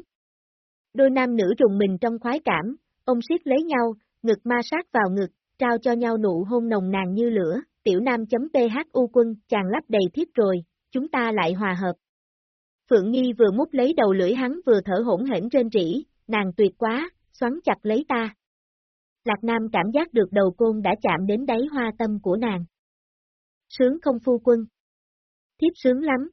Đôi nam nữ rùng mình trong khoái cảm, ông siết lấy nhau, ngực ma sát vào ngực, trao cho nhau nụ hôn nồng nàn như lửa, tiểu nam.phu quân, chàng lắp đầy thiết rồi, chúng ta lại hòa hợp. Phượng Nghi vừa mút lấy đầu lưỡi hắn vừa thở hỗn hển trên rỉ, nàng tuyệt quá, xoắn chặt lấy ta. Lạc Nam cảm giác được đầu côn đã chạm đến đáy hoa tâm của nàng. Sướng không phu quân? Thiếp sướng lắm.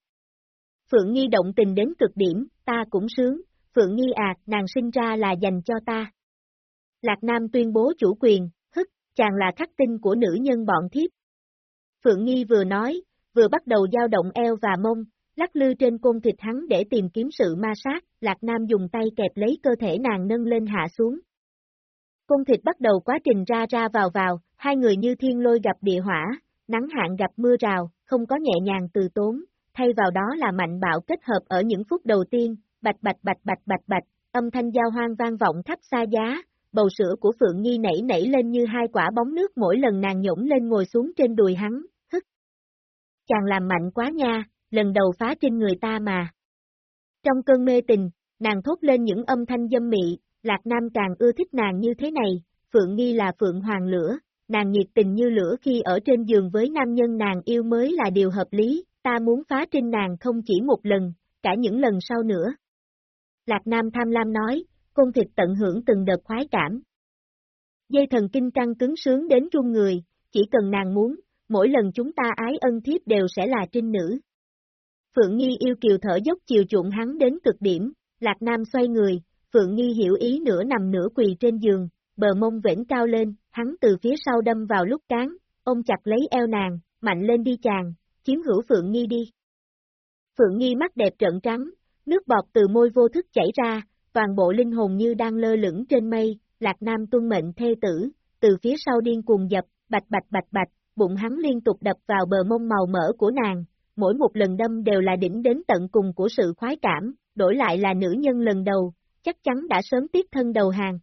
Phượng Nghi động tình đến cực điểm, ta cũng sướng, Phượng Nghi à, nàng sinh ra là dành cho ta. Lạc Nam tuyên bố chủ quyền, hức, chàng là khắc tinh của nữ nhân bọn thiếp. Phượng Nghi vừa nói, vừa bắt đầu dao động eo và mông, lắc lư trên côn thịt hắn để tìm kiếm sự ma sát, Lạc Nam dùng tay kẹp lấy cơ thể nàng nâng lên hạ xuống. Côn thịt bắt đầu quá trình ra ra vào vào, hai người như thiên lôi gặp địa hỏa, nắng hạn gặp mưa rào, không có nhẹ nhàng từ tốn, thay vào đó là mạnh bạo kết hợp ở những phút đầu tiên, bạch bạch bạch bạch bạch bạch, âm thanh giao hoang vang vọng khắp xa giá, bầu sữa của Phượng Nghi nảy nảy lên như hai quả bóng nước mỗi lần nàng nhổm lên ngồi xuống trên đùi hắn chàng làm mạnh quá nha, lần đầu phá trên người ta mà. Trong cơn mê tình, nàng thốt lên những âm thanh dâm mị, Lạc Nam càng ưa thích nàng như thế này, Phượng Nghi là Phượng Hoàng lửa, nàng nhiệt tình như lửa khi ở trên giường với nam nhân nàng yêu mới là điều hợp lý, ta muốn phá trên nàng không chỉ một lần, cả những lần sau nữa. Lạc Nam tham lam nói, côn thịt tận hưởng từng đợt khoái cảm. Dây thần kinh căng cứng sướng đến run người, chỉ cần nàng muốn, mỗi lần chúng ta ái ân thiếp đều sẽ là trinh nữ. Phượng Nghi yêu kiều thở dốc chiều chuộng hắn đến cực điểm, Lạc Nam xoay người, Phượng Nghi hiểu ý nửa nằm nửa quỳ trên giường, bờ mông vĩnh cao lên, hắn từ phía sau đâm vào lúc cán, ôm chặt lấy eo nàng, mạnh lên đi chàng, chiếm hữu Phượng Nghi đi. Phượng Nghi mắt đẹp trợn trắng, nước bọt từ môi vô thức chảy ra, toàn bộ linh hồn như đang lơ lửng trên mây, Lạc Nam tuân mệnh thê tử, từ phía sau điên cuồng dập, bạch bạch bạch bạch, bụng hắn liên tục đập vào bờ mông màu mỡ của nàng, mỗi một lần đâm đều là đỉnh đến tận cùng của sự khoái cảm, đổi lại là nữ nhân lần đầu, chắc chắn đã sớm tiếp thân đầu hàng.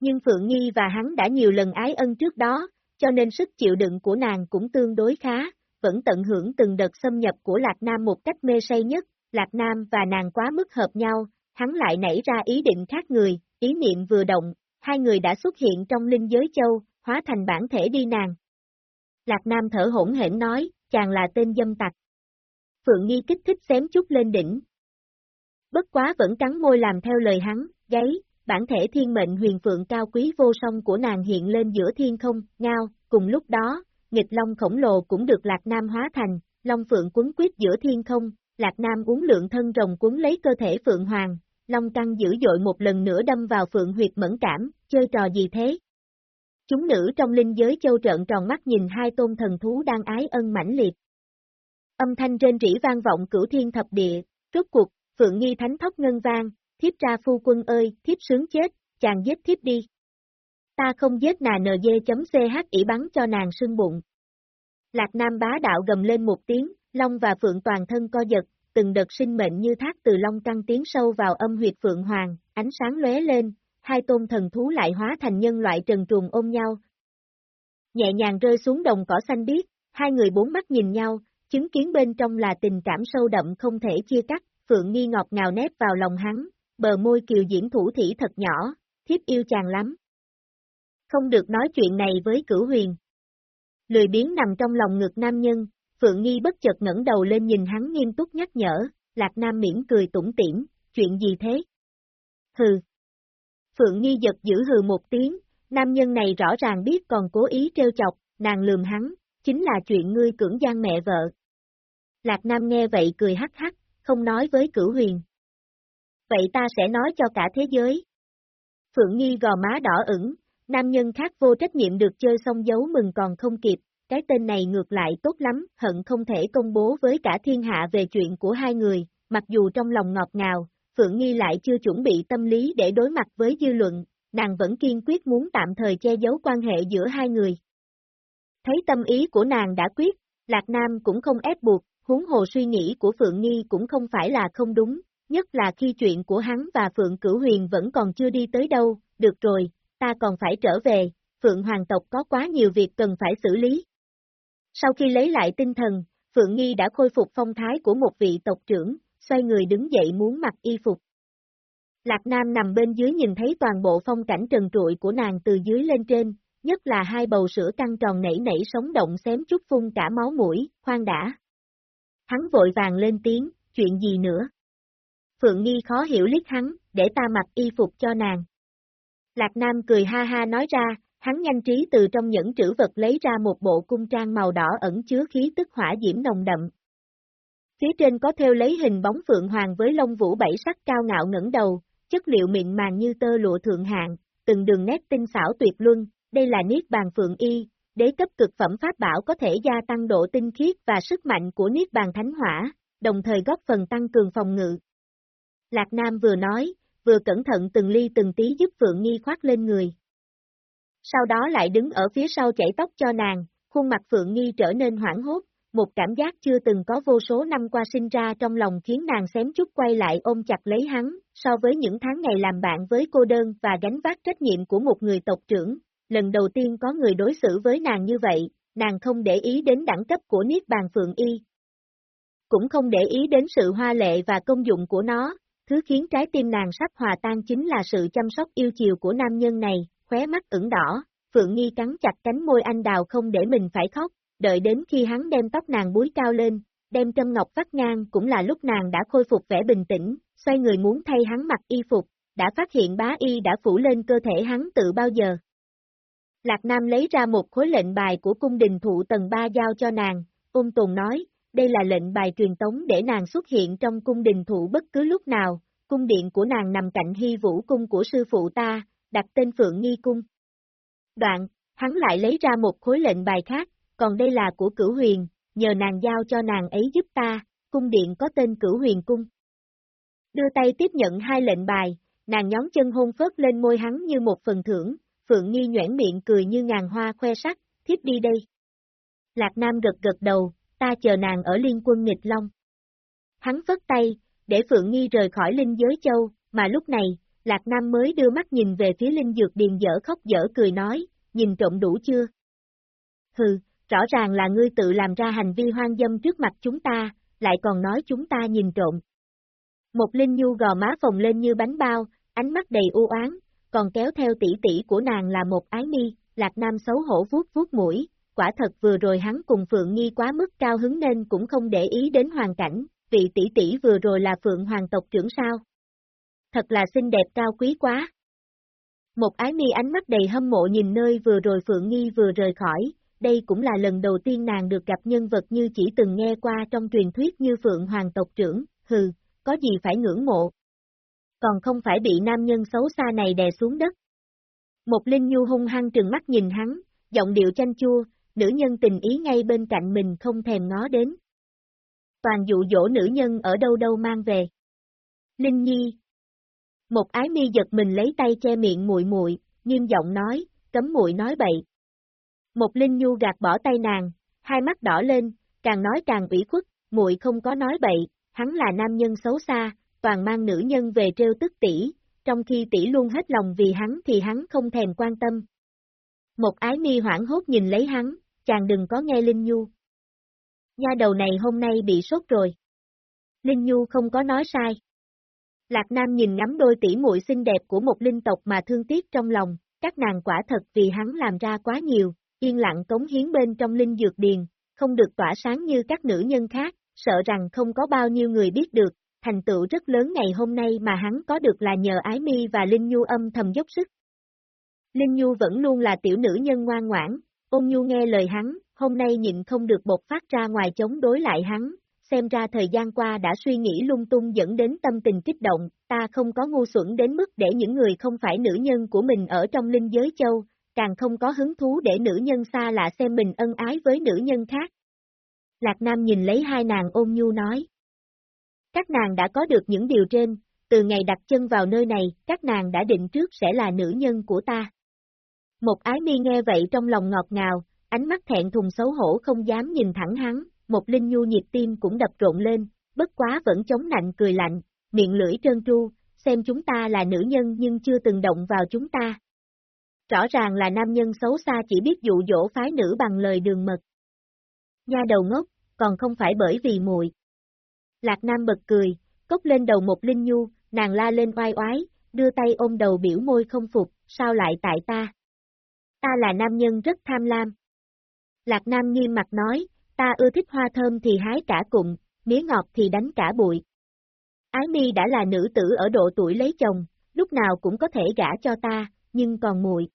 Nhưng Phượng Nhi và hắn đã nhiều lần ái ân trước đó, cho nên sức chịu đựng của nàng cũng tương đối khá, vẫn tận hưởng từng đợt xâm nhập của Lạc Nam một cách mê say nhất, Lạc Nam và nàng quá mức hợp nhau, hắn lại nảy ra ý định khác người, ý niệm vừa động, hai người đã xuất hiện trong linh giới châu, hóa thành bản thể đi nàng. Lạc Nam thở hỗn hển nói, chàng là tên dâm tặc. Phượng Nghi kích thích xém chút lên đỉnh. Bất quá vẫn cắn môi làm theo lời hắn, gáy, bản thể thiên mệnh huyền phượng cao quý vô song của nàng hiện lên giữa thiên không, ngao, cùng lúc đó, nghịch long khổng lồ cũng được Lạc Nam hóa thành, long phượng quấn quyết giữa thiên không, Lạc Nam uống lượng thân rồng quấn lấy cơ thể phượng hoàng, long căng dữ dội một lần nữa đâm vào phượng huyệt mẫn cảm, chơi trò gì thế? Chúng nữ trong linh giới châu trợn tròn mắt nhìn hai tôn thần thú đang ái ân mãnh liệt. Âm thanh trên rỉ vang vọng cửu thiên thập địa, rốt cuộc, Phượng Nghi thánh thóc ngân vang, thiếp ra phu quân ơi, thiếp sướng chết, chàng giết thiếp đi. Ta không giết nà nd.ch ỉ bắn cho nàng sưng bụng. Lạc Nam bá đạo gầm lên một tiếng, Long và Phượng toàn thân co giật, từng đợt sinh mệnh như thác từ Long căng tiến sâu vào âm huyệt Phượng Hoàng, ánh sáng lóe lên, hai tôn thần thú lại hóa thành nhân loại trần truồng ôm nhau. Nhẹ nhàng rơi xuống đồng cỏ xanh biếc, hai người bốn mắt nhìn nhau, chứng kiến bên trong là tình cảm sâu đậm không thể chia cắt, Phượng Nghi ngọt ngào nép vào lòng hắn, bờ môi kiều diễn thủ thỉ thật nhỏ, thiếp yêu chàng lắm. Không được nói chuyện này với cửu huyền. Lười biến nằm trong lòng ngực nam nhân, Phượng Nghi bất chợt ngẩng đầu lên nhìn hắn nghiêm túc nhắc nhở, Lạc Nam miễn cười tủm tỉm, chuyện gì thế? Hừ. Phượng Nghi giật giữ hừ một tiếng, nam nhân này rõ ràng biết còn cố ý trêu chọc, nàng lườm hắn, chính là chuyện ngươi cưỡng gian mẹ vợ. Lạc Nam nghe vậy cười hắc hắc, không nói với cửu huyền. Vậy ta sẽ nói cho cả thế giới. Phượng Nghi gò má đỏ ửng, nam nhân khác vô trách nhiệm được chơi xong giấu mừng còn không kịp, cái tên này ngược lại tốt lắm, hận không thể công bố với cả thiên hạ về chuyện của hai người, mặc dù trong lòng ngọt ngào, Phượng Nghi lại chưa chuẩn bị tâm lý để đối mặt với dư luận, nàng vẫn kiên quyết muốn tạm thời che giấu quan hệ giữa hai người. Thấy tâm ý của nàng đã quyết, Lạc Nam cũng không ép buộc, huống hồ suy nghĩ của Phượng Nghi cũng không phải là không đúng, nhất là khi chuyện của hắn và Phượng Cửu Huyền vẫn còn chưa đi tới đâu, được rồi, ta còn phải trở về, Phượng Hoàng tộc có quá nhiều việc cần phải xử lý. Sau khi lấy lại tinh thần, Phượng Nghi đã khôi phục phong thái của một vị tộc trưởng, xoay người đứng dậy muốn mặc y phục. Lạc Nam nằm bên dưới nhìn thấy toàn bộ phong cảnh trần trụi của nàng từ dưới lên trên, nhất là hai bầu sữa căng tròn nảy nảy sống động xém chút phun cả máu mũi, khoan đã. Hắn vội vàng lên tiếng, chuyện gì nữa? Phượng Nghi khó hiểu liếc hắn, để ta mặc y phục cho nàng. Lạc Nam cười ha ha nói ra, hắn nhanh trí từ trong những trữ vật lấy ra một bộ cung trang màu đỏ ẩn chứa khí tức hỏa diễm nồng đậm. Phía trên có theo lấy hình bóng phượng hoàng với lông vũ bảy sắc cao ngạo ngẩng đầu, chất liệu mịn màng như tơ lụa thượng hạng, từng đường nét tinh xảo tuyệt luân, đây là niết bàn phượng y, đế cấp cực phẩm pháp bảo có thể gia tăng độ tinh khiết và sức mạnh của niết bàn thánh hỏa, đồng thời góp phần tăng cường phòng ngự. Lạc Nam vừa nói, vừa cẩn thận từng ly từng tí giúp Phượng Nghi khoác lên người. Sau đó lại đứng ở phía sau chảy tóc cho nàng, khuôn mặt Phượng Nghi trở nên hoảng hốt, một cảm giác chưa từng có vô số năm qua sinh ra trong lòng khiến nàng xém chút quay lại ôm chặt lấy hắn, so với những tháng ngày làm bạn với cô đơn và gánh vác trách nhiệm của một người tộc trưởng, lần đầu tiên có người đối xử với nàng như vậy, nàng không để ý đến đẳng cấp của Niết Bàn Phượng Y. Cũng không để ý đến sự hoa lệ và công dụng của nó, thứ khiến trái tim nàng sắp hòa tan chính là sự chăm sóc yêu chiều của nam nhân này, khóe mắt ửng đỏ, Phượng Nghi cắn chặt cánh môi anh đào không để mình phải khóc, đợi đến khi hắn đem tóc nàng búi cao lên, đem trâm ngọc vắt ngang cũng là lúc nàng đã khôi phục vẻ bình tĩnh, xoay người muốn thay hắn mặc y phục, đã phát hiện bá y đã phủ lên cơ thể hắn tự bao giờ. Lạc Nam lấy ra một khối lệnh bài của cung đình thụ tầng 3 giao cho nàng, ung tùng nói, đây là lệnh bài truyền tống để nàng xuất hiện trong cung đình thụ bất cứ lúc nào, cung điện của nàng nằm cạnh hy vũ cung của sư phụ ta, đặt tên Phượng Nghi Cung. Đoạn, hắn lại lấy ra một khối lệnh bài khác, còn đây là của cửu huyền, nhờ nàng giao cho nàng ấy giúp ta, cung điện có tên cửu huyền cung. Đưa tay tiếp nhận hai lệnh bài, nàng nhón chân hôn phớt lên môi hắn như một phần thưởng, Phượng Nghi nhoảng miệng cười như ngàn hoa khoe sắc, thiếp đi đây. Lạc Nam gật gật đầu, ta chờ nàng ở liên quân nghịch long. Hắn phất tay, để Phượng Nghi rời khỏi linh giới châu, mà lúc này, Lạc Nam mới đưa mắt nhìn về phía linh dược điền dở khóc dở cười nói, nhìn trộm đủ chưa? Hừ, rõ ràng là ngươi tự làm ra hành vi hoang dâm trước mặt chúng ta, lại còn nói chúng ta nhìn trộm. Một linh nhu gò má phồng lên như bánh bao, ánh mắt đầy u oán, còn kéo theo tỷ tỷ của nàng là một ái mi, Lạc Nam xấu hổ vuốt vuốt mũi, quả thật vừa rồi hắn cùng Phượng Nghi quá mức cao hứng nên cũng không để ý đến hoàn cảnh, vị tỷ tỷ vừa rồi là Phượng Hoàng tộc trưởng sao. Thật là xinh đẹp cao quý quá. Một ái mi ánh mắt đầy hâm mộ nhìn nơi vừa rồi Phượng Nghi vừa rời khỏi, đây cũng là lần đầu tiên nàng được gặp nhân vật như chỉ từng nghe qua trong truyền thuyết như Phượng Hoàng tộc trưởng, hừ, có gì phải ngưỡng mộ. Còn không phải bị nam nhân xấu xa này đè xuống đất. Một Linh Nhu hung hăng trừng mắt nhìn hắn, giọng điệu chanh chua, nữ nhân tình ý ngay bên cạnh mình không thèm ngó đến. Toàn dụ dỗ nữ nhân ở đâu đâu mang về. Linh Nhi. Một ái mi giật mình lấy tay che miệng muội muội, nghiêm giọng nói, cấm muội nói bậy. Một Linh Nhu gạt bỏ tay nàng, hai mắt đỏ lên, càng nói càng ủy khuất, muội không có nói bậy, hắn là nam nhân xấu xa, toàn mang nữ nhân về trêu tức tỷ, trong khi tỷ luôn hết lòng vì hắn thì hắn không thèm quan tâm. Một ái mi hoảng hốt nhìn lấy hắn, chàng đừng có nghe Linh Nhu. Nha đầu này hôm nay bị sốt rồi. Linh Nhu không có nói sai. Lạc Nam nhìn ngắm đôi tỷ muội xinh đẹp của một linh tộc mà thương tiếc trong lòng, các nàng quả thật vì hắn làm ra quá nhiều, yên lặng cống hiến bên trong linh dược điền, không được tỏa sáng như các nữ nhân khác, sợ rằng không có bao nhiêu người biết được, thành tựu rất lớn ngày hôm nay mà hắn có được là nhờ Ái Mi và Linh Nhu âm thầm dốc sức. Linh Nhu vẫn luôn là tiểu nữ nhân ngoan ngoãn, ôn Nhu nghe lời hắn, hôm nay nhịn không được bộc phát ra ngoài chống đối lại hắn, xem ra thời gian qua đã suy nghĩ lung tung dẫn đến tâm tình kích động, ta không có ngu xuẩn đến mức để những người không phải nữ nhân của mình ở trong linh giới châu, càng không có hứng thú để nữ nhân xa lạ xem mình ân ái với nữ nhân khác. Lạc Nam nhìn lấy hai nàng ôn nhu nói. Các nàng đã có được những điều trên, từ ngày đặt chân vào nơi này, các nàng đã định trước sẽ là nữ nhân của ta. Một ái mi nghe vậy trong lòng ngọt ngào, ánh mắt thẹn thùng xấu hổ không dám nhìn thẳng hắn, một linh nhu nhịp tim cũng đập rộn lên, bất quá vẫn chống nạnh cười lạnh, miệng lưỡi trơn tru, xem chúng ta là nữ nhân nhưng chưa từng động vào chúng ta. Rõ ràng là nam nhân xấu xa chỉ biết dụ dỗ phái nữ bằng lời đường mật. Nha đầu ngốc, còn không phải bởi vì muội. Lạc Nam bật cười, cốc lên đầu một linh nhu, nàng la lên oai oái, đưa tay ôm đầu biểu môi không phục, sao lại tại ta? Ta là nam nhân rất tham lam. Lạc Nam nghiêm mặt nói, ta ưa thích hoa thơm thì hái cả cụm, mía ngọt thì đánh cả bụi. Ái mi đã là nữ tử ở độ tuổi lấy chồng, lúc nào cũng có thể gả cho ta, nhưng còn muội.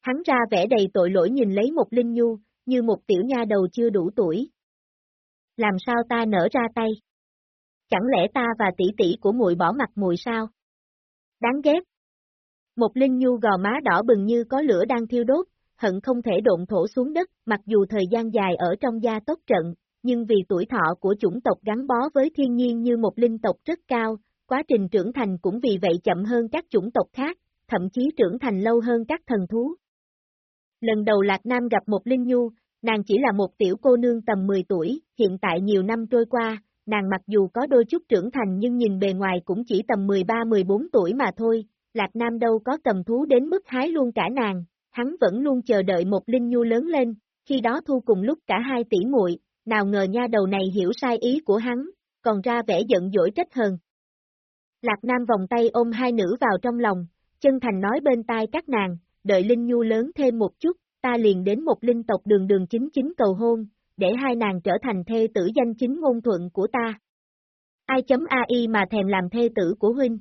Hắn ra vẻ đầy tội lỗi nhìn lấy một linh nhu, như một tiểu nha đầu chưa đủ tuổi. Làm sao ta nở ra tay? Chẳng lẽ ta và tỷ tỷ của muội bỏ mặt muội sao? Đáng ghét. Một linh nhu gò má đỏ bừng như có lửa đang thiêu đốt, hận không thể độn thổ xuống đất, mặc dù thời gian dài ở trong gia tốc trận, nhưng vì tuổi thọ của chủng tộc gắn bó với thiên nhiên như một linh tộc rất cao, quá trình trưởng thành cũng vì vậy chậm hơn các chủng tộc khác, thậm chí trưởng thành lâu hơn các thần thú. Lần đầu Lạc Nam gặp một Linh Nhu, nàng chỉ là một tiểu cô nương tầm 10 tuổi, hiện tại nhiều năm trôi qua, nàng mặc dù có đôi chút trưởng thành nhưng nhìn bề ngoài cũng chỉ tầm 13-14 tuổi mà thôi, Lạc Nam đâu có cầm thú đến mức hái luôn cả nàng, hắn vẫn luôn chờ đợi một Linh Nhu lớn lên, khi đó thu cùng lúc cả hai tỷ muội, nào ngờ nha đầu này hiểu sai ý của hắn, còn ra vẻ giận dỗi trách hờn. Lạc Nam vòng tay ôm hai nữ vào trong lòng, chân thành nói bên tai các nàng, đợi Linh Nhu lớn thêm một chút, ta liền đến một linh tộc đường đường chính chính cầu hôn, để hai nàng trở thành thê tử danh chính ngôn thuận của ta. Ai chấm AI mà thèm làm thê tử của huynh?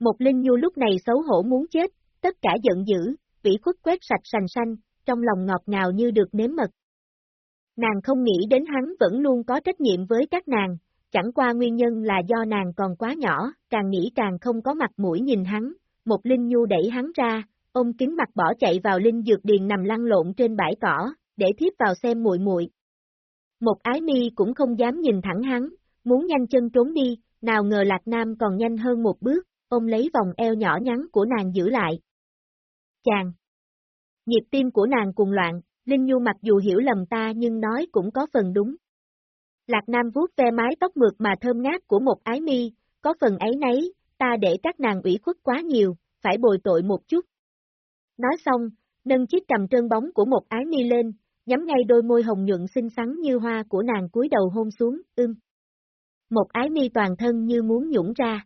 Một Linh Nhu lúc này xấu hổ muốn chết, tất cả giận dữ, vĩ khuất quét sạch sành xanh, trong lòng ngọt ngào như được nếm mật. Nàng không nghĩ đến hắn vẫn luôn có trách nhiệm với các nàng, chẳng qua nguyên nhân là do nàng còn quá nhỏ, càng nghĩ càng không có mặt mũi nhìn hắn, một Linh Nhu đẩy hắn ra, ôm kính mặt bỏ chạy vào Linh Dược Điền nằm lăn lộn trên bãi cỏ, để thiếp vào xem muội muội. Một ái mi cũng không dám nhìn thẳng hắn, muốn nhanh chân trốn đi, nào ngờ Lạc Nam còn nhanh hơn một bước, ôm lấy vòng eo nhỏ nhắn của nàng giữ lại. Chàng! Nhịp tim của nàng cuồng loạn, Linh Nhu mặc dù hiểu lầm ta nhưng nói cũng có phần đúng. Lạc Nam vuốt ve mái tóc mượt mà thơm ngát của một ái mi, có phần ấy nấy, ta để các nàng ủy khuất quá nhiều, phải bồi tội một chút. Nói xong, nâng chiếc cầm trơn bóng của một ái ni lên, nhắm ngay đôi môi hồng nhuận xinh xắn như hoa của nàng cúi đầu hôn xuống, ưm. Một ái ni toàn thân như muốn nhũng ra.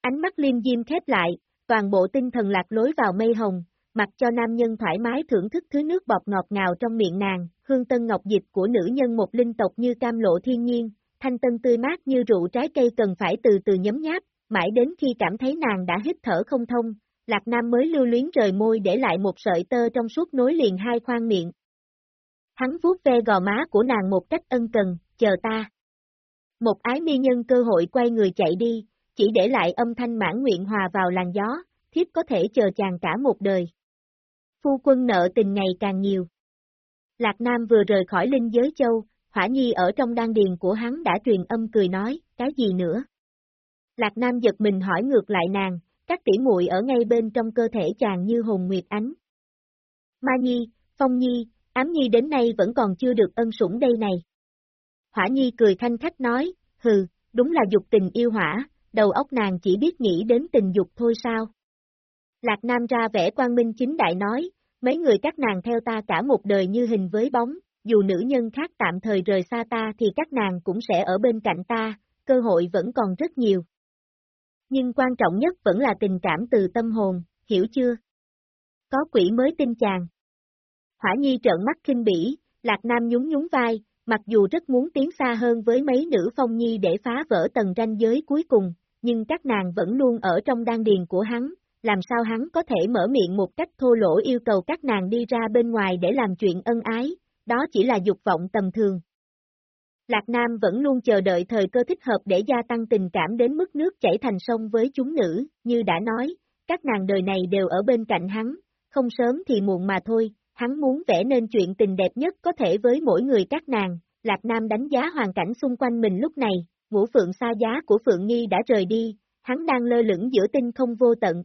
Ánh mắt liêm diêm khép lại, toàn bộ tinh thần lạc lối vào mây hồng, mặc cho nam nhân thoải mái thưởng thức thứ nước bọt ngọt ngào trong miệng nàng, hương tân ngọc dịch của nữ nhân một linh tộc như cam lộ thiên nhiên, thanh tân tươi mát như rượu trái cây cần phải từ từ nhấm nháp, mãi đến khi cảm thấy nàng đã hít thở không thông, Lạc Nam mới lưu luyến rời môi để lại một sợi tơ trong suốt nối liền hai khoang miệng. Hắn vuốt ve gò má của nàng một cách ân cần, chờ ta. Một ái mi nhân cơ hội quay người chạy đi, chỉ để lại âm thanh mãn nguyện hòa vào làn gió, thiếp có thể chờ chàng cả một đời. Phu quân nợ tình ngày càng nhiều. Lạc Nam vừa rời khỏi linh giới châu, Hỏa Nhi ở trong đan điền của hắn đã truyền âm cười nói, cái gì nữa? Lạc Nam giật mình hỏi ngược lại nàng, các tỉ muội ở ngay bên trong cơ thể chàng như hồn nguyệt ánh. Ma Nhi, Phong Nhi, Ám Nhi đến nay vẫn còn chưa được ân sủng đây này. Hỏa Nhi cười thanh khách nói, hừ, đúng là dục tình yêu hỏa, đầu óc nàng chỉ biết nghĩ đến tình dục thôi sao. Lạc Nam ra vẻ quan minh chính đại nói, mấy người các nàng theo ta cả một đời như hình với bóng, dù nữ nhân khác tạm thời rời xa ta thì các nàng cũng sẽ ở bên cạnh ta, cơ hội vẫn còn rất nhiều. Nhưng quan trọng nhất vẫn là tình cảm từ tâm hồn, hiểu chưa? Có quỷ mới tin chàng. Hỏa Nhi trợn mắt kinh bỉ, Lạc Nam nhún nhún vai, mặc dù rất muốn tiến xa hơn với mấy nữ phong nhi để phá vỡ tầng ranh giới cuối cùng, nhưng các nàng vẫn luôn ở trong đan điền của hắn, làm sao hắn có thể mở miệng một cách thô lỗ yêu cầu các nàng đi ra bên ngoài để làm chuyện ân ái, đó chỉ là dục vọng tầm thường. Lạc Nam vẫn luôn chờ đợi thời cơ thích hợp để gia tăng tình cảm đến mức nước chảy thành sông với chúng nữ, như đã nói, các nàng đời này đều ở bên cạnh hắn, không sớm thì muộn mà thôi, hắn muốn vẽ nên chuyện tình đẹp nhất có thể với mỗi người các nàng, Lạc Nam đánh giá hoàn cảnh xung quanh mình lúc này, ngũ phượng xa giá của Phượng Nghi đã rời đi, hắn đang lơ lửng giữa tinh không vô tận.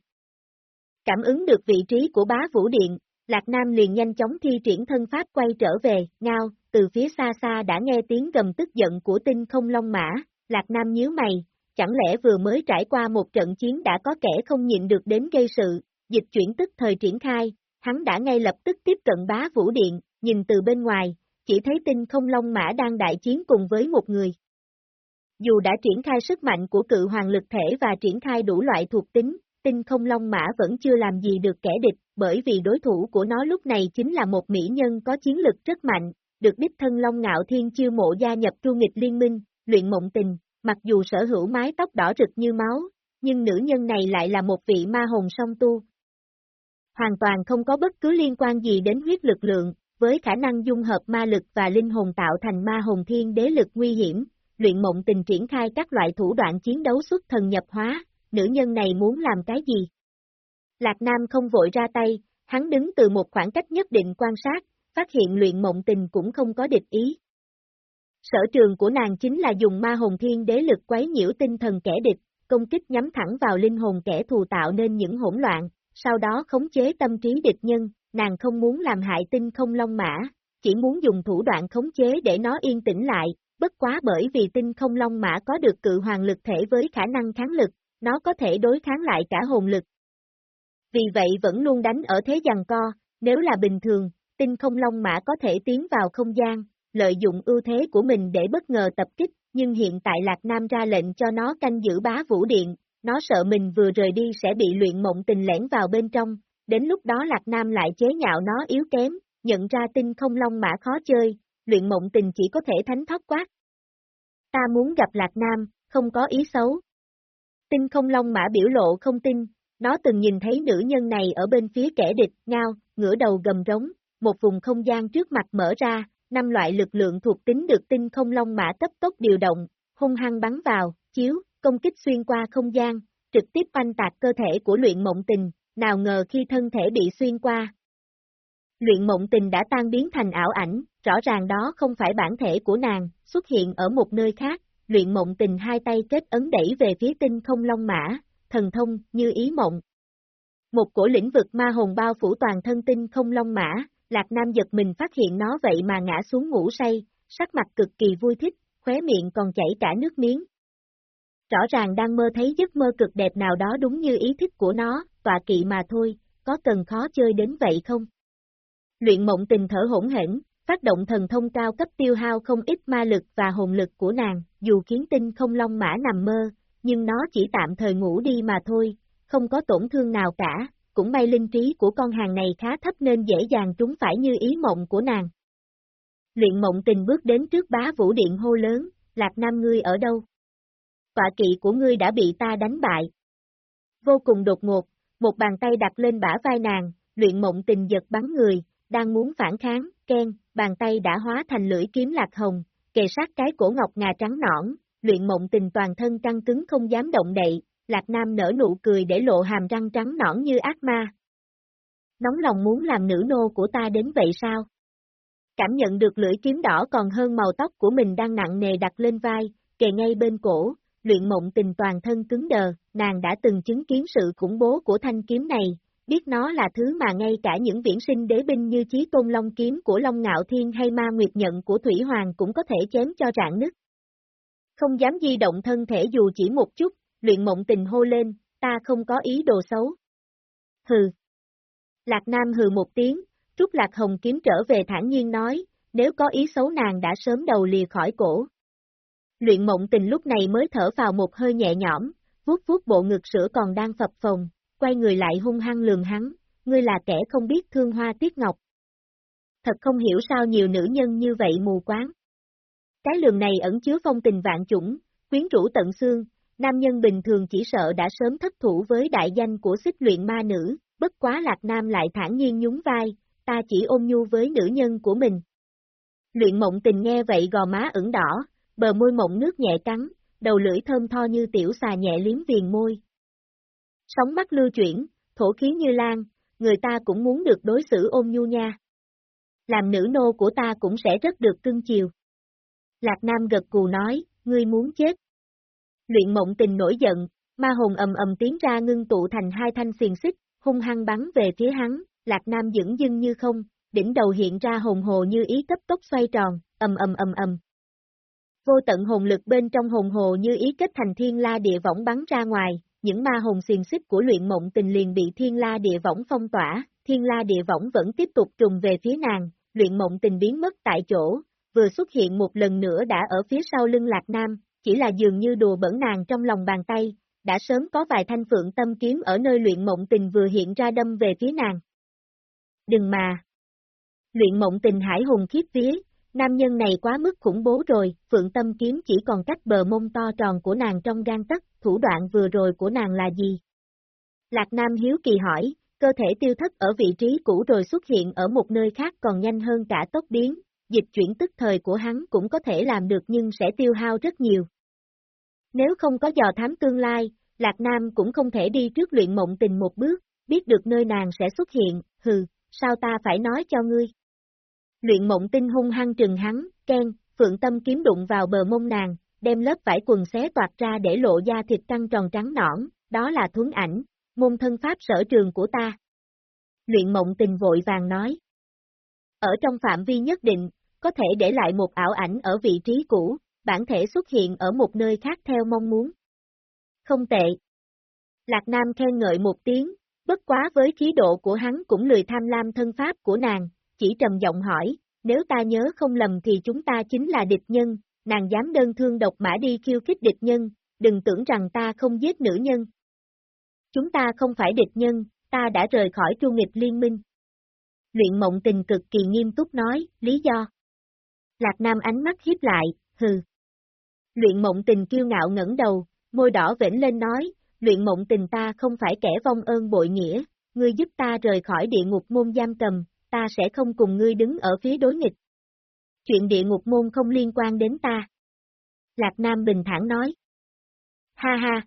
Cảm ứng được vị trí của bá vũ điện, Lạc Nam liền nhanh chóng thi triển thân pháp quay trở về, ngao, từ phía xa xa đã nghe tiếng gầm tức giận của tinh không long mã, Lạc Nam nhíu mày, chẳng lẽ vừa mới trải qua một trận chiến đã có kẻ không nhịn được đến gây sự, dịch chuyển tức thời triển khai, hắn đã ngay lập tức tiếp cận bá vũ điện, nhìn từ bên ngoài, chỉ thấy tinh không long mã đang đại chiến cùng với một người. Dù đã triển khai sức mạnh của cự hoàng lực thể và triển khai đủ loại thuộc tính, tinh không long mã vẫn chưa làm gì được kẻ địch, bởi vì đối thủ của nó lúc này chính là một mỹ nhân có chiến lực rất mạnh, được đích thân Long Ngạo Thiên chiêu mộ gia nhập tru nghịch liên minh, luyện mộng tình, mặc dù sở hữu mái tóc đỏ rực như máu, nhưng nữ nhân này lại là một vị ma hồn song tu. Hoàn toàn không có bất cứ liên quan gì đến huyết lực lượng, với khả năng dung hợp ma lực và linh hồn tạo thành ma hồn thiên đế lực nguy hiểm, luyện mộng tình triển khai các loại thủ đoạn chiến đấu xuất thần nhập hóa, nữ nhân này muốn làm cái gì? Lạc Nam không vội ra tay, hắn đứng từ một khoảng cách nhất định quan sát, phát hiện luyện mộng tình cũng không có địch ý. Sở trường của nàng chính là dùng ma hồn thiên đế lực quấy nhiễu tinh thần kẻ địch, công kích nhắm thẳng vào linh hồn kẻ thù tạo nên những hỗn loạn, sau đó khống chế tâm trí địch nhân, nàng không muốn làm hại tinh không long mã, chỉ muốn dùng thủ đoạn khống chế để nó yên tĩnh lại, bất quá bởi vì tinh không long mã có được cự hoàng lực thể với khả năng kháng lực, nó có thể đối kháng lại cả hồn lực. Vì vậy vẫn luôn đánh ở thế giằng co, nếu là bình thường, tinh không long mã có thể tiến vào không gian, lợi dụng ưu thế của mình để bất ngờ tập kích, nhưng hiện tại Lạc Nam ra lệnh cho nó canh giữ bá vũ điện, nó sợ mình vừa rời đi sẽ bị luyện mộng tình lẻn vào bên trong, đến lúc đó Lạc Nam lại chế nhạo nó yếu kém, nhận ra tinh không long mã khó chơi, luyện mộng tình chỉ có thể thánh thoát quát. Ta muốn gặp Lạc Nam, không có ý xấu. Tinh không long mã biểu lộ không tin, nó từng nhìn thấy nữ nhân này ở bên phía kẻ địch, ngao, ngửa đầu gầm rống, một vùng không gian trước mặt mở ra, năm loại lực lượng thuộc tính được tinh không long mã cấp tốc điều động, hung hăng bắn vào, chiếu, công kích xuyên qua không gian, trực tiếp oanh tạc cơ thể của luyện mộng tình, nào ngờ khi thân thể bị xuyên qua. Luyện mộng tình đã tan biến thành ảo ảnh, rõ ràng đó không phải bản thể của nàng, xuất hiện ở một nơi khác, luyện mộng tình hai tay kết ấn đẩy về phía tinh không long mã, thần thông, như ý mộng. Một cổ lĩnh vực ma hồn bao phủ toàn thân tinh không long mã, Lạc Nam giật mình phát hiện nó vậy mà ngã xuống ngủ say, sắc mặt cực kỳ vui thích, khóe miệng còn chảy cả nước miếng. Rõ ràng đang mơ thấy giấc mơ cực đẹp nào đó đúng như ý thích của nó, tọa kỵ mà thôi, có cần khó chơi đến vậy không? Luyện mộng tình thở hỗn hển, phát động thần thông cao cấp tiêu hao không ít ma lực và hồn lực của nàng, dù khiến tinh không long mã nằm mơ, nhưng nó chỉ tạm thời ngủ đi mà thôi, không có tổn thương nào cả, cũng may linh trí của con hàng này khá thấp nên dễ dàng trúng phải như ý mộng của nàng. Luyện mộng tình bước đến trước bá vũ điện hô lớn, Lạc Nam ngươi ở đâu? Tọa kỵ của ngươi đã bị ta đánh bại. Vô cùng đột ngột, một bàn tay đặt lên bả vai nàng, luyện mộng tình giật bắn người, đang muốn phản kháng, khen, bàn tay đã hóa thành lưỡi kiếm lạc hồng, kề sát cái cổ ngọc ngà trắng nõn, luyện mộng tình toàn thân căng cứng không dám động đậy, Lạc Nam nở nụ cười để lộ hàm răng trắng nõn như ác ma. Nóng lòng muốn làm nữ nô của ta đến vậy sao? Cảm nhận được lưỡi kiếm đỏ còn hơn màu tóc của mình đang nặng nề đặt lên vai, kề ngay bên cổ, luyện mộng tình toàn thân cứng đờ, nàng đã từng chứng kiến sự khủng bố của thanh kiếm này, biết nó là thứ mà ngay cả những viễn sinh đế binh như chí tôn long kiếm của Long Ngạo Thiên hay ma nguyệt nhận của Thủy Hoàng cũng có thể chém cho rạn nứt. Không dám di động thân thể dù chỉ một chút, luyện mộng tình hô lên, ta không có ý đồ xấu. Hừ. Lạc Nam hừ một tiếng, Trúc Lạc Hồng kiếm trở về thản nhiên nói, nếu có ý xấu nàng đã sớm đầu lìa khỏi cổ. Luyện mộng tình lúc này mới thở vào một hơi nhẹ nhõm, vuốt vuốt bộ ngực sữa còn đang phập phồng, quay người lại hung hăng lường hắn, ngươi là kẻ không biết thương hoa tiết ngọc. Thật không hiểu sao nhiều nữ nhân như vậy mù quáng. Cái lường này ẩn chứa phong tình vạn chủng, quyến rũ tận xương, nam nhân bình thường chỉ sợ đã sớm thất thủ với đại danh của xích luyện ma nữ, bất quá lạc nam lại thản nhiên nhún vai, ta chỉ ôm nhu với nữ nhân của mình. Luyện mộng tình nghe vậy gò má ửng đỏ, bờ môi mộng nước nhẹ cắn, đầu lưỡi thơm tho như tiểu xà nhẹ liếm viền môi. Sóng mắt lưu chuyển, thổ khí như lan, người ta cũng muốn được đối xử ôn nhu nha. Làm nữ nô của ta cũng sẽ rất được cưng chiều. Lạc Nam gật cù nói, ngươi muốn chết. Luyện mộng tình nổi giận, ma hồn ầm ầm tiến ra ngưng tụ thành hai thanh xiền xích, hung hăng bắn về phía hắn, Lạc Nam dững dưng như không, đỉnh đầu hiện ra hồn hồ như ý cấp tốc xoay tròn, ầm ầm ầm ầm. Vô tận hồn lực bên trong hồn hồ như ý kết thành thiên la địa võng bắn ra ngoài, những ma hồn xiềng xích của luyện mộng tình liền bị thiên la địa võng phong tỏa, thiên la địa võng vẫn tiếp tục trùng về phía nàng, luyện mộng tình biến mất tại chỗ, vừa xuất hiện một lần nữa đã ở phía sau lưng Lạc Nam, chỉ là dường như đùa bẩn nàng trong lòng bàn tay, đã sớm có vài thanh phượng tâm kiếm ở nơi luyện mộng tình vừa hiện ra đâm về phía nàng. Đừng mà! Luyện mộng tình hải hùng khiếp vía, nam nhân này quá mức khủng bố rồi, phượng tâm kiếm chỉ còn cách bờ mông to tròn của nàng trong gan tất, thủ đoạn vừa rồi của nàng là gì? Lạc Nam hiếu kỳ hỏi, cơ thể tiêu thất ở vị trí cũ rồi xuất hiện ở một nơi khác còn nhanh hơn cả tốc biến, dịch chuyển tức thời của hắn cũng có thể làm được nhưng sẽ tiêu hao rất nhiều. Nếu không có dò thám tương lai, Lạc Nam cũng không thể đi trước luyện mộng tình một bước, biết được nơi nàng sẽ xuất hiện, hừ, sao ta phải nói cho ngươi? Luyện mộng tinh hung hăng trừng hắn, khen, phượng tâm kiếm đụng vào bờ mông nàng, đem lớp vải quần xé toạt ra để lộ da thịt căng tròn trắng nõn, đó là thuấn ảnh, môn thân pháp sở trường của ta. Luyện mộng tình vội vàng nói. Ở trong phạm vi nhất định, có thể để lại một ảo ảnh ở vị trí cũ, bản thể xuất hiện ở một nơi khác theo mong muốn. Không tệ. Lạc Nam khen ngợi một tiếng, bất quá với khí độ của hắn cũng lười tham lam thân pháp của nàng, chỉ trầm giọng hỏi, nếu ta nhớ không lầm thì chúng ta chính là địch nhân, nàng dám đơn thương độc mã đi khiêu khích địch nhân, đừng tưởng rằng ta không giết nữ nhân. Chúng ta không phải địch nhân, ta đã rời khỏi tru nghịch liên minh. Luyện mộng tình cực kỳ nghiêm túc nói, lý do. Lạc Nam ánh mắt hiếp lại, hừ. Luyện mộng tình kiêu ngạo ngẩng đầu, môi đỏ vĩnh lên nói, luyện mộng tình ta không phải kẻ vong ơn bội nghĩa, ngươi giúp ta rời khỏi địa ngục môn giam cầm, ta sẽ không cùng ngươi đứng ở phía đối nghịch. Chuyện địa ngục môn không liên quan đến ta. Lạc Nam bình thản nói. Ha ha!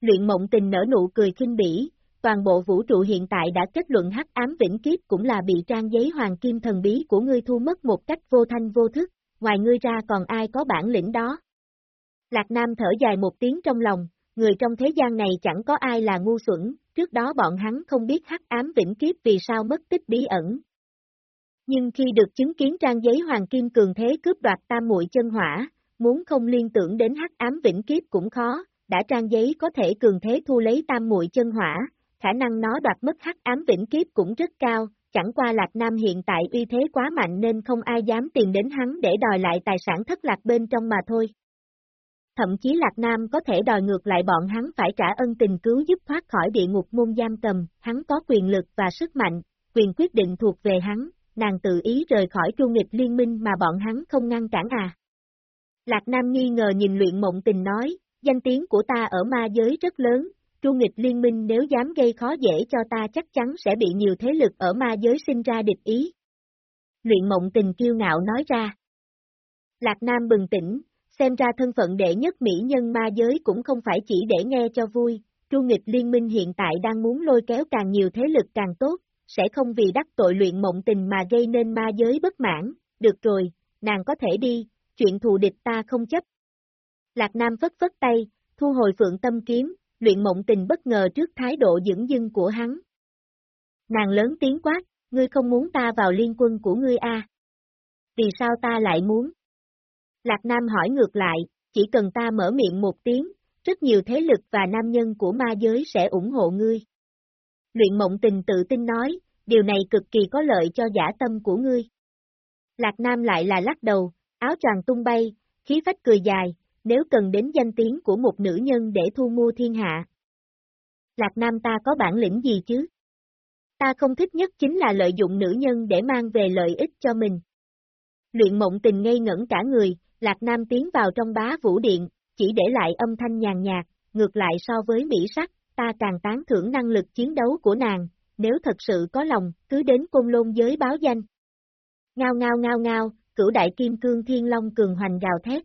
Luyện mộng tình nở nụ cười khinh bỉ, toàn bộ vũ trụ hiện tại đã kết luận hắc ám vĩnh kiếp cũng là bị trang giấy hoàng kim thần bí của ngươi thu mất một cách vô thanh vô thức, ngoài ngươi ra còn ai có bản lĩnh đó. Lạc Nam thở dài một tiếng trong lòng, người trong thế gian này chẳng có ai là ngu xuẩn, trước đó bọn hắn không biết hắc ám vĩnh kiếp vì sao mất tích bí ẩn. Nhưng khi được chứng kiến trang giấy hoàng kim cường thế cướp đoạt tam muội chân hỏa, muốn không liên tưởng đến hắc ám vĩnh kiếp cũng khó, đã trang giấy có thể cường thế thu lấy tam muội chân hỏa, khả năng nó đoạt mất hắc ám vĩnh kiếp cũng rất cao, chẳng qua Lạc Nam hiện tại uy thế quá mạnh nên không ai dám tìm đến hắn để đòi lại tài sản thất lạc bên trong mà thôi. Thậm chí Lạc Nam có thể đòi ngược lại bọn hắn phải trả ân tình cứu giúp thoát khỏi địa ngục môn giam cầm, hắn có quyền lực và sức mạnh, quyền quyết định thuộc về hắn, nàng tự ý rời khỏi chu nghịch liên minh mà bọn hắn không ngăn cản à. Lạc Nam nghi ngờ nhìn luyện mộng tình nói, danh tiếng của ta ở ma giới rất lớn, chu nghịch liên minh nếu dám gây khó dễ cho ta chắc chắn sẽ bị nhiều thế lực ở ma giới sinh ra địch ý. Luyện mộng tình kiêu ngạo nói ra. Lạc Nam bừng tỉnh, xem ra thân phận đệ nhất mỹ nhân ma giới cũng không phải chỉ để nghe cho vui, tru nghịch liên minh hiện tại đang muốn lôi kéo càng nhiều thế lực càng tốt, sẽ không vì đắc tội luyện mộng tình mà gây nên ma giới bất mãn, được rồi, nàng có thể đi, chuyện thù địch ta không chấp. Lạc Nam phất phất tay, thu hồi phượng tâm kiếm, luyện mộng tình bất ngờ trước thái độ dững dưng của hắn. Nàng lớn tiếng quát, ngươi không muốn ta vào liên quân của ngươi a? À? Vì sao ta lại muốn? Lạc Nam hỏi ngược lại, chỉ cần ta mở miệng một tiếng, rất nhiều thế lực và nam nhân của ma giới sẽ ủng hộ ngươi. Luyện mộng tình tự tin nói, điều này cực kỳ có lợi cho giả tâm của ngươi. Lạc Nam lại là lắc đầu, áo choàng tung bay, khí phách cười dài, nếu cần đến danh tiếng của một nữ nhân để thu mua thiên hạ. Lạc Nam ta có bản lĩnh gì chứ? Ta không thích nhất chính là lợi dụng nữ nhân để mang về lợi ích cho mình. Luyện mộng tình ngây ngẩn cả người, Lạc Nam tiến vào trong bá vũ điện, chỉ để lại âm thanh nhàn nhạt, ngược lại so với Mỹ sắc, ta càng tán thưởng năng lực chiến đấu của nàng, nếu thật sự có lòng, cứ đến côn lôn giới báo danh. Ngao ngao ngao ngao, cửu đại kim cương thiên long cường hoành gào thét.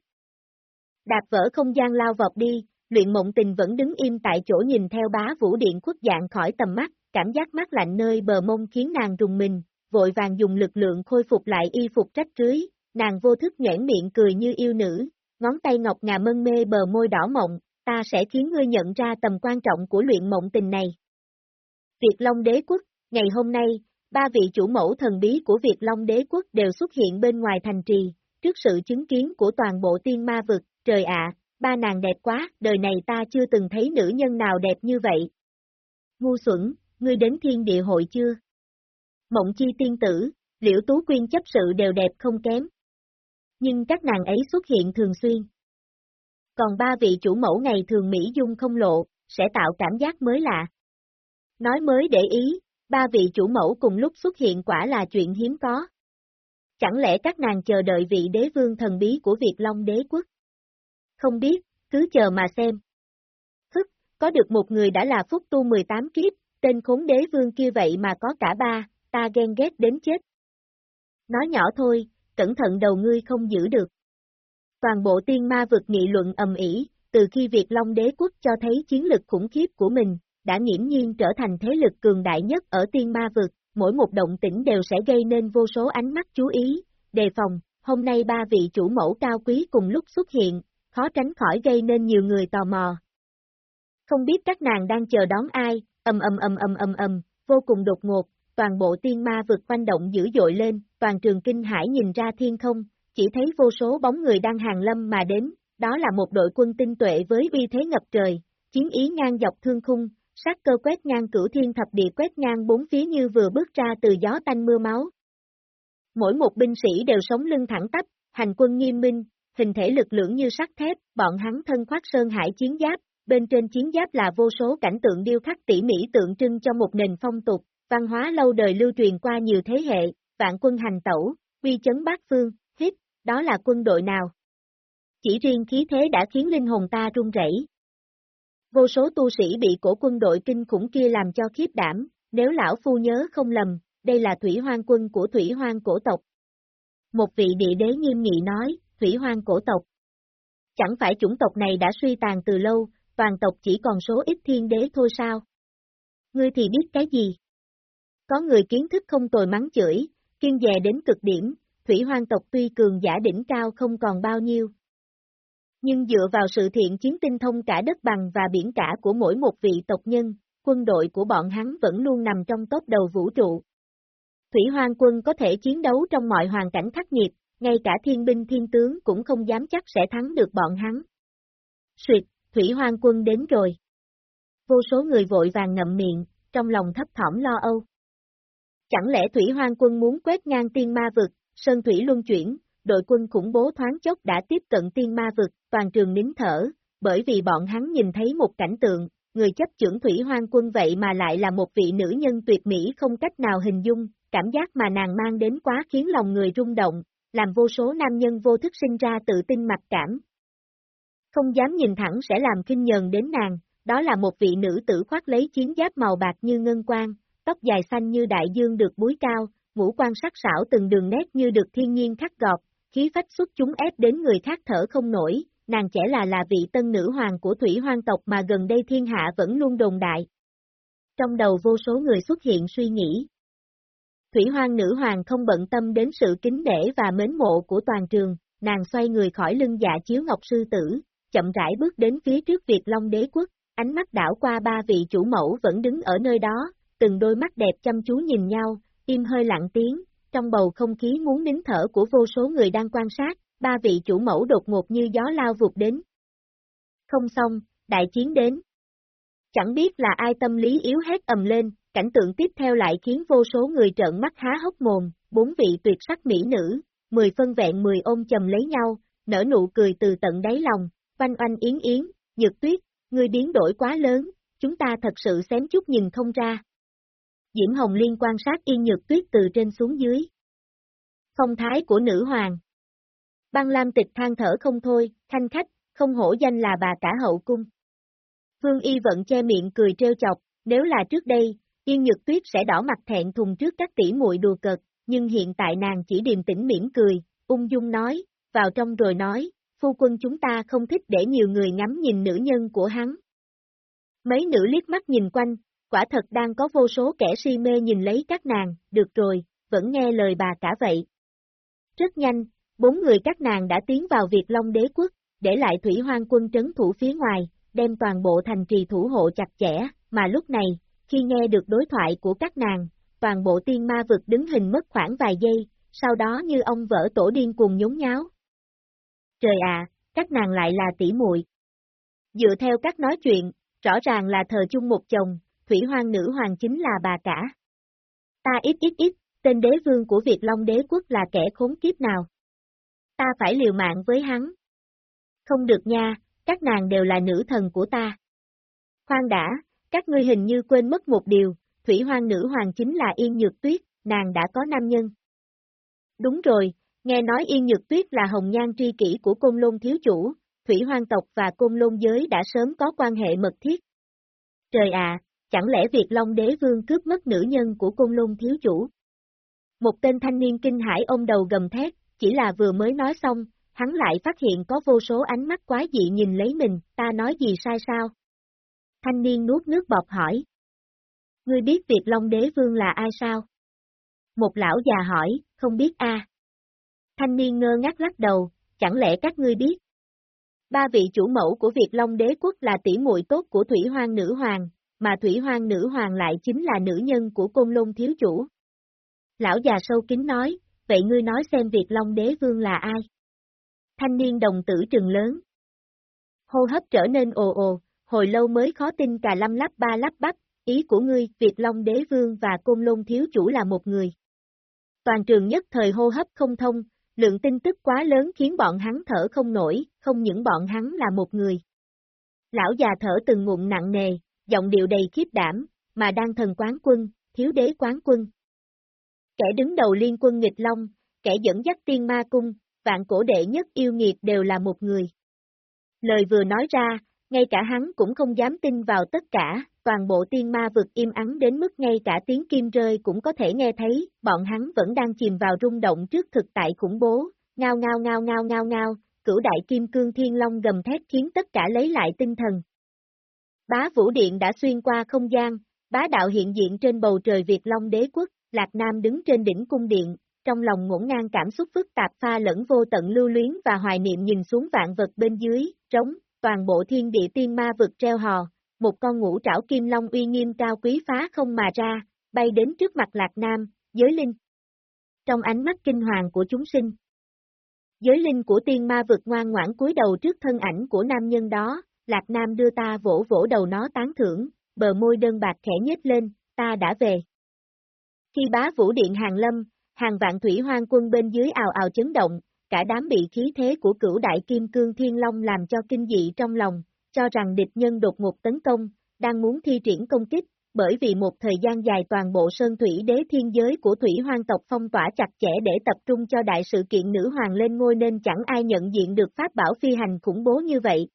Đạp vỡ không gian lao vọt đi, luyện mộng tình vẫn đứng im tại chỗ nhìn theo bá vũ điện khuất dạng khỏi tầm mắt, cảm giác mát lạnh nơi bờ mông khiến nàng rùng mình, vội vàng dùng lực lượng khôi phục lại y phục trách rưới, nàng vô thức nhãn miệng cười như yêu nữ, ngón tay ngọc ngà mân mê bờ môi đỏ mộng, ta sẽ khiến ngươi nhận ra tầm quan trọng của luyện mộng tình này. Việt Long Đế Quốc, ngày hôm nay, ba vị chủ mẫu thần bí của Việt Long Đế Quốc đều xuất hiện bên ngoài thành trì, trước sự chứng kiến của toàn bộ tiên ma vực, trời ạ, ba nàng đẹp quá, đời này ta chưa từng thấy nữ nhân nào đẹp như vậy. Ngu xuẩn, ngươi đến thiên địa hội chưa? Mộng chi tiên tử, liễu tú quyên chấp sự đều đẹp không kém. Nhưng các nàng ấy xuất hiện thường xuyên. Còn ba vị chủ mẫu ngày thường Mỹ Dung không lộ, sẽ tạo cảm giác mới lạ. Nói mới để ý, ba vị chủ mẫu cùng lúc xuất hiện quả là chuyện hiếm có. Chẳng lẽ các nàng chờ đợi vị đế vương thần bí của Việt Long đế quốc? Không biết, cứ chờ mà xem. Hức, có được một người đã là phúc tu 18 kiếp, tên khốn đế vương kia vậy mà có cả ba, ta ghen ghét đến chết. Nói nhỏ thôi, cẩn thận đầu ngươi không giữ được. Toàn bộ tiên ma vực nghị luận ầm ĩ, từ khi Việt Long đế quốc cho thấy chiến lực khủng khiếp của mình, đã nghiễm nhiên trở thành thế lực cường đại nhất ở tiên ma vực, mỗi một động tĩnh đều sẽ gây nên vô số ánh mắt chú ý, đề phòng, hôm nay ba vị chủ mẫu cao quý cùng lúc xuất hiện, khó tránh khỏi gây nên nhiều người tò mò. Không biết các nàng đang chờ đón ai, ầm ầm ầm ầm ầm ầm, vô cùng đột ngột, toàn bộ tiên ma vực quanh động dữ dội lên, toàn trường kinh hải nhìn ra thiên không, chỉ thấy vô số bóng người đang hàng lâm mà đến, đó là một đội quân tinh tuệ với uy thế ngập trời, chiến ý ngang dọc thương khung, sát cơ quét ngang cửu thiên thập địa quét ngang bốn phía như vừa bước ra từ gió tanh mưa máu. Mỗi một binh sĩ đều sống lưng thẳng tắp, hành quân nghiêm minh, hình thể lực lưỡng như sắt thép, bọn hắn thân khoác sơn hải chiến giáp, bên trên chiến giáp là vô số cảnh tượng điêu khắc tỉ mỉ tượng trưng cho một nền phong tục, văn hóa lâu đời lưu truyền qua nhiều thế hệ, vạn quân hành tẩu, uy chấn bát phương, hít, đó là quân đội nào? Chỉ riêng khí thế đã khiến linh hồn ta run rẩy. Vô số tu sĩ bị cổ quân đội kinh khủng kia làm cho khiếp đảm, nếu lão phu nhớ không lầm, đây là thủy hoang quân của thủy hoang cổ tộc. Một vị địa đế nghiêm nghị nói, thủy hoang cổ tộc. Chẳng phải chủng tộc này đã suy tàn từ lâu, toàn tộc chỉ còn số ít thiên đế thôi sao? Ngươi thì biết cái gì? Có người kiến thức không tồi mắng chửi, kiên dè đến cực điểm, thủy hoang tộc tuy cường giả đỉnh cao không còn bao nhiêu. Nhưng dựa vào sự thiện chiến tinh thông cả đất bằng và biển cả của mỗi một vị tộc nhân, quân đội của bọn hắn vẫn luôn nằm trong top đầu vũ trụ. Thủy hoang quân có thể chiến đấu trong mọi hoàn cảnh khắc nghiệt, ngay cả thiên binh thiên tướng cũng không dám chắc sẽ thắng được bọn hắn. Suyệt, Thủy Hoang quân đến rồi. Vô số người vội vàng ngậm miệng, trong lòng thấp thỏm lo âu. Chẳng lẽ Thủy Hoang quân muốn quét ngang tiên ma vực, Sơn Thủy luân chuyển, đội quân khủng bố thoáng chốc đã tiếp cận tiên ma vực, toàn trường nín thở, bởi vì bọn hắn nhìn thấy một cảnh tượng, người chấp trưởng Thủy Hoang quân vậy mà lại là một vị nữ nhân tuyệt mỹ không cách nào hình dung, cảm giác mà nàng mang đến quá khiến lòng người rung động, làm vô số nam nhân vô thức sinh ra tự tin mặc cảm. Không dám nhìn thẳng sẽ làm kinh nhờn đến nàng, đó là một vị nữ tử khoác lấy chiến giáp màu bạc như ngân quang, tóc dài xanh như đại dương được búi cao, ngũ quan sắc sảo từng đường nét như được thiên nhiên khắc gọt, khí phách xuất chúng ép đến người khác thở không nổi, nàng trẻ là là vị tân nữ hoàng của thủy hoang tộc mà gần đây thiên hạ vẫn luôn đồn đại. Trong đầu vô số người xuất hiện suy nghĩ, Thủy hoang nữ hoàng không bận tâm đến sự kính nể và mến mộ của toàn trường, nàng xoay người khỏi lưng dạ chiếu ngọc sư tử, chậm rãi bước đến phía trước Việt Long đế quốc, ánh mắt đảo qua ba vị chủ mẫu vẫn đứng ở nơi đó, từng đôi mắt đẹp chăm chú nhìn nhau, im hơi lặng tiếng, trong bầu không khí muốn nín thở của vô số người đang quan sát, ba vị chủ mẫu đột ngột như gió lao vụt đến. Không xong, đại chiến đến. Chẳng biết là ai tâm lý yếu hét ầm lên, cảnh tượng tiếp theo lại khiến vô số người trợn mắt há hốc mồm, bốn vị tuyệt sắc mỹ nữ, mười phân vẹn mười ôm chầm lấy nhau, nở nụ cười từ tận đáy lòng, oanh oanh yến yến, nhược tuyết, người biến đổi quá lớn, chúng ta thật sự xém chút nhìn không ra. Diễm Hồng Liên quan sát yên nhược tuyết từ trên xuống dưới. Phong thái của nữ hoàng. Băng Lam tịch than thở không thôi, thanh khách, không hổ danh là bà cả hậu cung. Vương Y vẫn che miệng cười trêu chọc, nếu là trước đây, Yên Nhược Tuyết sẽ đỏ mặt thẹn thùng trước các tỷ muội đùa cợt, nhưng hiện tại nàng chỉ điềm tĩnh mỉm cười, ung dung nói, vào trong rồi nói, phu quân chúng ta không thích để nhiều người ngắm nhìn nữ nhân của hắn. Mấy nữ liếc mắt nhìn quanh, quả thật đang có vô số kẻ si mê nhìn lấy các nàng, được rồi, vẫn nghe lời bà cả vậy. Rất nhanh, bốn người các nàng đã tiến vào Việt Long đế quốc, để lại thủy hoang quân trấn thủ phía ngoài, đem toàn bộ thành trì thủ hộ chặt chẽ, mà lúc này, khi nghe được đối thoại của các nàng, toàn bộ tiên ma vực đứng hình mất khoảng vài giây, sau đó như ông vỡ tổ điên cuồng nhốn nháo. Trời à, các nàng lại là tỷ muội. Dựa theo các nói chuyện, rõ ràng là thờ chung một chồng, thủy hoang nữ hoàng chính là bà cả. Ta ít ít ít, tên đế vương của Việt Long đế quốc là kẻ khốn kiếp nào? Ta phải liều mạng với hắn. Không được nha, các nàng đều là nữ thần của ta. Khoan đã, các ngươi hình như quên mất một điều, thủy hoang nữ hoàng chính là Yên Nhược Tuyết, nàng đã có nam nhân. Đúng rồi, nghe nói Yên Nhược Tuyết là hồng nhan tri kỷ của Côn Lôn Thiếu Chủ, thủy hoang tộc và Côn Lôn giới đã sớm có quan hệ mật thiết. Trời ạ, chẳng lẽ Việt Long Đế Vương cướp mất nữ nhân của Côn Lôn Thiếu Chủ? Một tên thanh niên kinh hải ôm đầu gầm thét, chỉ là vừa mới nói xong, hắn lại phát hiện có vô số ánh mắt quái dị nhìn lấy mình, ta nói gì sai sao? Thanh niên nuốt nước bọt hỏi. Ngươi biết Việt Long Đế Vương là ai sao? Một lão già hỏi, không biết a. Thanh niên ngơ ngác lắc đầu, chẳng lẽ các ngươi biết? Ba vị chủ mẫu của Việt Long Đế Quốc là tỷ muội tốt của Thủy Hoang Nữ Hoàng, mà Thủy Hoang Nữ Hoàng lại chính là nữ nhân của Côn Lôn Thiếu Chủ. Lão già sâu kín nói, vậy ngươi nói xem Việt Long Đế Vương là ai? Thanh niên đồng tử trừng lớn. Hô hấp trở nên ồ ồ, hồi lâu mới khó tin cả lâm lắp ba lắp bắp, ý của ngươi, Việt Long Đế Vương và Côn Lôn Thiếu Chủ là một người. Toàn trường nhất thời hô hấp không thông, lượng tin tức quá lớn khiến bọn hắn thở không nổi, không những bọn hắn là một người. Lão già thở từng ngụm nặng nề, giọng điệu đầy khiếp đảm, mà đang thần quán quân, thiếu đế quán quân. Kẻ đứng đầu liên quân nghịch long, kẻ dẫn dắt tiên ma cung, vạn cổ đệ nhất yêu nghiệt đều là một người. Lời vừa nói ra, ngay cả hắn cũng không dám tin vào tất cả, toàn bộ tiên ma vực im ắng đến mức ngay cả tiếng kim rơi cũng có thể nghe thấy, bọn hắn vẫn đang chìm vào rung động trước thực tại khủng bố, ngao ngao ngao ngao ngao ngao, cửu đại kim cương thiên long gầm thét khiến tất cả lấy lại tinh thần. Bá Vũ Điện đã xuyên qua không gian, bá đạo hiện diện trên bầu trời Việt Long đế quốc, Lạc Nam đứng trên đỉnh cung điện, trong lòng ngổn ngang cảm xúc phức tạp pha lẫn vô tận lưu luyến và hoài niệm nhìn xuống vạn vật bên dưới, trống, toàn bộ thiên địa tiên ma vực treo hò, một con ngũ trảo kim long uy nghiêm cao quý phá không mà ra, bay đến trước mặt Lạc Nam, giới linh. Trong ánh mắt kinh hoàng của chúng sinh, giới linh của tiên ma vực ngoan ngoãn cúi đầu trước thân ảnh của nam nhân đó, Lạc Nam đưa ta vỗ vỗ đầu nó tán thưởng, bờ môi đơn bạc khẽ nhếch lên, ta đã về. Khi bá vũ điện hàng lâm, hàng vạn thủy hoang quân bên dưới ào ào chấn động, cả đám bị khí thế của cửu đại kim cương thiên long làm cho kinh dị trong lòng, cho rằng địch nhân đột ngột tấn công, đang muốn thi triển công kích, bởi vì một thời gian dài toàn bộ sơn thủy đế thiên giới của thủy hoang tộc phong tỏa chặt chẽ để tập trung cho đại sự kiện nữ hoàng lên ngôi nên chẳng ai nhận diện được pháp bảo phi hành khủng bố như vậy.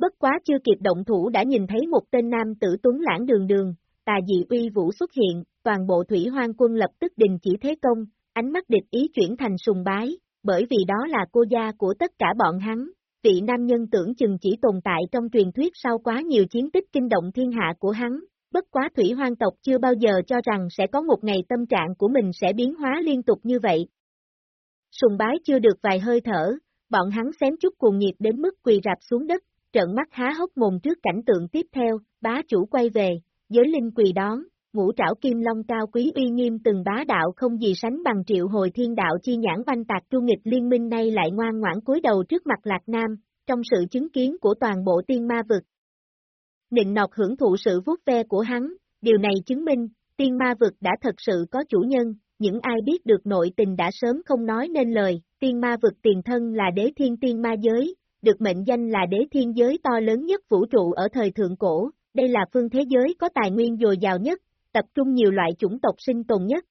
Bất quá chưa kịp động thủ đã nhìn thấy một tên nam tử tuấn lãng đường đường, tà dị uy vũ xuất hiện, toàn bộ thủy hoang quân lập tức đình chỉ thế công, ánh mắt địch ý chuyển thành sùng bái, bởi vì đó là cô gia của tất cả bọn hắn. Vị nam nhân tưởng chừng chỉ tồn tại trong truyền thuyết sau quá nhiều chiến tích kinh động thiên hạ của hắn, bất quá thủy hoang tộc chưa bao giờ cho rằng sẽ có một ngày tâm trạng của mình sẽ biến hóa liên tục như vậy. Sùng bái chưa được vài hơi thở, bọn hắn xém chút cuồng nhiệt đến mức quỳ rạp xuống đất, trợn mắt há hốc mồm trước cảnh tượng tiếp theo, bá chủ quay về, giới linh quỳ đón, ngũ trảo kim long cao quý uy nghiêm từng bá đạo không gì sánh bằng triệu hồi thiên đạo chi nhãn văn tạc trung nghịch liên minh nay lại ngoan ngoãn cúi đầu trước mặt Lạc Nam, trong sự chứng kiến của toàn bộ tiên ma vực. Nịnh nọt hưởng thụ sự vuốt ve của hắn, điều này chứng minh, tiên ma vực đã thật sự có chủ nhân, những ai biết được nội tình đã sớm không nói nên lời, tiên ma vực tiền thân là đế thiên tiên ma giới, được mệnh danh là đế thiên giới to lớn nhất vũ trụ ở thời thượng cổ, đây là phương thế giới có tài nguyên dồi dào nhất, tập trung nhiều loại chủng tộc sinh tồn nhất.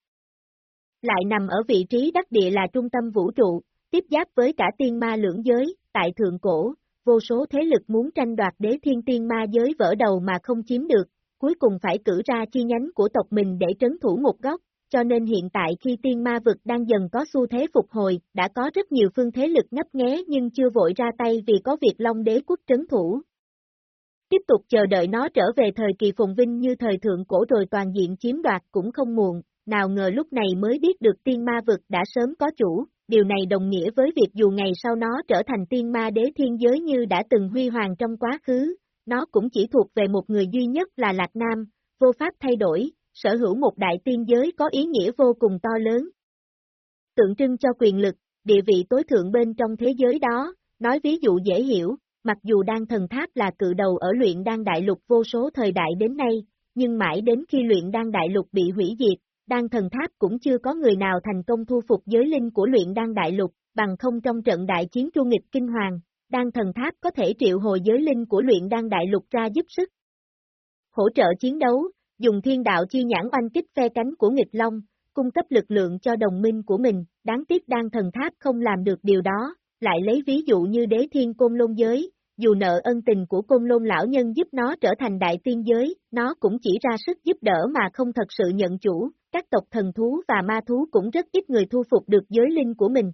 Lại nằm ở vị trí đắc địa là trung tâm vũ trụ, tiếp giáp với cả tiên ma lưỡng giới, tại thượng cổ, vô số thế lực muốn tranh đoạt đế thiên tiên ma giới vỡ đầu mà không chiếm được, cuối cùng phải cử ra chi nhánh của tộc mình để trấn thủ một góc, cho nên hiện tại khi tiên ma vực đang dần có xu thế phục hồi, đã có rất nhiều phương thế lực ngấp nghé nhưng chưa vội ra tay vì có việc Long đế quốc trấn thủ. Tiếp tục chờ đợi nó trở về thời kỳ phồn vinh như thời thượng cổ rồi toàn diện chiếm đoạt cũng không muộn, nào ngờ lúc này mới biết được tiên ma vực đã sớm có chủ, điều này đồng nghĩa với việc dù ngày sau nó trở thành tiên ma đế thiên giới như đã từng huy hoàng trong quá khứ, nó cũng chỉ thuộc về một người duy nhất là Lạc Nam, vô pháp thay đổi, sở hữu một đại tiên giới có ý nghĩa vô cùng to lớn. Tượng trưng cho quyền lực, địa vị tối thượng bên trong thế giới đó, nói ví dụ dễ hiểu, mặc dù đang thần tháp là cự đầu ở luyện đan đại lục vô số thời đại đến nay, nhưng mãi đến khi luyện đan đại lục bị hủy diệt, đan thần tháp cũng chưa có người nào thành công thu phục giới linh của luyện đan đại lục, bằng không trong trận đại chiến tru nghịch kinh hoàng, đan thần tháp có thể triệu hồi giới linh của luyện đan đại lục ra giúp sức. Hỗ trợ chiến đấu, dùng thiên đạo chi nhãn oanh kích phe cánh của nghịch long, cung cấp lực lượng cho đồng minh của mình, đáng tiếc đang thần tháp không làm được điều đó, lại lấy ví dụ như đế thiên côn lôn giới, dù nợ ân tình của côn lôn lão nhân giúp nó trở thành đại tiên giới, nó cũng chỉ ra sức giúp đỡ mà không thật sự nhận chủ, các tộc thần thú và ma thú cũng rất ít người thu phục được giới linh của mình.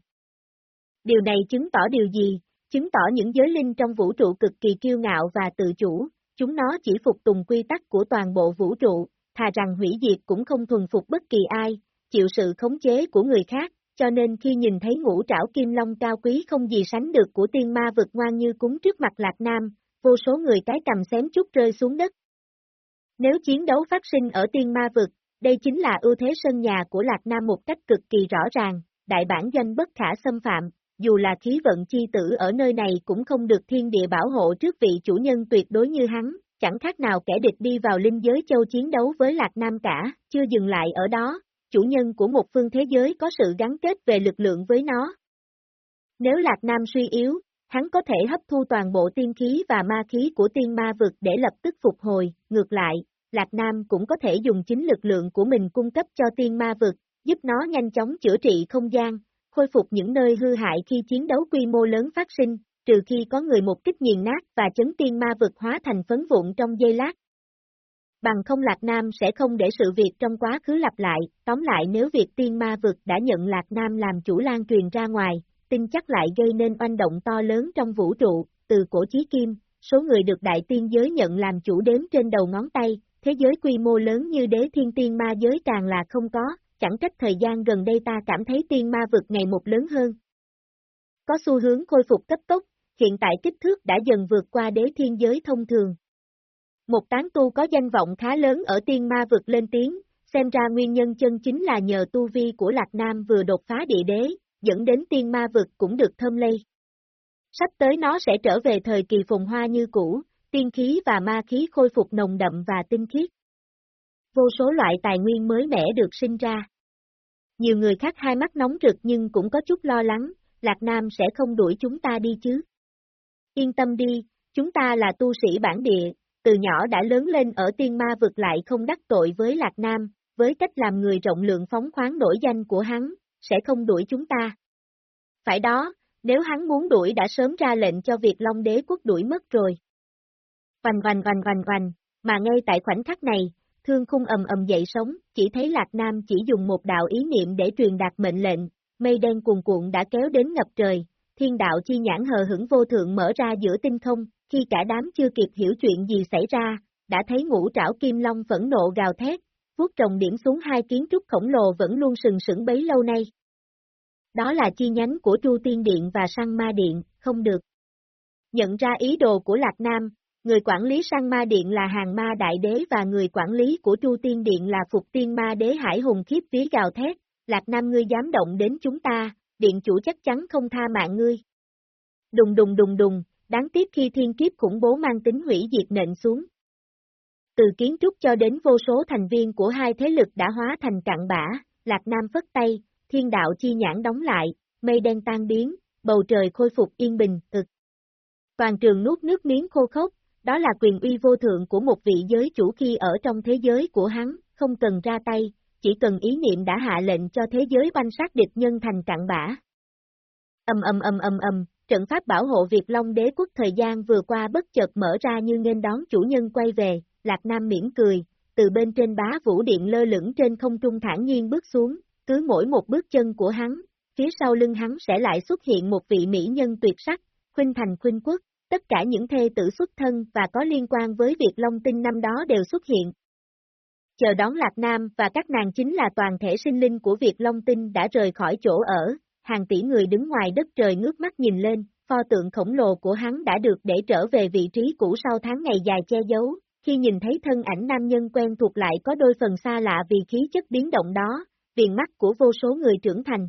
Điều này chứng tỏ điều gì? Chứng tỏ những giới linh trong vũ trụ cực kỳ kiêu ngạo và tự chủ, chúng nó chỉ phục tùng quy tắc của toàn bộ vũ trụ, thà rằng hủy diệt cũng không thuần phục bất kỳ ai, chịu sự khống chế của người khác, cho nên khi nhìn thấy ngũ trảo kim long cao quý không gì sánh được của tiên ma vực ngoan như cúng trước mặt Lạc Nam, vô số người cái cầm xém chút rơi xuống đất. Nếu chiến đấu phát sinh ở tiên ma vực, đây chính là ưu thế sân nhà của Lạc Nam một cách cực kỳ rõ ràng, đại bản doanh bất khả xâm phạm, dù là khí vận chi tử ở nơi này cũng không được thiên địa bảo hộ trước vị chủ nhân tuyệt đối như hắn, chẳng khác nào kẻ địch đi vào linh giới châu chiến đấu với Lạc Nam cả, chưa dừng lại ở đó, chủ nhân của một phương thế giới có sự gắn kết về lực lượng với nó. Nếu Lạc Nam suy yếu, hắn có thể hấp thu toàn bộ tiên khí và ma khí của tiên ma vực để lập tức phục hồi, ngược lại, Lạc Nam cũng có thể dùng chính lực lượng của mình cung cấp cho tiên ma vực, giúp nó nhanh chóng chữa trị không gian, khôi phục những nơi hư hại khi chiến đấu quy mô lớn phát sinh, trừ khi có người một kích nghiền nát và chấn tiên ma vực hóa thành phấn vụn trong giây lát. Bằng không Lạc Nam sẽ không để sự việc trong quá khứ lặp lại, tóm lại nếu việc tiên ma vực đã nhận Lạc Nam làm chủ lan truyền ra ngoài, tin chắc lại gây nên oanh động to lớn trong vũ trụ, từ cổ chí kim, số người được đại tiên giới nhận làm chủ đếm trên đầu ngón tay, thế giới quy mô lớn như đế thiên tiên ma giới càng là không có, chẳng trách thời gian gần đây ta cảm thấy tiên ma vực ngày một lớn hơn. Có xu hướng khôi phục cấp tốc, hiện tại kích thước đã dần vượt qua đế thiên giới thông thường. Một tán tu có danh vọng khá lớn ở tiên ma vực lên tiếng, xem ra nguyên nhân chân chính là nhờ tu vi của Lạc Nam vừa đột phá địa đế, dẫn đến tiên ma vực cũng được thơm lây. Sắp tới nó sẽ trở về thời kỳ phùng hoa như cũ, tiên khí và ma khí khôi phục nồng đậm và tinh khiết. Vô số loại tài nguyên mới mẻ được sinh ra. Nhiều người khác hai mắt nóng rực nhưng cũng có chút lo lắng, Lạc Nam sẽ không đuổi chúng ta đi chứ. Yên tâm đi, chúng ta là tu sĩ bản địa, từ nhỏ đã lớn lên ở tiên ma vực lại không đắc tội với Lạc Nam, với cách làm người rộng lượng phóng khoáng nổi danh của hắn, sẽ không đuổi chúng ta. Phải đó, nếu hắn muốn đuổi đã sớm ra lệnh cho việc Long Đế quốc đuổi mất rồi. Vành vành vành vành vành, mà ngay tại khoảnh khắc này, thương khung ầm ầm dậy sống, chỉ thấy Lạc Nam chỉ dùng một đạo ý niệm để truyền đạt mệnh lệnh, mây đen cuồn cuộn đã kéo đến ngập trời, thiên đạo chi nhãn hờ hững vô thượng mở ra giữa tinh không, khi cả đám chưa kịp hiểu chuyện gì xảy ra, đã thấy ngũ trảo kim long phẫn nộ gào thét, vuốt trồng điểm xuống hai kiến trúc khổng lồ vẫn luôn sừng sững bấy lâu nay. Đó là chi nhánh của chu Tiên Điện và Săn Ma Điện, không được. Nhận ra ý đồ của Lạc Nam, người quản lý Sang Ma Điện là Hàng Ma Đại Đế và người quản lý của chu Tiên Điện là Phục Tiên Ma Đế Hải Hùng khiếp vía gào thét, Lạc Nam ngươi dám động đến chúng ta, điện chủ chắc chắn không tha mạng ngươi. Đùng đùng đùng đùng, đáng tiếc khi thiên kiếp khủng bố mang tính hủy diệt nện xuống. Từ kiến trúc cho đến vô số thành viên của hai thế lực đã hóa thành cặn bã, Lạc Nam phất tay, thiên đạo chi nhãn đóng lại, mây đen tan biến, bầu trời khôi phục yên bình, ực. Toàn trường nuốt nước miếng khô khốc, đó là quyền uy vô thượng của một vị giới chủ khi ở trong thế giới của hắn, không cần ra tay, chỉ cần ý niệm đã hạ lệnh cho thế giới banh sát địch nhân thành cặn bã. Âm âm âm âm âm, trận pháp bảo hộ Việt Long đế quốc thời gian vừa qua bất chợt mở ra như nên đón chủ nhân quay về, Lạc Nam miễn cười, từ bên trên bá vũ điện lơ lửng trên không trung thản nhiên bước xuống, cứ mỗi một bước chân của hắn, phía sau lưng hắn sẽ lại xuất hiện một vị mỹ nhân tuyệt sắc, khuynh thành khuynh quốc, tất cả những thê tử xuất thân và có liên quan với việc Long Tinh năm đó đều xuất hiện. Chờ đón Lạc Nam và các nàng chính là toàn thể sinh linh của việc Long Tinh đã rời khỏi chỗ ở, hàng tỷ người đứng ngoài đất trời ngước mắt nhìn lên, pho tượng khổng lồ của hắn đã được để trở về vị trí cũ sau tháng ngày dài che giấu, khi nhìn thấy thân ảnh nam nhân quen thuộc lại có đôi phần xa lạ vì khí chất biến động đó, viền mắt của vô số người trưởng thành.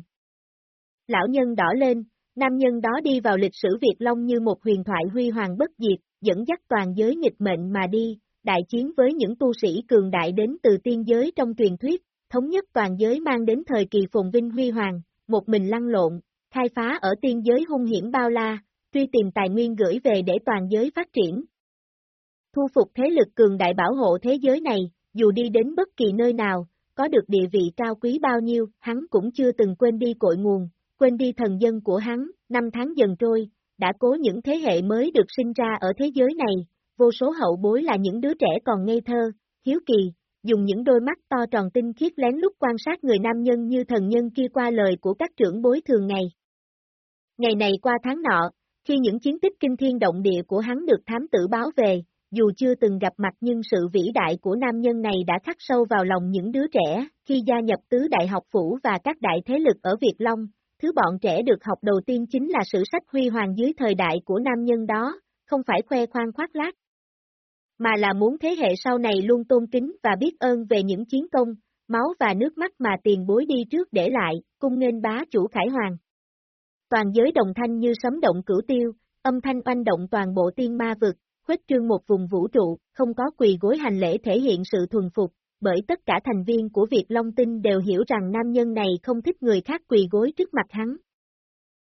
Lão nhân đỏ lên, nam nhân đó đi vào lịch sử Việt Long như một huyền thoại huy hoàng bất diệt, dẫn dắt toàn giới nghịch mệnh mà đi, đại chiến với những tu sĩ cường đại đến từ tiên giới trong truyền thuyết, thống nhất toàn giới mang đến thời kỳ phồn vinh huy hoàng, một mình lăn lộn, khai phá ở tiên giới hung hiểm bao la, truy tìm tài nguyên gửi về để toàn giới phát triển. Thu phục thế lực cường đại bảo hộ thế giới này, dù đi đến bất kỳ nơi nào, có được địa vị cao quý bao nhiêu, hắn cũng chưa từng quên đi cội nguồn, quên đi thần dân của hắn, năm tháng dần trôi, đã cố những thế hệ mới được sinh ra ở thế giới này, vô số hậu bối là những đứa trẻ còn ngây thơ, hiếu kỳ, dùng những đôi mắt to tròn tinh khiết lén lút quan sát người nam nhân như thần nhân kia qua lời của các trưởng bối thường ngày. Ngày này qua tháng nọ, khi những chiến tích kinh thiên động địa của hắn được thám tử báo về, dù chưa từng gặp mặt nhưng sự vĩ đại của nam nhân này đã khắc sâu vào lòng những đứa trẻ, khi gia nhập tứ đại học phủ và các đại thế lực ở Việt Long, thứ bọn trẻ được học đầu tiên chính là sử sách huy hoàng dưới thời đại của nam nhân đó, không phải khoe khoang khoác lác, mà là muốn thế hệ sau này luôn tôn kính và biết ơn về những chiến công, máu và nước mắt mà tiền bối đi trước để lại, cung nghênh bá chủ Khải Hoàng. Toàn giới đồng thanh như sấm động cửu tiêu, âm thanh oanh động toàn bộ tiên ma vực, khuếch trương một vùng vũ trụ, không có quỳ gối hành lễ thể hiện sự thuần phục, bởi tất cả thành viên của Việt Long Tinh đều hiểu rằng nam nhân này không thích người khác quỳ gối trước mặt hắn.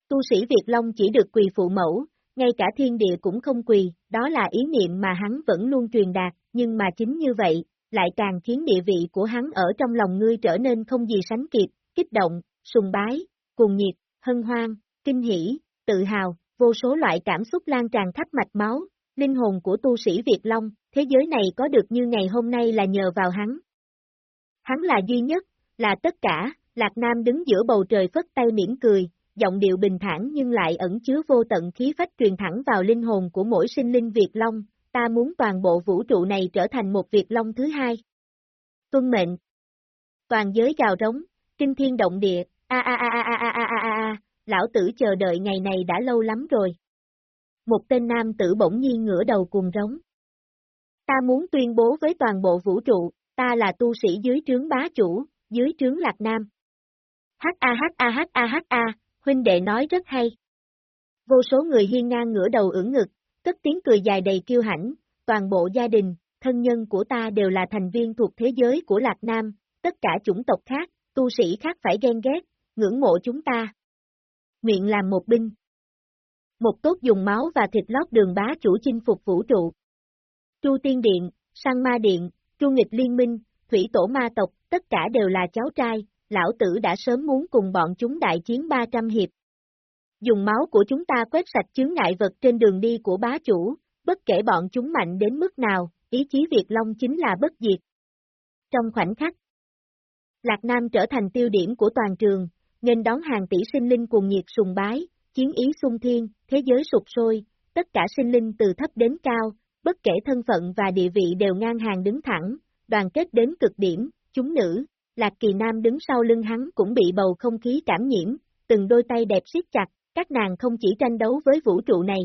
Tu sĩ Việt Long chỉ được quỳ phụ mẫu, ngay cả thiên địa cũng không quỳ, đó là ý niệm mà hắn vẫn luôn truyền đạt, nhưng mà chính như vậy, lại càng khiến địa vị của hắn ở trong lòng ngươi trở nên không gì sánh kịp, kích động, sùng bái, cuồng nhiệt, hân hoan, kinh hỉ, tự hào, vô số loại cảm xúc lan tràn khắp mạch máu, linh hồn của tu sĩ Việt Long, thế giới này có được như ngày hôm nay là nhờ vào hắn. Hắn là duy nhất, là tất cả, Lạc Nam đứng giữa bầu trời phất tay mỉm cười, giọng điệu bình thản nhưng lại ẩn chứa vô tận khí phách truyền thẳng vào linh hồn của mỗi sinh linh Việt Long, ta muốn toàn bộ vũ trụ này trở thành một Việt Long thứ hai. Tuân mệnh. Toàn giới gào rống, kinh thiên động địa, a a a a a a a a a, lão tử chờ đợi ngày này đã lâu lắm rồi. Một tên nam tử bỗng nhiên ngửa đầu cùng rống. Ta muốn tuyên bố với toàn bộ vũ trụ, ta là tu sĩ dưới trướng bá chủ, dưới trướng lạc nam. H a h a h a h a, huynh đệ nói rất hay. Vô số người hiên ngang ngửa đầu ưỡn ngực, tức tiếng cười dài đầy kiêu hãnh, toàn bộ gia đình, thân nhân của ta đều là thành viên thuộc thế giới của Lạc Nam, tất cả chủng tộc khác, tu sĩ khác phải ghen ghét, ngưỡng mộ chúng ta. Nguyện làm một binh. Một tốt dùng máu và thịt lót đường bá chủ chinh phục vũ trụ. Chu Tiên Điện, Sang Ma Điện, Chu Nghịch Liên Minh, Thủy Tổ Ma Tộc, tất cả đều là cháu trai, lão tử đã sớm muốn cùng bọn chúng đại chiến 300 hiệp. Dùng máu của chúng ta quét sạch chướng ngại vật trên đường đi của bá chủ, bất kể bọn chúng mạnh đến mức nào, ý chí Việt Long chính là bất diệt. Trong khoảnh khắc, Lạc Nam trở thành tiêu điểm của toàn trường, nên đón hàng tỷ sinh linh cuồng nhiệt sùng bái, chiến ý sung thiên, thế giới sụp sôi, tất cả sinh linh từ thấp đến cao, bất kể thân phận và địa vị đều ngang hàng đứng thẳng, đoàn kết đến cực điểm, chúng nữ, Lạc Kỳ Nam đứng sau lưng hắn cũng bị bầu không khí cảm nhiễm, từng đôi tay đẹp siết chặt, các nàng không chỉ tranh đấu với vũ trụ này.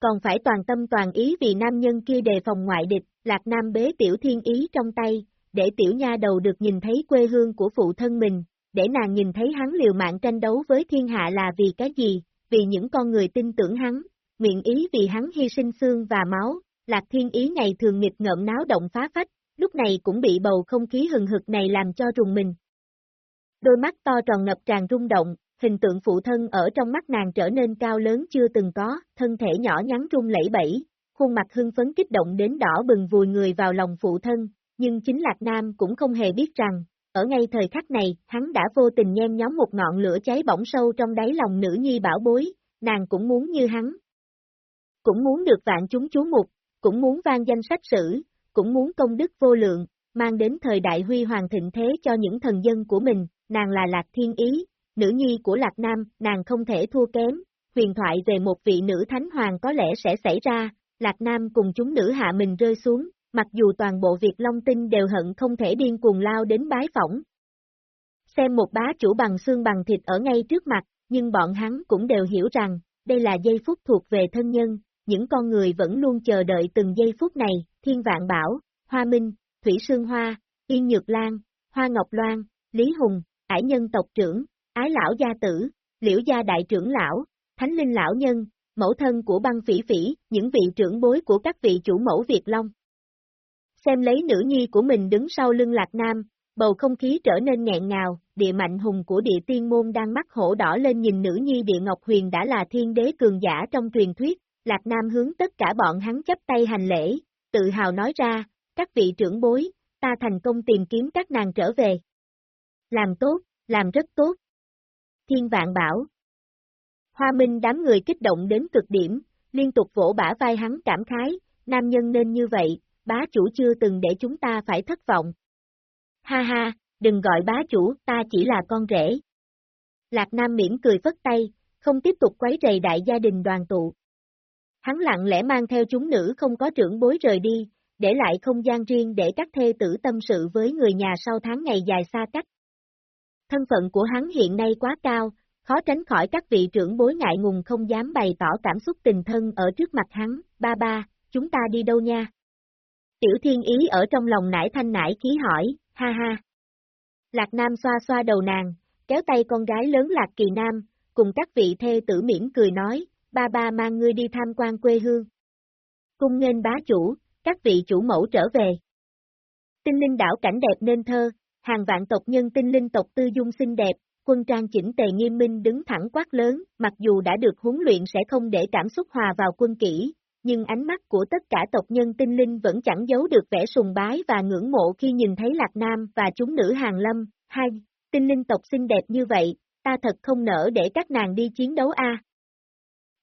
Còn phải toàn tâm toàn ý vì nam nhân kia đề phòng ngoại địch, Lạc Nam bế tiểu thiên ý trong tay, để tiểu nha đầu được nhìn thấy quê hương của phụ thân mình, để nàng nhìn thấy hắn liều mạng tranh đấu với thiên hạ là vì cái gì, vì những con người tin tưởng hắn, nguyện ý vì hắn hy sinh xương và máu, Lạc Thiên Ý này thường nghịch ngợm náo động phá phách, lúc này cũng bị bầu không khí hừng hực này làm cho rùng mình. Đôi mắt to tròn ngập tràn rung động, hình tượng phụ thân ở trong mắt nàng trở nên cao lớn chưa từng có, thân thể nhỏ nhắn rung lẫy bẫy, khuôn mặt hưng phấn kích động đến đỏ bừng vùi người vào lòng phụ thân, nhưng chính Lạc Nam cũng không hề biết rằng, ở ngay thời khắc này, hắn đã vô tình nhen nhóm một ngọn lửa cháy bỏng sâu trong đáy lòng nữ nhi bảo bối, nàng cũng muốn như hắn. Cũng muốn được vạn chúng chú mục, cũng muốn vang danh sách sử, cũng muốn công đức vô lượng, mang đến thời đại huy hoàng thịnh thế cho những thần dân của mình, nàng là Lạc Thiên Ý, nữ nhi của Lạc Nam, nàng không thể thua kém, huyền thoại về một vị nữ thánh hoàng có lẽ sẽ xảy ra, Lạc Nam cùng chúng nữ hạ mình rơi xuống, mặc dù toàn bộ Việt Long Tinh đều hận không thể điên cuồng lao đến bái phỏng. Xem một bá chủ bằng xương bằng thịt ở ngay trước mặt, nhưng bọn hắn cũng đều hiểu rằng, đây là giây phút thuộc về thân nhân, những con người vẫn luôn chờ đợi từng giây phút này, Thiên Vạn Bảo, Hoa Minh, Thủy Sương Hoa, Yên Nhược Lan, Hoa Ngọc Loan, Lý Hùng, Ải Nhân tộc trưởng, Ái Lão Gia Tử, Liễu Gia Đại trưởng Lão, Thánh Linh Lão Nhân, mẫu thân của băng phỉ phỉ, những vị trưởng bối của các vị chủ mẫu Việt Long. Xem lấy nữ nhi của mình đứng sau lưng Lạc Nam, bầu không khí trở nên nghẹn ngào, địa mạnh hùng của địa tiên môn đang mắt hổ đỏ lên nhìn nữ nhi địa Ngọc Huyền đã là thiên đế cường giả trong truyền thuyết, Lạc Nam hướng tất cả bọn hắn chấp tay hành lễ, tự hào nói ra, các vị trưởng bối, ta thành công tìm kiếm các nàng trở về. Làm tốt, làm rất tốt. Thiên vạn bảo. Hoa Minh đám người kích động đến cực điểm, liên tục vỗ bả vai hắn cảm khái, nam nhân nên như vậy, bá chủ chưa từng để chúng ta phải thất vọng. Ha ha, đừng gọi bá chủ, ta chỉ là con rể. Lạc Nam mỉm cười phất tay, không tiếp tục quấy rầy đại gia đình đoàn tụ. Hắn lặng lẽ mang theo chúng nữ không có trưởng bối rời đi, để lại không gian riêng để các thê tử tâm sự với người nhà sau tháng ngày dài xa cách. Thân phận của hắn hiện nay quá cao, khó tránh khỏi các vị trưởng bối ngại ngùng không dám bày tỏ cảm xúc tình thân ở trước mặt hắn, ba ba, chúng ta đi đâu nha? Tiểu thiên ý ở trong lòng nải thanh nải khí hỏi, ha ha. Lạc Nam xoa xoa đầu nàng, kéo tay con gái lớn Lạc Kỳ Nam, cùng các vị thê tử mỉm cười nói, ba ba mang ngươi đi tham quan quê hương. Cung nghênh bá chủ, các vị chủ mẫu trở về. Tinh linh đảo cảnh đẹp nên thơ, hàng vạn tộc nhân tinh linh tộc tư dung xinh đẹp, quân trang chỉnh tề nghiêm minh đứng thẳng quát lớn, mặc dù đã được huấn luyện sẽ không để cảm xúc hòa vào quân kỹ, nhưng ánh mắt của tất cả tộc nhân tinh linh vẫn chẳng giấu được vẻ sùng bái và ngưỡng mộ khi nhìn thấy Lạc Nam và chúng nữ hàng lâm, hai, tinh linh tộc xinh đẹp như vậy, ta thật không nỡ để các nàng đi chiến đấu a.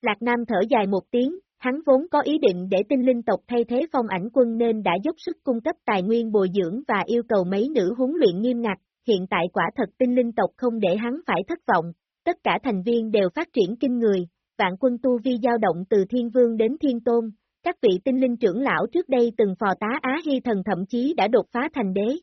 Lạc Nam thở dài một tiếng, hắn vốn có ý định để tinh linh tộc thay thế phong ảnh quân nên đã dốc sức cung cấp tài nguyên bồi dưỡng và yêu cầu mấy nữ huấn luyện nghiêm ngặt, hiện tại quả thật tinh linh tộc không để hắn phải thất vọng, tất cả thành viên đều phát triển kinh người, vạn quân tu vi dao động từ thiên vương đến thiên tôn, các vị tinh linh trưởng lão trước đây từng phò tá Á Hy thần thậm chí đã đột phá thành đế.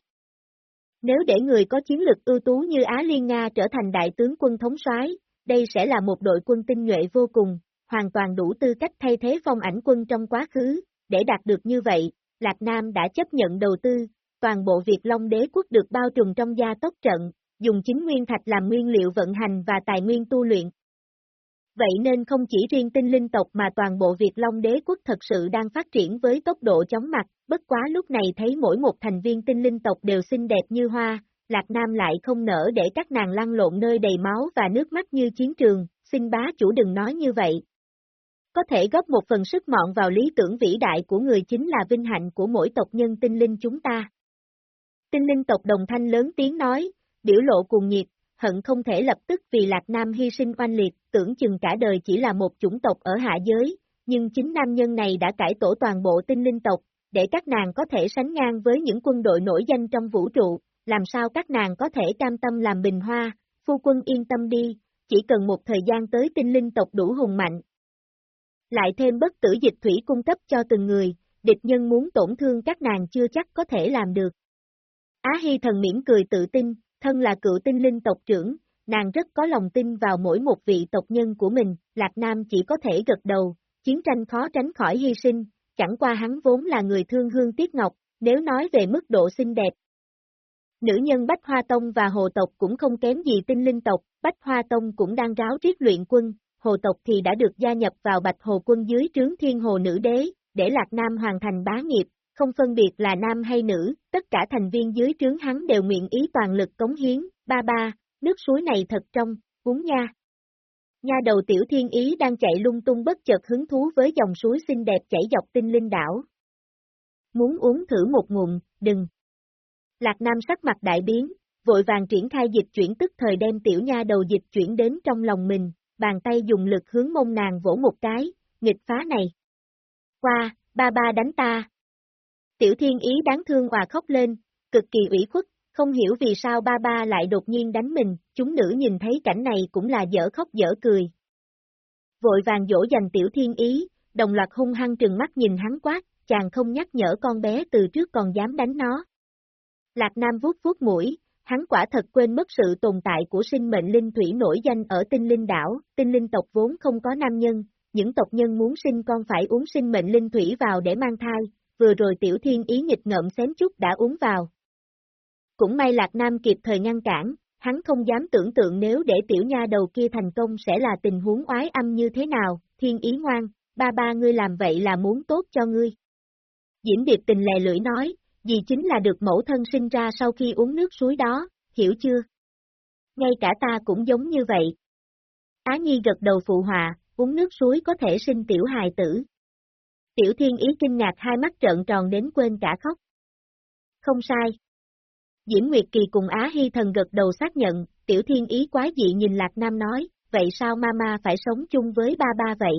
Nếu để người có chiến lực ưu tú như Á Liên Nga trở thành đại tướng quân thống soái, đây sẽ là một đội quân tinh nhuệ vô cùng, hoàn toàn đủ tư cách thay thế phong ảnh quân trong quá khứ, để đạt được như vậy, Lạc Nam đã chấp nhận đầu tư, toàn bộ Việt Long đế quốc được bao trùm trong gia tốc trận, dùng chính nguyên thạch làm nguyên liệu vận hành và tài nguyên tu luyện. Vậy nên không chỉ riêng tinh linh tộc mà toàn bộ Việt Long đế quốc thật sự đang phát triển với tốc độ chóng mặt, bất quá lúc này thấy mỗi một thành viên tinh linh tộc đều xinh đẹp như hoa, Lạc Nam lại không nỡ để các nàng lăn lộn nơi đầy máu và nước mắt như chiến trường, xin bá chủ đừng nói như vậy. Có thể góp một phần sức mọn vào lý tưởng vĩ đại của người chính là vinh hạnh của mỗi tộc nhân tinh linh chúng ta. Tinh linh tộc đồng thanh lớn tiếng nói, biểu lộ cuồng nhiệt, hận không thể lập tức vì Lạc Nam hy sinh oanh liệt, tưởng chừng cả đời chỉ là một chủng tộc ở hạ giới, nhưng chính nam nhân này đã cải tổ toàn bộ tinh linh tộc, để các nàng có thể sánh ngang với những quân đội nổi danh trong vũ trụ, làm sao các nàng có thể cam tâm làm bình hoa, phu quân yên tâm đi, chỉ cần một thời gian tới tinh linh tộc đủ hùng mạnh. Lại thêm bất tử dịch thủy cung cấp cho từng người, địch nhân muốn tổn thương các nàng chưa chắc có thể làm được. Á Hy thần miễn cười tự tin, thân là cựu tinh linh tộc trưởng, nàng rất có lòng tin vào mỗi một vị tộc nhân của mình, Lạc Nam chỉ có thể gật đầu, chiến tranh khó tránh khỏi hy sinh, chẳng qua hắn vốn là người thương hương tiếc ngọc, nếu nói về mức độ xinh đẹp. Nữ nhân Bách Hoa Tông và Hồ Tộc cũng không kém gì tinh linh tộc, Bách Hoa Tông cũng đang ráo riết luyện quân, Hồ Tộc thì đã được gia nhập vào Bạch Hồ quân dưới trướng Thiên Hồ Nữ Đế, để Lạc Nam hoàn thành bá nghiệp, không phân biệt là nam hay nữ, tất cả thành viên dưới trướng hắn đều nguyện ý toàn lực cống hiến, ba ba, nước suối này thật trong, uống nha. Nha đầu tiểu thiên ý đang chạy lung tung bất chợt hứng thú với dòng suối xinh đẹp chảy dọc tinh linh đảo. Muốn uống thử một ngụm, đừng. Lạc Nam sắc mặt đại biến, vội vàng triển khai dịch chuyển tức thời đem tiểu nha đầu dịch chuyển đến trong lòng mình, bàn tay dùng lực hướng mông nàng vỗ một cái, nghịch phá này. Qua, ba ba đánh ta, Tiểu thiên ý đáng thương hòa khóc lên, cực kỳ ủy khuất, không hiểu vì sao ba ba lại đột nhiên đánh mình, chúng nữ nhìn thấy cảnh này cũng là dở khóc dở cười. Vội vàng dỗ dành tiểu thiên ý, đồng loạt hung hăng trừng mắt nhìn hắn quát, chàng không nhắc nhở con bé từ trước còn dám đánh nó. Lạc Nam vuốt vuốt mũi, hắn quả thật quên mất sự tồn tại của sinh mệnh linh thủy nổi danh ở tinh linh đảo, tinh linh tộc vốn không có nam nhân, những tộc nhân muốn sinh con phải uống sinh mệnh linh thủy vào để mang thai, vừa rồi tiểu thiên ý nghịch ngợm xém chút đã uống vào. Cũng may Lạc Nam kịp thời ngăn cản, hắn không dám tưởng tượng nếu để tiểu nha đầu kia thành công sẽ là tình huống oái âm như thế nào, thiên ý ngoan, ba ba ngươi làm vậy là muốn tốt cho ngươi. Diễm Điệp tình lè lưỡi nói, vì chính là được mẫu thân sinh ra sau khi uống nước suối đó, hiểu chưa? Ngay cả ta cũng giống như vậy. Á Nhi gật đầu phụ họa, uống nước suối có thể sinh tiểu hài tử. Tiểu thiên ý kinh ngạc hai mắt trợn tròn đến quên cả khóc. Không sai. Diễm Nguyệt Kỳ cùng Á Hy Thần gật đầu xác nhận, tiểu thiên ý quái dị nhìn Lạc Nam nói, vậy sao mama phải sống chung với ba ba vậy?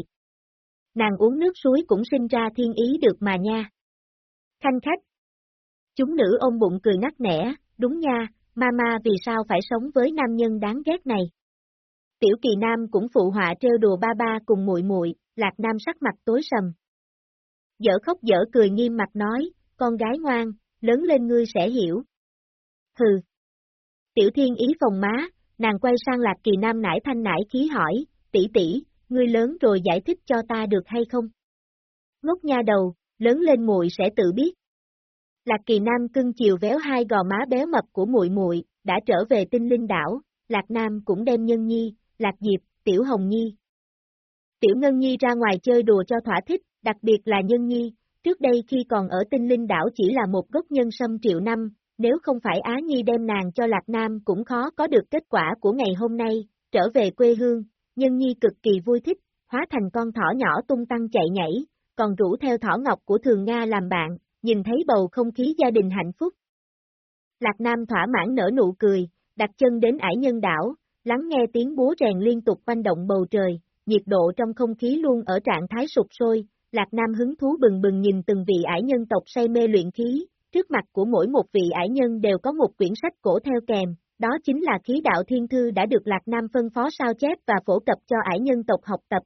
Nàng uống nước suối cũng sinh ra thiên ý được mà nha. Khanh khách. Chúng nữ ôm bụng cười nát nẻ, đúng nha, mama vì sao phải sống với nam nhân đáng ghét này? Tiểu kỳ nam cũng phụ họa trêu đùa ba ba cùng muội muội, Lạc Nam sắc mặt tối sầm dở khóc dở cười nghiêm mặt nói, con gái ngoan, lớn lên ngươi sẽ hiểu. Hừ. Tiểu thiên ý phòng má, nàng quay sang lạc kỳ nam nải thanh nải khí hỏi, tỷ tỷ, ngươi lớn rồi giải thích cho ta được hay không? Ngốc nha đầu, lớn lên muội sẽ tự biết. Lạc Kỳ Nam cưng chiều véo hai gò má béo mập của muội muội, đã trở về tinh linh đảo, Lạc Nam cũng đem Nhân Nhi, Lạc Diệp, Tiểu Hồng Nhi. Tiểu Ngân Nhi ra ngoài chơi đùa cho thỏa thích, đặc biệt là Nhân Nhi, trước đây khi còn ở tinh linh đảo chỉ là một gốc nhân sâm triệu năm, nếu không phải Á Nhi đem nàng cho Lạc Nam cũng khó có được kết quả của ngày hôm nay, trở về quê hương, nhân nhi cực kỳ vui thích, hóa thành con thỏ nhỏ tung tăng chạy nhảy, còn rủ theo thỏ ngọc của Thường Nga làm bạn, nhìn thấy bầu không khí gia đình hạnh phúc. Lạc Nam thỏa mãn nở nụ cười, đặt chân đến ải nhân đảo, lắng nghe tiếng búa rèn liên tục quanh động bầu trời, nhiệt độ trong không khí luôn ở trạng thái sụp sôi, Lạc Nam hứng thú bừng bừng nhìn từng vị ải nhân tộc say mê luyện khí, trước mặt của mỗi một vị ải nhân đều có một quyển sách cổ theo kèm, đó chính là khí đạo thiên thư đã được Lạc Nam phân phó sao chép và phổ cập cho ải nhân tộc học tập.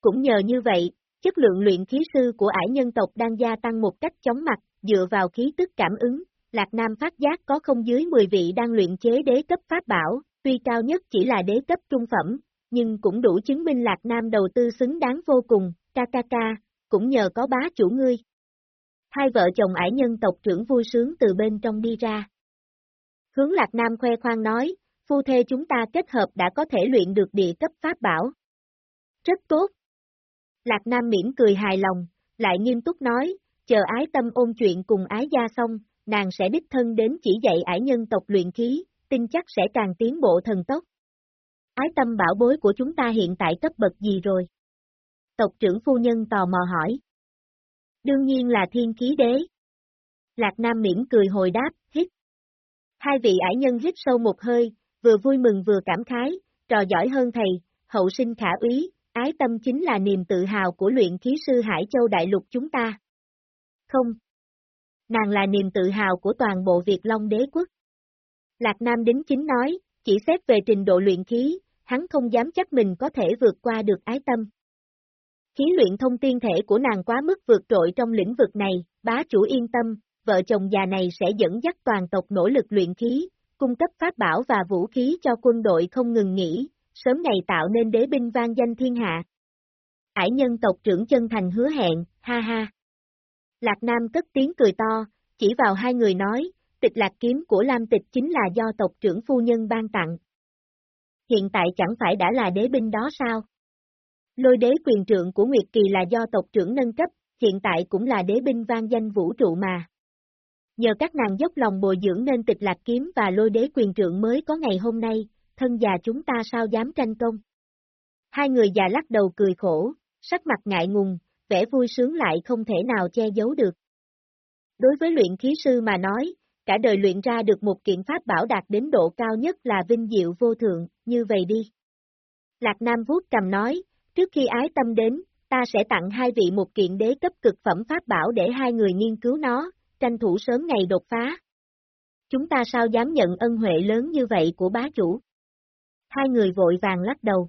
Cũng nhờ như vậy, chất lượng luyện khí sư của ải nhân tộc đang gia tăng một cách chóng mặt, dựa vào khí tức cảm ứng, Lạc Nam phát giác có không dưới 10 vị đang luyện chế đế cấp pháp bảo, tuy cao nhất chỉ là đế cấp trung phẩm, nhưng cũng đủ chứng minh Lạc Nam đầu tư xứng đáng vô cùng, ca ca ca, cũng nhờ có bá chủ ngươi. Hai vợ chồng ải nhân tộc trưởng vui sướng từ bên trong đi ra. Hướng Lạc Nam khoe khoang nói, phu thê chúng ta kết hợp đã có thể luyện được địa cấp pháp bảo. Rất tốt. Lạc Nam mỉm cười hài lòng, lại nghiêm túc nói, chờ ái tâm ôn chuyện cùng ái gia xong, nàng sẽ đích thân đến chỉ dạy ải nhân tộc luyện khí, tin chắc sẽ càng tiến bộ thần tốc. Ái tâm bảo bối của chúng ta hiện tại cấp bậc gì rồi? Tộc trưởng phu nhân tò mò hỏi. Đương nhiên là thiên khí đế. Lạc Nam mỉm cười hồi đáp, hít. Hai vị ải nhân hít sâu một hơi, vừa vui mừng vừa cảm khái, trò giỏi hơn thầy, hậu sinh khả úy, ái tâm chính là niềm tự hào của luyện khí sư Hải Châu Đại Lục chúng ta. Không. Nàng là niềm tự hào của toàn bộ Việt Long đế quốc. Lạc Nam đính chính nói, chỉ xét về trình độ luyện khí, hắn không dám chắc mình có thể vượt qua được ái tâm. Khí luyện thông tiên thể của nàng quá mức vượt trội trong lĩnh vực này, bá chủ yên tâm, vợ chồng già này sẽ dẫn dắt toàn tộc nỗ lực luyện khí, cung cấp pháp bảo và vũ khí cho quân đội không ngừng nghỉ, sớm ngày tạo nên đế binh vang danh thiên hạ. Ải nhân tộc trưởng chân thành hứa hẹn, ha ha. Lạc Nam cất tiếng cười to, chỉ vào hai người nói, tịch lạc kiếm của Lam tịch chính là do tộc trưởng phu nhân ban tặng. Hiện tại chẳng phải đã là đế binh đó sao? Lôi đế quyền trượng của Nguyệt Kỳ là do tộc trưởng nâng cấp, hiện tại cũng là đế binh vang danh vũ trụ mà. Nhờ các nàng dốc lòng bồi dưỡng nên tịch lạc kiếm và lôi đế quyền trượng mới có ngày hôm nay, thân già chúng ta sao dám tranh công. Hai người già lắc đầu cười khổ, sắc mặt ngại ngùng, vẻ vui sướng lại không thể nào che giấu được. Đối với luyện khí sư mà nói, cả đời luyện ra được một kiện pháp bảo đạt đến độ cao nhất là vinh diệu vô thượng, như vậy đi. Lạc Nam vuốt cầm nói, trước khi ái tâm đến, ta sẽ tặng hai vị một kiện đế cấp cực phẩm pháp bảo để hai người nghiên cứu nó, tranh thủ sớm ngày đột phá. Chúng ta sao dám nhận ân huệ lớn như vậy của bá chủ? Hai người vội vàng lắc đầu.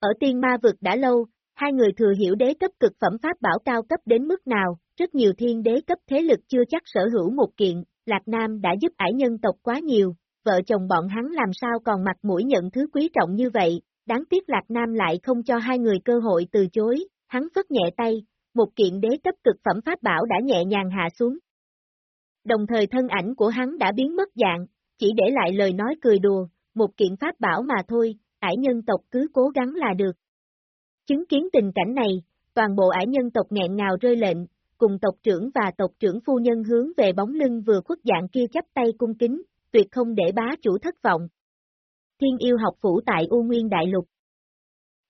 Ở tiên ma vực đã lâu, hai người thừa hiểu đế cấp cực phẩm pháp bảo cao cấp đến mức nào, rất nhiều thiên đế cấp thế lực chưa chắc sở hữu một kiện, Lạc Nam đã giúp ải nhân tộc quá nhiều, vợ chồng bọn hắn làm sao còn mặt mũi nhận thứ quý trọng như vậy, đáng tiếc Lạc Nam lại không cho hai người cơ hội từ chối, hắn phất nhẹ tay, một kiện đế cấp cực phẩm pháp bảo đã nhẹ nhàng hạ xuống. Đồng thời thân ảnh của hắn đã biến mất dạng, chỉ để lại lời nói cười đùa, một kiện pháp bảo mà thôi, ải nhân tộc cứ cố gắng là được. Chứng kiến tình cảnh này, toàn bộ ải nhân tộc nghẹn ngào rơi lệnh, cùng tộc trưởng và tộc trưởng phu nhân hướng về bóng lưng vừa khuất dạng kia chắp tay cung kính, tuyệt không để bá chủ thất vọng. Thiên yêu học phủ tại U Nguyên Đại Lục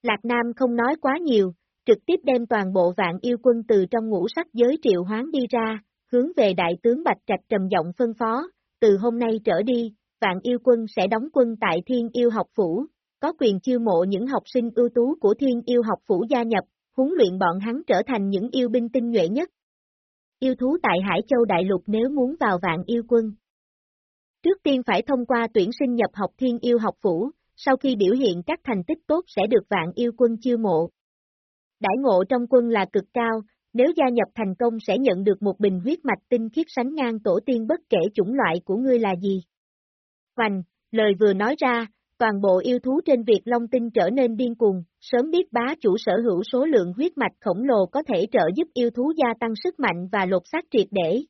Lạc Nam không nói quá nhiều, trực tiếp đem toàn bộ vạn yêu quân từ trong ngũ sắc giới triệu hoán đi ra, hướng về đại tướng Bạch Trạch trầm giọng phân phó, từ hôm nay trở đi, vạn yêu quân sẽ đóng quân tại thiên yêu học phủ, có quyền chiêu mộ những học sinh ưu tú của thiên yêu học phủ gia nhập, huấn luyện bọn hắn trở thành những yêu binh tinh nhuệ nhất. Yêu thú tại Hải Châu Đại Lục nếu muốn vào vạn yêu quân. Trước tiên phải thông qua tuyển sinh nhập học thiên yêu học phủ, sau khi biểu hiện các thành tích tốt sẽ được vạn yêu quân chiêu mộ. Đãi ngộ trong quân là cực cao, nếu gia nhập thành công sẽ nhận được một bình huyết mạch tinh khiết sánh ngang tổ tiên bất kể chủng loại của ngươi là gì. Hoành, lời vừa nói ra, toàn bộ yêu thú trên việc Long Tinh trở nên điên cuồng, sớm biết bá chủ sở hữu số lượng huyết mạch khổng lồ có thể trợ giúp yêu thú gia tăng sức mạnh và lột xác triệt để.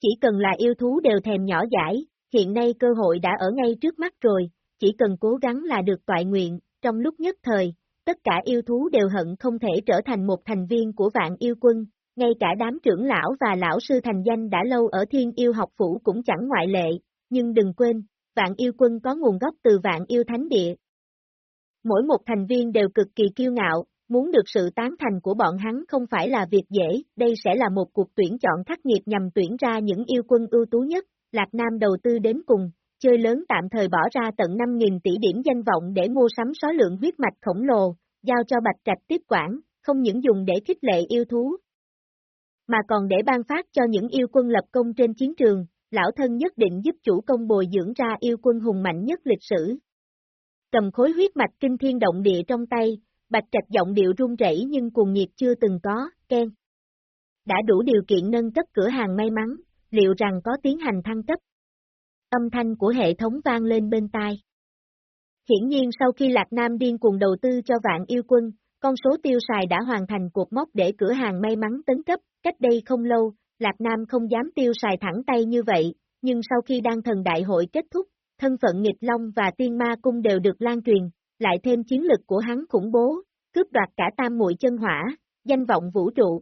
Chỉ cần là yêu thú đều thèm nhỏ giải, hiện nay cơ hội đã ở ngay trước mắt rồi, chỉ cần cố gắng là được toại nguyện, trong lúc nhất thời, tất cả yêu thú đều hận không thể trở thành một thành viên của vạn yêu quân, ngay cả đám trưởng lão và lão sư thành danh đã lâu ở thiên yêu học phủ cũng chẳng ngoại lệ, nhưng đừng quên, vạn yêu quân có nguồn gốc từ vạn yêu thánh địa. Mỗi một thành viên đều cực kỳ kiêu ngạo, muốn được sự tán thành của bọn hắn không phải là việc dễ, đây sẽ là một cuộc tuyển chọn khắc nghiệt nhằm tuyển ra những yêu quân ưu tú nhất, Lạc Nam đầu tư đến cùng, chơi lớn tạm thời bỏ ra tận 5.000 tỷ điểm danh vọng để mua sắm số lượng huyết mạch khổng lồ, giao cho Bạch Trạch tiếp quản, không những dùng để khích lệ yêu thú, mà còn để ban phát cho những yêu quân lập công trên chiến trường, lão thân nhất định giúp chủ công bồi dưỡng ra yêu quân hùng mạnh nhất lịch sử. Cầm khối huyết mạch kinh thiên động địa trong tay, Bạch Trạch giọng điệu run rẩy nhưng cuồng nhiệt chưa từng có, khen Đã đủ điều kiện nâng cấp cửa hàng may mắn, liệu rằng có tiến hành thăng cấp? Âm thanh của hệ thống vang lên bên tai. Hiển nhiên sau khi Lạc Nam điên cuồng đầu tư cho vạn yêu quân, con số tiêu xài đã hoàn thành cuộc mốc để cửa hàng may mắn tấn cấp, cách đây không lâu, Lạc Nam không dám tiêu xài thẳng tay như vậy, nhưng sau khi đăng thần đại hội kết thúc, thân phận nghịch long và tiên ma cung đều được lan truyền, lại thêm chiến lực của hắn khủng bố, cướp đoạt cả tam muội chân hỏa, danh vọng vũ trụ.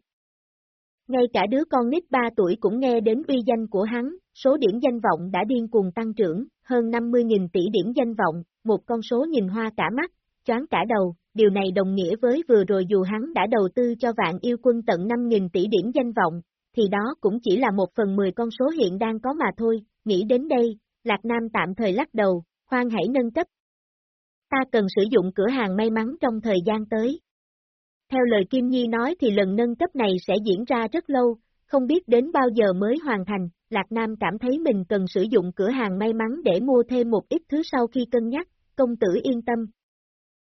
Ngay cả đứa con nít 3 tuổi cũng nghe đến uy danh của hắn, số điểm danh vọng đã điên cuồng tăng trưởng, hơn 50.000 tỷ điểm danh vọng, một con số nhìn hoa cả mắt, choáng cả đầu, điều này đồng nghĩa với vừa rồi dù hắn đã đầu tư cho vạn yêu quân tận 5.000 tỷ điểm danh vọng, thì đó cũng chỉ là một phần 10 con số hiện đang có mà thôi, nghĩ đến đây, Lạc Nam tạm thời lắc đầu, khoan hãy nâng cấp. Ta cần sử dụng cửa hàng may mắn trong thời gian tới. Theo lời Kim Nhi nói thì lần nâng cấp này sẽ diễn ra rất lâu, không biết đến bao giờ mới hoàn thành, Lạc Nam cảm thấy mình cần sử dụng cửa hàng may mắn để mua thêm một ít thứ sau khi cân nhắc, công tử yên tâm.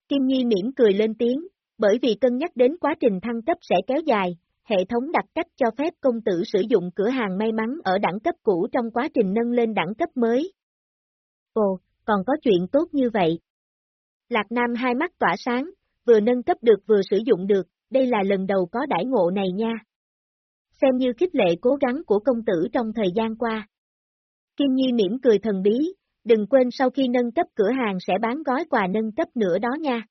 Kim Nhi mỉm cười lên tiếng, bởi vì cân nhắc đến quá trình thăng cấp sẽ kéo dài, hệ thống đặt cách cho phép công tử sử dụng cửa hàng may mắn ở đẳng cấp cũ trong quá trình nâng lên đẳng cấp mới. Ồ, còn có chuyện tốt như vậy. Lạc Nam hai mắt tỏa sáng, vừa nâng cấp được vừa sử dụng được, đây là lần đầu có đãi ngộ này nha. Xem như khích lệ cố gắng của công tử trong thời gian qua. Kim Nhi mỉm cười thần bí, đừng quên sau khi nâng cấp cửa hàng sẽ bán gói quà nâng cấp nữa đó nha.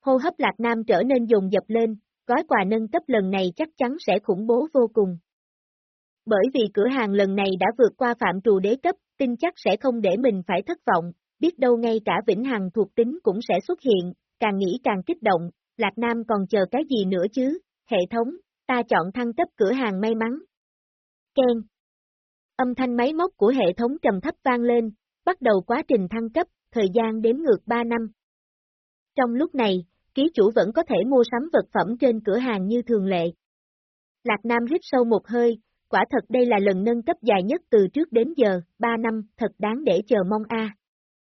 Hô hấp Lạc Nam trở nên dồn dập lên, gói quà nâng cấp lần này chắc chắn sẽ khủng bố vô cùng. Bởi vì cửa hàng lần này đã vượt qua phạm trù đế cấp, tin chắc sẽ không để mình phải thất vọng, biết đâu ngay cả Vĩnh Hằng thuộc tính cũng sẽ xuất hiện, càng nghĩ càng kích động, Lạc Nam còn chờ cái gì nữa chứ, hệ thống, ta chọn thăng cấp cửa hàng may mắn. Ken. Âm thanh máy móc của hệ thống trầm thấp vang lên, bắt đầu quá trình thăng cấp, thời gian đếm ngược 3 năm. Trong lúc này, ký chủ vẫn có thể mua sắm vật phẩm trên cửa hàng như thường lệ. Lạc Nam hít sâu một hơi, quả thật đây là lần nâng cấp dài nhất từ trước đến giờ, 3 năm, thật đáng để chờ mong a.